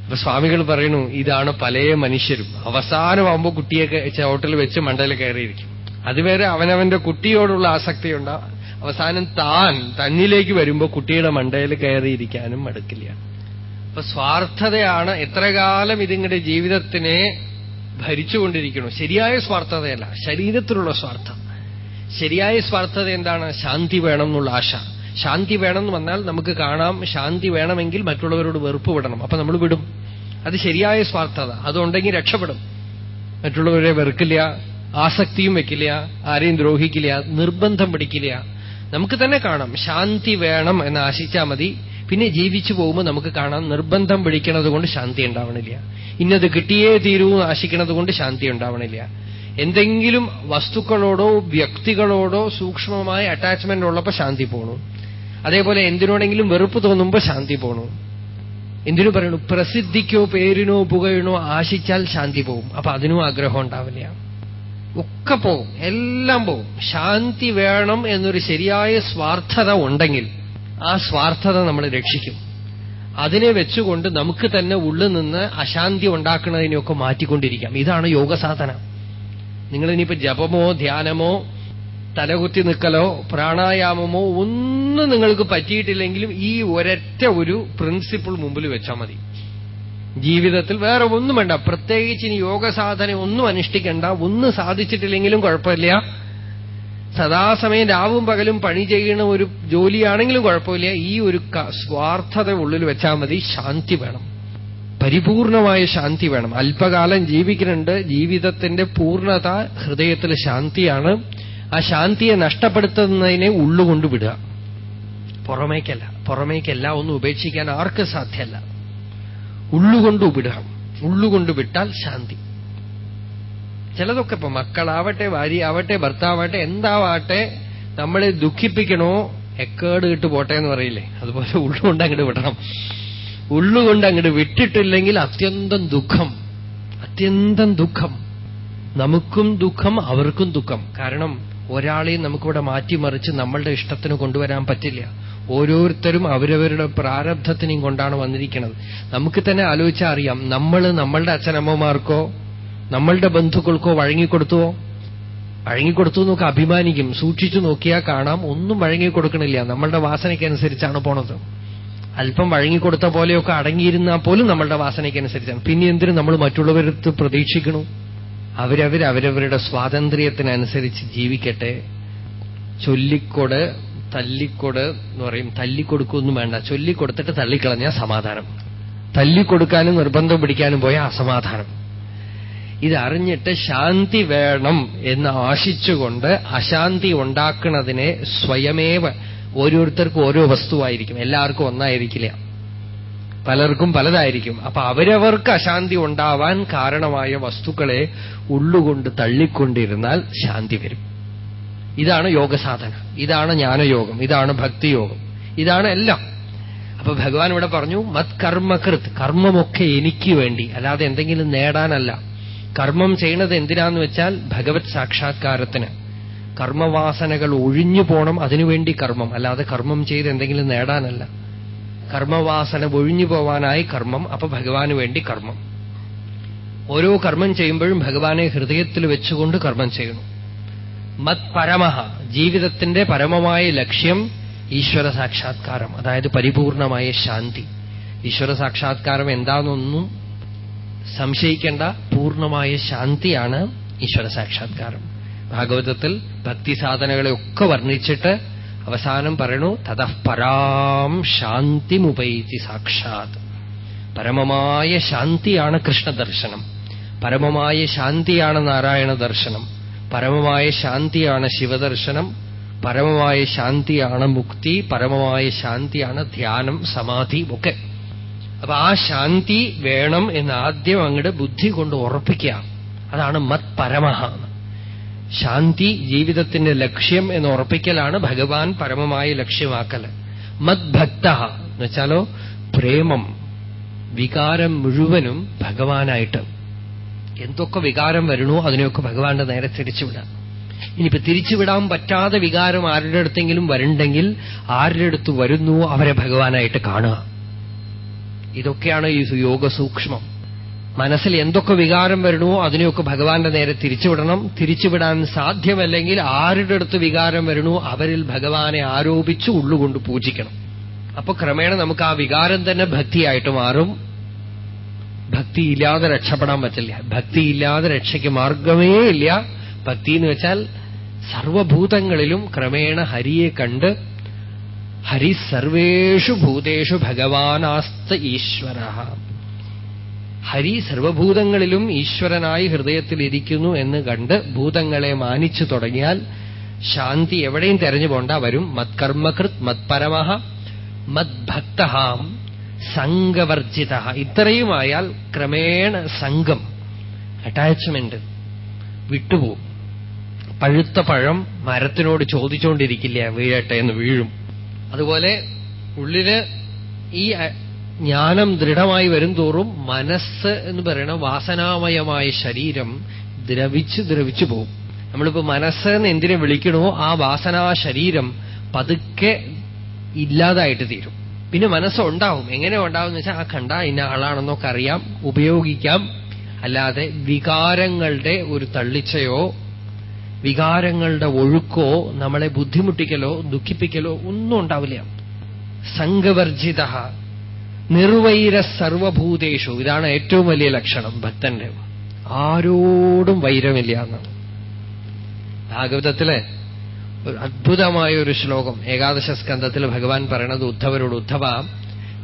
അപ്പൊ സ്വാമികൾ പറയുന്നു ഇതാണ് പല മനുഷ്യരും. അവസാനമാകുമ്പോ കുട്ടിയെ ചുവട്ടിൽ വെച്ച് മണ്ടയിൽ കയറിയിരിക്കും. അതുവരെ അവനവന്റെ കുട്ടിയോടുള്ള ആസക്തി ഉണ്ടാവും അവസാനം താൻ തന്നിലേക്ക് വരുമ്പോ കുട്ടിയുടെ മണ്ടയിൽ കയറിയിരിക്കാനും മടുക്കില്ല. അപ്പൊ സ്വാർത്ഥതയാണ് എത്ര കാലം ഇതിങ്ങളുടെ ജീവിതത്തിനെ ഭരിച്ചുകൊണ്ടിരിക്കണു ശരിയായ സ്വാർത്ഥതയല്ല ശരീരത്തിലുള്ള സ്വാർത്ഥം. ശരിയായ സ്വാർത്ഥത എന്താണ്? ശാന്തി വേണം എന്നുള്ള ആശ. ശാന്തി വേണം എന്ന് വന്നാൽ നമുക്ക് കാണാം. ശാന്തി വേണമെങ്കിൽ മറ്റുള്ളവരോട് വെറുപ്പ് വിടണം. അപ്പൊ നമ്മൾ വിടും. അത് ശരിയായ സ്വാർത്ഥത. അതുണ്ടെങ്കിൽ രക്ഷപ്പെടും. മറ്റുള്ളവരെ വെറുക്കില്ല ആസക്തിയും വെക്കില്ല ആരെയും ദ്രോഹിക്കില്ല നിർബന്ധം പിടിക്കില്ല. നമുക്ക് തന്നെ കാണാം. ശാന്തി വേണം എന്ന് ആശിച്ചാൽ മതി. പിന്നെ ജീവിച്ചു പോകുമ്പോൾ നമുക്ക് കാണാം നിർബന്ധം പിടിക്കണത് കൊണ്ട് ശാന്തി ഉണ്ടാവണില്ല. ഇന്നത് കിട്ടിയേ തീരൂ ആശിക്കണത് കൊണ്ട് ശാന്തി ഉണ്ടാവണില്ല. എന്തെങ്കിലും വസ്തുക്കളോടോ വ്യക്തികളോടോ സൂക്ഷ്മമായ അറ്റാച്ച്മെന്റ് ഉള്ളപ്പോ ശാന്തി പോണു. അതേപോലെ എന്തിനോടെങ്കിലും വെറുപ്പ് തോന്നുമ്പോ ശാന്തി പോണു. എന്തിനു പറയണു? പ്രസിദ്ധിക്കോ പേരിനോ പുകയിനോ ആശിച്ചാൽ ശാന്തി പോവും. അപ്പൊ അതിനും ആഗ്രഹം ഉണ്ടാവില്ല. ഒക്കെ പോവും. എല്ലാം പോവും. ശാന്തി വേണം എന്നൊരു ശരിയായ സ്വാർത്ഥത ഉണ്ടെങ്കിൽ ആ സ്വാർത്ഥത നമ്മൾ രക്ഷിക്കും. അതിനെ വെച്ചുകൊണ്ട് നമുക്ക് തന്നെ ഉള്ളിൽ നിന്ന് അശാന്തി ഉണ്ടാക്കുന്നതിനെയൊക്കെ മാറ്റിക്കൊണ്ടിരിക്കാം. ഇതാണ് യോഗസാധന നിങ്ങളിനിയിപ്പോ ജപമോ ധ്യാനമോ തലകുത്തി നിൽക്കലോ പ്രാണായാമമോ ഒന്നും നിങ്ങൾക്ക് പറ്റിയിട്ടില്ലെങ്കിലും ഈ ഒരൊറ്റ ഒരു പ്രിൻസിപ്പിൾ മുമ്പിൽ വെച്ചാൽ മതി. ജീവിതത്തിൽ വേറെ ഒന്നും വേണ്ട. പ്രത്യേകിച്ച് ഇനി യോഗ യോഗസാധന ഒന്നും അനുഷ്ഠിക്കേണ്ട. ഒന്നും സാധിച്ചിട്ടില്ലെങ്കിലും കുഴപ്പമില്ല. സദാസമയം രാവും പകലും പണി ചെയ്യുന്ന ഒരു ജോലിയാണെങ്കിലും കുഴപ്പമില്ല. ഈ ഒരു സ്വാർത്ഥത ഉള്ളിൽ വെച്ചാൽ മതി. ശാന്തി വേണം. പരിപൂർണമായ ശാന്തി വേണം. അല്പകാലം ജീവിക്കുന്നുണ്ട്. ജീവിതത്തിന്റെ പൂർണത ഹൃദയത്തിൽ ശാന്തിയാണ്. ആ ശാന്തിയെ നഷ്ടപ്പെടുത്തുന്നതിനെ ഉള്ളുകൊണ്ട് വിടുക. പുറമേക്കല്ല. പുറമേക്കല്ല ഒന്നും ഉപേക്ഷിക്കാൻ ആർക്ക് സാധ്യമല്ല ഉള്ളുകൊണ്ട് വിടുക. ഉള്ളുകൊണ്ട് വിട്ടാൽ ശാന്തി. ചിലതൊക്കെ ഇപ്പൊ മക്കളാവട്ടെ ഭാര്യയാവട്ടെ ഭർത്താവട്ടെ എന്താവട്ടെ നമ്മളെ ദുഃഖിപ്പിക്കണോ? എക്കേട് കിട്ടു പോട്ടെ എന്ന് പറയില്ലേ? അതുപോലെ ഉള്ളുകൊണ്ട് അങ്ങോട്ട് വിടണം. ഉള്ളുകൊണ്ട് അങ്ങോട്ട് വിട്ടിട്ടില്ലെങ്കിൽ അത്യന്തം ദുഃഖം. അത്യന്തം ദുഃഖം. നമുക്കും ദുഃഖം അവർക്കും ദുഃഖം. കാരണം ഒരാളെയും നമുക്കിവിടെ മാറ്റിമറിച്ച് നമ്മളുടെ ഇഷ്ടത്തിന് കൊണ്ടുവരാൻ പറ്റില്ല. ഓരോരുത്തരും അവരവരുടെ പ്രാരബ്ധത്തിനെയും കൊണ്ടാണ് വന്നിരിക്കുന്നത്. നമുക്ക് തന്നെ ആലോചിച്ചാൽ അറിയാം നമ്മൾ നമ്മളുടെ അച്ഛനമ്മമാർക്കോ നമ്മളുടെ ബന്ധുക്കൾക്കോ വഴങ്ങിക്കൊടുത്തുവോ? വഴങ്ങിക്കൊടുത്തു എന്നൊക്കെ അഭിമാനിക്കും. സൂക്ഷിച്ചു നോക്കിയാൽ കാണാം. ഒന്നും വഴങ്ങിക്കൊടുക്കണില്ല. നമ്മളുടെ വാസനയ്ക്കനുസരിച്ചാണ് പോണത്. അല്പം വഴങ്ങിക്കൊടുത്ത പോലെയൊക്കെ അടങ്ങിയിരുന്നാൽ പോലും നമ്മളുടെ വാസനയ്ക്കനുസരിച്ചാണ് പിന്നെ എന്തിനു നമ്മൾ മറ്റുള്ളവരടുത്ത് പ്രതീക്ഷിക്കണു? അവരവർ അവരവരുടെ സ്വാതന്ത്ര്യത്തിനനുസരിച്ച് ജീവിക്കട്ടെ. ചൊല്ലിക്കൊട് തല്ലിക്കൊട് എന്ന് പറയും. തല്ലിക്കൊടുക്കൊന്നും വേണ്ട. ചൊല്ലിക്കൊടുത്തിട്ട് തള്ളിക്കളഞ്ഞാൽ സമാധാനം. തല്ലിക്കൊടുക്കാനും നിർബന്ധം പിടിക്കാനും പോയ അസമാധാനം. ഇതറിഞ്ഞിട്ട് ശാന്തി വേണം എന്ന് ആശിച്ചുകൊണ്ട് അശാന്തി ഉണ്ടാക്കുന്നതിനെ സ്വയമേവ ഓരോരുത്തർക്കും ഓരോ വസ്തുവായിരിക്കും. എല്ലാവർക്കും ഒന്നായിരിക്കില്ല. പലർക്കും പലതായിരിക്കും. അപ്പൊ അവരവർക്ക് അശാന്തി ഉണ്ടാവാൻ കാരണമായ വസ്തുക്കളെ ഉള്ളുകൊണ്ട് തള്ളിക്കൊണ്ടിരുന്നാൽ ശാന്തി വരും. ഇതാണ് യോഗസാധന. ഇതാണ് ജ്ഞാനയോഗം. ഇതാണ് ഭക്തിയോഗം. ഇതാണ് എല്ലാം. അപ്പൊ ഭഗവാൻ ഇവിടെ പറഞ്ഞു മത് കർമ്മകൃത്. കർമ്മമൊക്കെ എനിക്ക് വേണ്ടി. അല്ലാതെ എന്തെങ്കിലും നേടാനല്ല. കർമ്മം ചെയ്യണത് എന്തിനാന്ന് വെച്ചാൽ ഭഗവത് സാക്ഷാത്കാരത്തിന്. കർമ്മവാസനകൾ ഒഴിഞ്ഞു പോണം അതിനുവേണ്ടി കർമ്മം. അല്ലാതെ കർമ്മം ചെയ്ത് എന്തെങ്കിലും നേടാനല്ല. കർമ്മവാസന ഒഴിഞ്ഞു പോവാനായി കർമ്മം അപ്പൊ ഭഗവാന് വേണ്ടി കർമ്മം. ഓരോ കർമ്മം ചെയ്യുമ്പോഴും ഭഗവാനെ ഹൃദയത്തിൽ വെച്ചുകൊണ്ട് കർമ്മം ചെയ്യണം. മത് പരമഹ ജീവിതത്തിന്റെ പരമമായ ലക്ഷ്യം ഈശ്വര സാക്ഷാത്കാരം അതായത് പരിപൂർണമായ ശാന്തി. ഈശ്വര സാക്ഷാത്കാരം എന്താണെന്നൊന്നും സംശയിക്കേണ്ട പൂർണമായ ശാന്തിയാണ് ഈശ്വര സാക്ഷാത്കാരം. ഭാഗവതത്തിൽ ഭക്തി സാധനകളെയൊക്കെ വർണിച്ചിട്ട് അവസാനം പറയണു തതഃപരാം ശാന്തിമുപൈതി സാക്ഷാത്. പരമമായ ശാന്തിയാണ് കൃഷ്ണദർശനം പരമമായ ശാന്തിയാണ് നാരായണ ദർശനം. പരമമായ ശാന്തിയാണ് ശിവദർശനം. പരമമായ ശാന്തിയാണ് മുക്തി. പരമമായ ശാന്തിയാണ് ധ്യാനം സമാധി ഒക്കെ. അപ്പൊ ആ ശാന്തി വേണം എന്ന് ആദ്യം അങ്ങോട്ട് ബുദ്ധി കൊണ്ട് ഉറപ്പിക്കുക. അതാണ് മത് പരമഹ ശാന്തി ജീവിതത്തിന്റെ ലക്ഷ്യം എന്ന് ഉറപ്പിക്കലാണ് ഭഗവാൻ പരമമായ ലക്ഷ്യമാക്കൽ. മദ്ഭക്ത എന്ന് വെച്ചാലോ പ്രേമം വികാരം മുഴുവനും ഭഗവാനായിട്ട്. എന്തൊക്കെ വികാരം വരണോ അതിനെയൊക്കെ ഭഗവാന്റെ നേരെ തിരിച്ചുവിടാം. ഇനിയിപ്പോ തിരിച്ചുവിടാൻ പറ്റാതെ വികാരം ആരുടെ അടുത്തെങ്കിലും വരണ്ടെങ്കിൽ ആരുടെ അടുത്ത് വരുന്നു അവരെ ഭഗവാനായിട്ട് കാണുക. ഇതൊക്കെയാണ് ഈ യോഗ സൂക്ഷ്മം. മനസ്സിൽ എന്തൊക്കെ വികാരം വരണമോ അതിനെയൊക്കെ ഭഗവാന്റെ നേരെ തിരിച്ചുവിടണം. തിരിച്ചുവിടാൻ സാധ്യമല്ലെങ്കിൽ ആരുടെ അടുത്ത് വികാരം വരണോ അവരിൽ ഭഗവാനെ ആരോപിച്ച് ഉള്ളുകൊണ്ട് പൂജിക്കണം. അപ്പൊ ക്രമേണ നമുക്ക് ആ വികാരം തന്നെ ഭക്തിയായിട്ട് മാറും. ഭക്തിയില്ലാതെ രക്ഷപ്പെടാൻ പറ്റില്ല. ഭക്തിയില്ലാതെ രക്ഷയ്ക്ക് മാർഗമേ ഇല്ല. ഭക്തി എന്ന് വെച്ചാൽ സർവഭൂതങ്ങളിലും ക്രമേണ ഹരിയെ കണ്ട് ഹരി സർവേഷു ഭൂതേഷു ഭഗവാനാസ്ത ഈശ്വര. ഹരി സർവഭൂതങ്ങളിലും ഈശ്വരനായി ഹൃദയത്തിലിരിക്കുന്നു എന്ന് കണ്ട് ഭൂതങ്ങളെ മാനിച്ചു തുടങ്ങിയാൽ ശാന്തി എവിടെയും തെരഞ്ഞു പോണ്ട വരും. മത്കർമ്മകൃത് മത്പരമഹ മത്ഭക്തഹാം സംഘവർജിത ഇത്രയുമായാൽ ക്രമേണ സംഘം അറ്റാച്ച്മെന്റ് വിട്ടുപോകും. പഴുത്ത പഴം മരത്തിനോട് ചോദിച്ചുകൊണ്ടിരിക്കില്ല വീഴട്ടെ എന്ന് വീഴും. അതുപോലെ ഉള്ളിൽ ഈ ജ്ഞാനം ദൃഢമായി വരും തോറും മനസ്സ് എന്ന് പറയുന്ന വാസനാമയമായ ശരീരം ദ്രവിച്ച് ദ്രവിച്ചു പോകും. നമ്മളിപ്പോ മനസ്സ് എന്ന് എന്തിനെ വിളിക്കണോ ആ വാസനാ ശരീരം പതുക്കെ ഇല്ലാതായിട്ട് തീരും. പിന്നെ മനസ്സുണ്ടാവും. എങ്ങനെ ഉണ്ടാവും എന്ന് വെച്ചാൽ ആ കണ്ട ഇന്ന ആളാണെന്നൊക്കെ അറിയാം ഉപയോഗിക്കാം. അല്ലാതെ വികാരങ്ങളുടെ ഒരു തള്ളിച്ചയോ വികാരങ്ങളുടെ ഒഴുക്കോ നമ്മളെ ബുദ്ധിമുട്ടിക്കലോ ദുഃഖിപ്പിക്കലോ ഒന്നും ഉണ്ടാവില്ല. സംഘവർജിത നിർവൈര സർവഭൂതേഷു. ഇതാണ് ഏറ്റവും വലിയ ലക്ഷണം ഭക്തന്റെ. ആരോടും വൈരമില്ല എന്നാണ് ഭാഗവതത്തിലെ ഒരു അദ്ഭുതമായ ഒരു ശ്ലോകം ഏകാദശ സ്കന്ധത്തിൽ ഭഗവാൻ പറയണത് ഉദ്ധവരോട് ഉദ്ധവ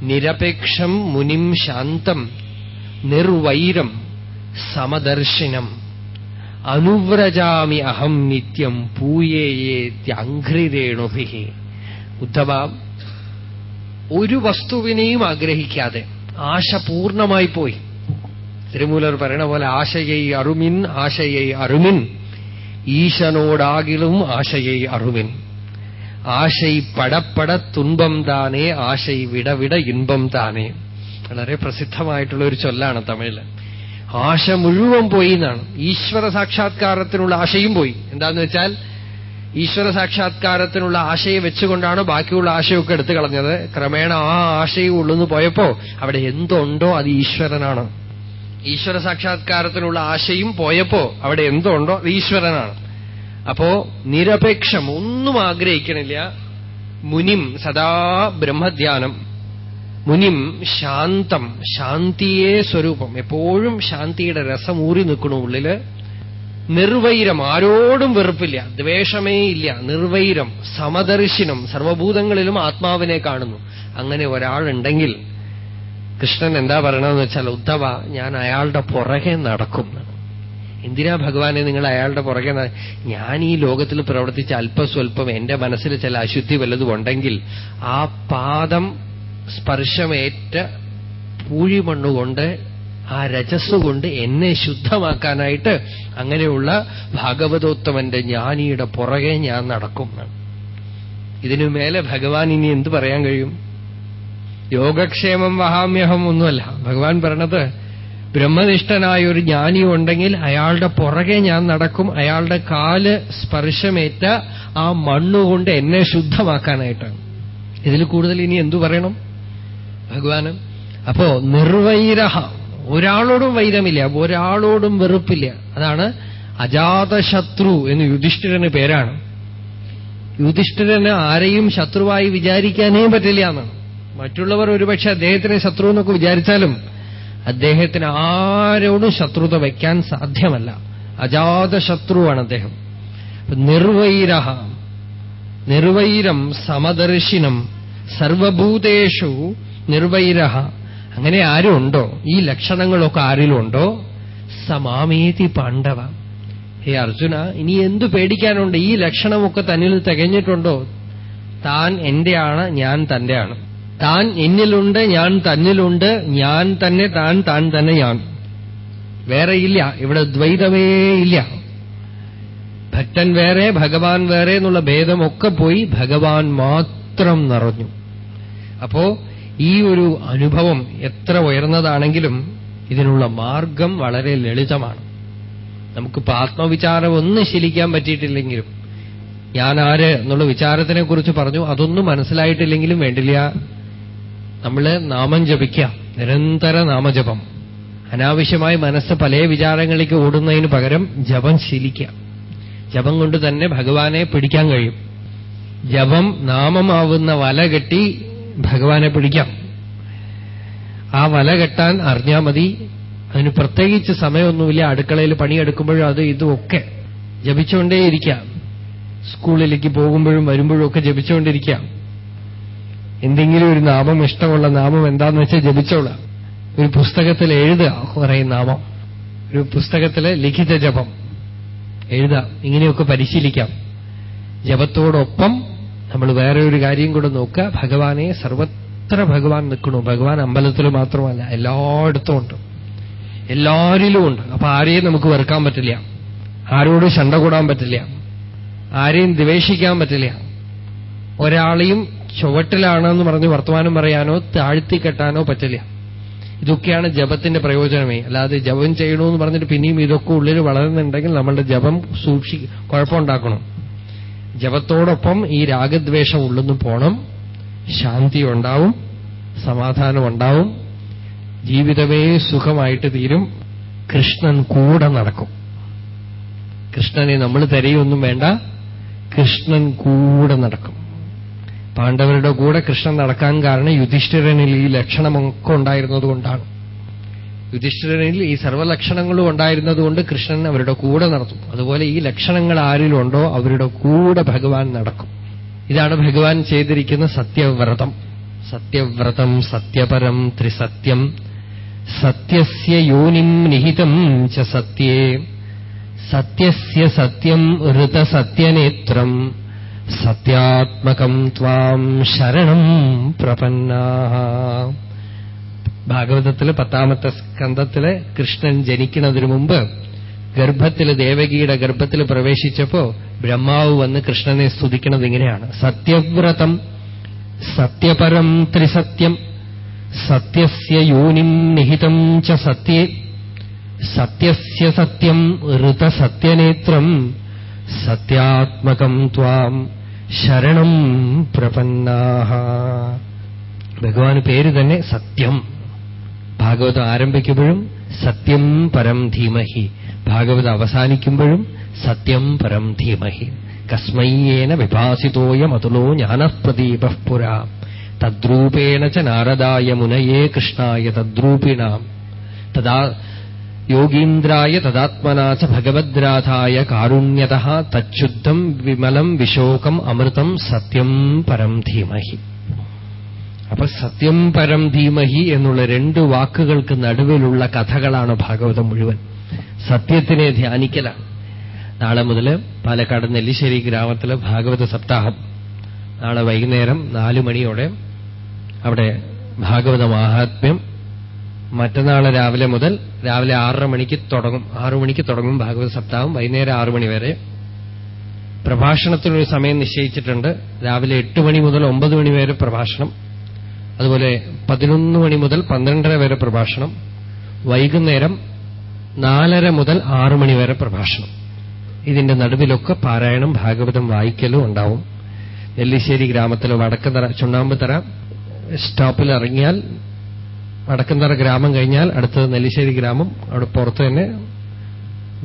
നിരപേക്ഷം മുനിം ശാന്തം നിർവൈരം സമദർശിനം അനുവ്രജാമി അഹം നിത്യം പൂയേയേത്യഘ്രിരേണുഭി ഉദ്ധവ ഒരു വസ്തുവിനെയും ആഗ്രഹിക്കാതെ ആശ പൂർണമായി പോയി. തിരുമൂലർ പറയണ പോലെ ആശയൈ അറുമിൻ ആശയൈ അറുമിൻ ഈശനോടാകിലും ആശയെ അറുമിൻ ആശൈ പടപ്പട തുൻപം താനേ ആശൈ വിടവിട ഇൻപം താനേ. വളരെ പ്രസിദ്ധമായിട്ടുള്ള ഒരു ചൊല്ലാണ് തമിഴിൽ ആശ മുഴുവൻ പോയി എന്നാണ്. ഈശ്വര സാക്ഷാത്കാരത്തിനുള്ള ആശയും പോയി. എന്താന്ന് വെച്ചാൽ ഈശ്വര സാക്ഷാത്കാരത്തിനുള്ള ആശയെ വെച്ചുകൊണ്ടാണ് ബാക്കിയുള്ള ആശയമൊക്കെ എടുത്തു കളഞ്ഞത്. ക്രമേണ ആ ആശയം ഉള്ളെന്ന് പോയപ്പോ അവിടെ എന്തുണ്ടോ അത് ഈശ്വരനാണ്. ഈശ്വര സാക്ഷാത്കാരത്തിനുള്ള ആശയും പോയപ്പോ അവിടെ എന്തുണ്ടോ അത് ഈശ്വരനാണ്. അപ്പോ നിരപേക്ഷം ഒന്നും ആഗ്രഹിക്കണില്ല. മുനിം സദാ ബ്രഹ്മധ്യാനം. മുനിം ശാന്തം ശാന്തിയെ സ്വരൂപം. എപ്പോഴും ശാന്തിയുടെ രസം ഊറി നിൽക്കണു ഉള്ളിൽ നിർവൈരം ആരോടും വെറുപ്പില്ല ദ്വേഷമേ ഇല്ല. നിർവൈരം സമദർശിനം സർവഭൂതങ്ങളിലും ആത്മാവിനെ കാണുന്നു. അങ്ങനെ ഒരാളുണ്ടെങ്കിൽ കൃഷ്ണൻ എന്താ പറയണമെന്ന് വെച്ചാൽ ഉദ്ധവ ഞാൻ അയാളുടെ പുറകെ നടക്കും. എന്തിനാ ഭഗവാനെ നിങ്ങൾ അയാളുടെ പുറകെ ഞാൻ ഈ ലോകത്തിൽ പ്രവർത്തിച്ച അല്പസ്വല്പം എന്റെ മനസ്സിൽ ചില അശുദ്ധി വല്ലതും ഉണ്ടെങ്കിൽ ആ പാദം സ്പർശമേറ്റ പൂഴിമണ്ണുകൊണ്ട് ആ രജസ്സുകൊണ്ട് എന്നെ ശുദ്ധമാക്കാനായിട്ട് അങ്ങനെയുള്ള ഭാഗവതോത്തമന്റെ ജ്ഞാനിയുടെ പുറകെ ഞാൻ നടക്കും. ഇതിനു മേലെ ഭഗവാൻ ഇനി എന്ത് പറയാൻ കഴിയും? യോഗക്ഷേമം വഹാമ്യഹം ഒന്നുമല്ല. ഭഗവാൻ പറഞ്ഞത് ബ്രഹ്മനിഷ്ഠനായ ഒരു ജ്ഞാനി ഉണ്ടെങ്കിൽ അയാളുടെ പുറകെ ഞാൻ നടക്കും. അയാളുടെ കാൽ സ്പർശമേറ്റ ആ മണ്ണുകൊണ്ട് എന്നെ ശുദ്ധമാക്കാനായിട്ടാണ് ഇതിൽ കൂടുതൽ ഇനി എന്തു പറയണം? ഭഗവാനും. അപ്പോ നിർവൈരഹ. ഒരാളോടും വൈരമില്ല ഒരാളോടും വെറുപ്പില്ല. അതാണ് അജാതശത്രു എന്ന് യുധിഷ്ഠിരന് പേരാണ്. യുധിഷ്ഠിരന് ആരെയും ശത്രുവായി വിചാരിക്കാനേ പറ്റില്ല എന്നാണ്. മറ്റുള്ളവർ ഒരുപക്ഷെ അദ്ദേഹത്തിനെ ശത്രു എന്നൊക്കെ വിചാരിച്ചാലും അദ്ദേഹത്തിന് ആരോടും ശത്രുത വയ്ക്കാൻ സാധ്യമല്ല. അജാതശത്രുവാണ് അദ്ദേഹം. നിർവൈര നിർവൈരം സമദർശിനം സർവഭൂതേഷു നിർവൈരഹ. അങ്ങനെ ആരും ഉണ്ടോ? ഈ ലക്ഷണങ്ങളൊക്കെ ആരിലും ഉണ്ടോ? സമാമേതി പാണ്ഡവ. ഹേ അർജുന ഇനി എന്തു പേടിക്കാനുണ്ട്? ഈ ലക്ഷണമൊക്കെ തന്നിൽ തികഞ്ഞിട്ടുണ്ടോ? താൻ എന്റെയാണ് ഞാൻ തന്റെയാണ്. താൻ എന്നിലുണ്ട് ഞാൻ തന്നിലുണ്ട് ഞാൻ തന്നെ താൻ താൻ തന്നെ ഞാൻ. വേറെ ഇല്ല ഇവിടെ ദ്വൈതമേ ഇല്ല. ഭക്തൻ വേറെ ഭഗവാൻ വേറെ എന്നുള്ള ഭേദമൊക്കെ പോയി ഭഗവാൻ മാത്രം നിറഞ്ഞു. അപ്പോ ഈ ഒരു അനുഭവം എത്ര ഉയർന്നതാണെങ്കിലും ഇതിനുള്ള മാർഗം വളരെ ലളിതമാണ്. നമുക്കിപ്പോ ആത്മവിചാരം ഒന്നും ശീലിക്കാൻ പറ്റിയിട്ടില്ലെങ്കിലും ഞാൻ ആര് എന്നുള്ള വിചാരത്തിനെ കുറിച്ച് പറഞ്ഞു അതൊന്നും മനസ്സിലായിട്ടില്ലെങ്കിലും വേണ്ടില്ല. നമ്മൾ നാമം ജപിക്കാം നിരന്തര നാമജപം. അനാവശ്യമായി മനസ്സ് പല വിചാരങ്ങളിലേക്ക് ഓടുന്നതിന് പകരം ജപം ശീലിക്കാം ജപം കൊണ്ട് തന്നെ ഭഗവാനെ പിടിക്കാൻ കഴിയും. ജപം നാമമാവുന്ന വല കെട്ടി ഭഗവാനെ പിടിക്കാം. ആ വല കെട്ടാൻ അറിഞ്ഞാൽ മതി. അതിന് പ്രത്യേകിച്ച് സമയമൊന്നുമില്ല. അടുക്കളയിൽ പണിയെടുക്കുമ്പോഴും അത് ഇതുമൊക്കെ ജപിച്ചുകൊണ്ടേയിരിക്കാം സ്കൂളിലേക്ക് പോകുമ്പോഴും വരുമ്പോഴും ഒക്കെ ജപിച്ചുകൊണ്ടിരിക്കാം എന്തെങ്കിലും ഒരു നാമം ഇഷ്ടമുള്ള നാമം എന്താന്ന് വെച്ചാൽ ജപിച്ചോളാം. ഒരു പുസ്തകത്തിൽ എഴുതുക കുറേ നാമം. ഒരു പുസ്തകത്തിൽ ലിഖിത ജപം. എഴുതാം. ഇങ്ങനെയൊക്കെ പരിശീലിക്കാം. ജപത്തോടൊപ്പം നമ്മൾ വേറെ ഒരു കാര്യം കൂടെ നോക്കുക. ഭഗവാനെ സർവത്ര ഭഗവാൻ നിൽക്കണു. ഭഗവാൻ അമ്പലത്തിൽ മാത്രമല്ല എല്ലായിടത്തും ഉണ്ട്. എല്ലാവരിലും ഉണ്ട്. അപ്പൊ ആരെയും നമുക്ക് വെറുക്കാൻ പറ്റില്ല. ആരോട് ശണ്ട കൂടാൻ പറ്റില്ല. ആരെയും ദ്വേഷിക്കാൻ പറ്റില്ല. ഒരാളെയും ചുവട്ടിലാണെന്ന് പറഞ്ഞ് വർത്തമാനം പറയാനോ താഴ്ത്തി കെട്ടാനോ പറ്റില്ല. ഇതൊക്കെയാണ് ജപത്തിന്റെ പ്രയോജനമേ. അല്ലാതെ ജപം ചെയ്യണമെന്ന് പറഞ്ഞിട്ട് പിന്നെയും ഇതൊക്കെ ഉള്ളിൽ വളരുന്നുണ്ടെങ്കിൽ നമ്മളുടെ ജപം സൂക്ഷി കുഴപ്പമുണ്ടാക്കണം. ജപത്തോടൊപ്പം ഈ രാഗദ്വേഷം ഉള്ളെന്ന് പോണം. ശാന്തി ഉണ്ടാവും സമാധാനം ഉണ്ടാവും ജീവിതമേ സുഖമായിട്ട് തീരും. കൃഷ്ണൻ കൂടെ നടക്കും. കൃഷ്ണനെ നമ്മൾ തരയൊന്നും വേണ്ട. കൃഷ്ണൻ കൂടെ നടക്കും. പാണ്ഡവരുടെ കൂടെ കൃഷ്ണൻ നടക്കാൻ കാരണം യുധിഷ്ഠിരനിൽ ഈ ലക്ഷണമൊക്കെ ഉണ്ടായിരുന്നതുകൊണ്ടാണ് യുധിഷ്ഠിരനിൽ ഈ സർവലക്ഷണങ്ങളും ഉണ്ടായിരുന്നതുകൊണ്ട് കൃഷ്ണൻ അവരുടെ കൂടെ നടത്തും അതുപോലെ ഈ ലക്ഷണങ്ങൾ ആരിലുണ്ടോ അവരുടെ കൂടെ ഭഗവാൻ നടക്കും. ഇതാണ് ഭഗവാൻ ചെയ്തിരിക്കുന്ന സത്യവ്രതം. സത്യവ്രതം സത്യപരം ത്രിസത്യം. സത്യസ്യ യോനിം നിഹിതം ച സത്യേ. സത്യസ്യ സത്യം ഋതസത്യനേത്രം. സത്യാത്മകം ത്വാം ശരണം പ്രപന്നാ. ഭാഗവതത്തിൽ പത്താമത്തെ സ്കന്ധത്തിൽ കൃഷ്ണൻ ജനിക്കുന്നതിനു മുമ്പ് ഗർഭത്തിൽ ദേവകിയുടെ ഗർഭത്തിൽ പ്രവേശിച്ചപ്പോ ബ്രഹ്മാവ് വന്ന് കൃഷ്ണനെ സ്തുതിക്കുന്നത് ഇങ്ങനെയാണ്. സത്യവ്രതം സത്യപരം ത്രിസത്യം സത്യസ്യ യൂനിം നിഹിതം ച സത്യേ സത്യസ്യ സത്യം ഋതസത്യനേത്രം സത്യാത്മകം ത്വാം ശരണം പ്രപന്നാഹ. ഭഗവാന് പേര് തന്നെ സത്യം. ഭാഗവതം ആരംഭിക്കുമ്പോഴും സത്യം പരം ധീമഹി. ഭാഗവതം അവസാനിക്കുമ്പോഴും സത്യം പരം ധീമഹി. കസ്മയ്യേന വിഭാസിതോയമതുലോ ജ്ഞാനപ്രദീപ പുരാ. തദ്രൂപേണ ച നാരദായ മുനയേ കൃഷ്ണായ തദ്രൂപിണാം. തദാ യോഗീന്ദ്രായ തദാത്മനാ ച ഭഗവദ്രാധായ കാരുണ്യത തച്ഛുദ്ധം വിമലം വിശോകം അമൃതം സത്യം പരം ധീമഹി. അപ്പൊ സത്യം പരം ധീമഹി എന്നുള്ള രണ്ട് വാക്കുകൾക്ക് നടുവിലുള്ള കഥകളാണ് ഭാഗവതം മുഴുവൻ. സത്യത്തിനെ ധ്യാനിക്കലാണ്. നാളെ മുതൽ പാലക്കാട് നെല്ലിശ്ശേരി ഗ്രാമത്തിലെ ഭാഗവത സപ്താഹം. നാളെ വൈകുന്നേരം നാലു മണിയോടെ അവിടെ ഭാഗവത മാഹാത്മ്യം. മറ്റന്നാളെ രാവിലെ മുതൽ രാവിലെ ആറര മണിക്ക് തുടങ്ങും. ആറു മണിക്ക് തുടങ്ങും ഭാഗവത സപ്താഹം. വൈകുന്നേരം ആറു മണി വരെ. പ്രഭാഷണത്തിനൊരു സമയം നിശ്ചയിച്ചിട്ടുണ്ട്. രാവിലെ എട്ട് മണി മുതൽ ഒമ്പത് മണി വരെ പ്രഭാഷണം. അതുപോലെ പതിനൊന്ന് മണി മുതൽ പന്ത്രണ്ടര വരെ പ്രഭാഷണം വൈകുന്നേരം നാലര മുതൽ ആറു മണി വരെ പ്രഭാഷണം. ഇതിന്റെ നടുവിലൊക്കെ പാരായണം ഭാഗവതം വായിക്കലും ഉണ്ടാവും. നെല്ലിശ്ശേരി ഗ്രാമത്തിലെ വടക്കന്തറ ചുണ്ണാമ്പുതറ സ്റ്റോപ്പിൽ ഇറങ്ങിയാൽ വടക്കന്തറ ഗ്രാമം കഴിഞ്ഞാൽ അടുത്തത് നെല്ലിശ്ശേരി ഗ്രാമം അവിടെ പുറത്ത് തന്നെ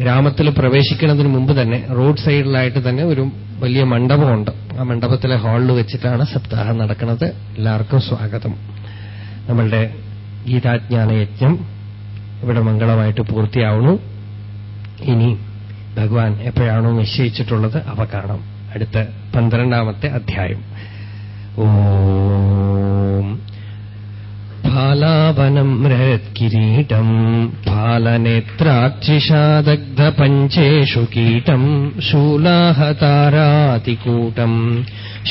ഗ്രാമത്തിൽ പ്രവേശിക്കുന്നതിന് മുമ്പ് തന്നെ റോഡ് സൈഡിലായിട്ട് തന്നെ ഒരു വലിയ മണ്ഡപമുണ്ട്. ആ മണ്ഡപത്തിലെ ഹാളിൽ വെച്ചിട്ടാണ് സപ്താഹം നടക്കുന്നത്. എല്ലാവർക്കും സ്വാഗതം. നമ്മളുടെ ഗീതാജ്ഞാന യജ്ഞം ഇവിടെ മംഗളമായിട്ട് പൂർത്തിയാവുന്നു. ഇനി ഭഗവാൻ എപ്പോഴാണോ നിശ്ചയിച്ചിട്ടുള്ളത് അവ കാണാം. അടുത്ത പന്ത്രണ്ടാമത്തെ അധ്യായം. ഓം फालावनम् रहत्किरीटम् फालनेत्राक्षिषादग्धपञ्चेषु कीटम् शूलाहतारातिकूटम्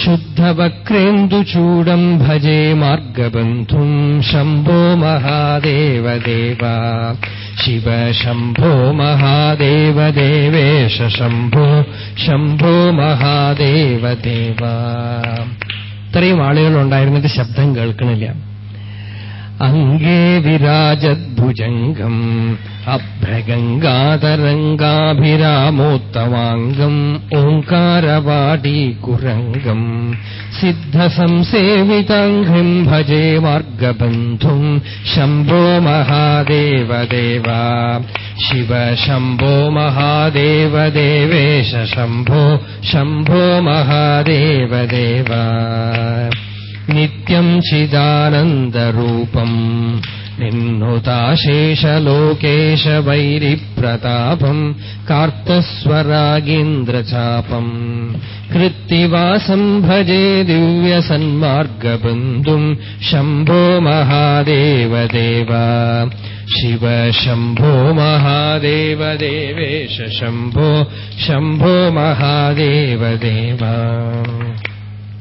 शुद्धवक्रेन्दुचूडम् भजे मार्गबन्धुम् शम्भो महादेवदेव शिव शम्भो महादेवदेवेश शम्भो शम्भो महादेवदेव ഇത്രയും ആളുകളുണ്ടായിരുന്നിട്ട് ശബ്ദം കേൾക്കണില്ല अङ्गे विराजद्भुजङ्गम् अभ्रगङ्गातरङ्गाभिरामोत्तवाङ्गम् ओङ्कारवाडीकुरङ्गम् सिद्धसंसेविताङ्घ्रिम् भजे मार्गबन्धुम् शम्भो महादेवदेव। शिव शम्भो महादेवदेवेशम्भो शम्भो महादेवदेव। नित्यम् चिदानन्दरूपम् निम्नोताशेषलोकेशवैरिप्रतापम् कार्तस्वरागीन्द्रचापम् कृत्तिवासम् भजे दिव्यसन्मार्गबिन्दुम् शम्भो महादेवदेव शिव शम्भो महादेवदेवेश शम्भो शम्भो महादेवदेव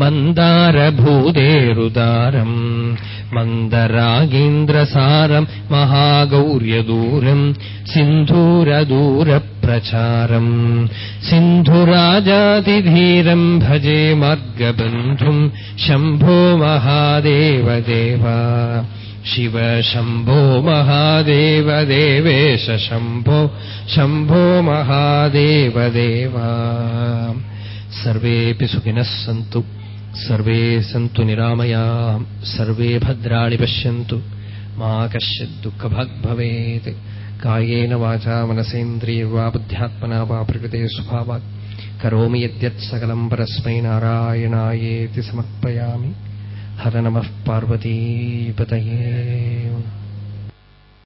मन्दारभूतेरुदारम् मन्दरागीन्द्रसारम् महागौर्यदूरम् सिन्धूरदूरप्रचारम् सिन्धुराजातिधीरम् भजे मार्गबन्धुम् शम्भो महादेवदेव शिव शम्भो महादेवदेवेश शम्भो शम्भो महादेवदेव सर्वेऽपि सुखिनः सन्तु सर्वे सन्तु निरामया सर्वे भद्राणि पश्यन्तु मा कश्चित् दुःखभाग् भवेत् कायेन वाचा मनसेन्द्रियर्वा बुद्ध्यात्मना वा प्रकृते स्वभावात् करोमि यद्यत् सकलम् परस्मै नारायणायेति समर्पयामि हर नमः पार्वतीपतये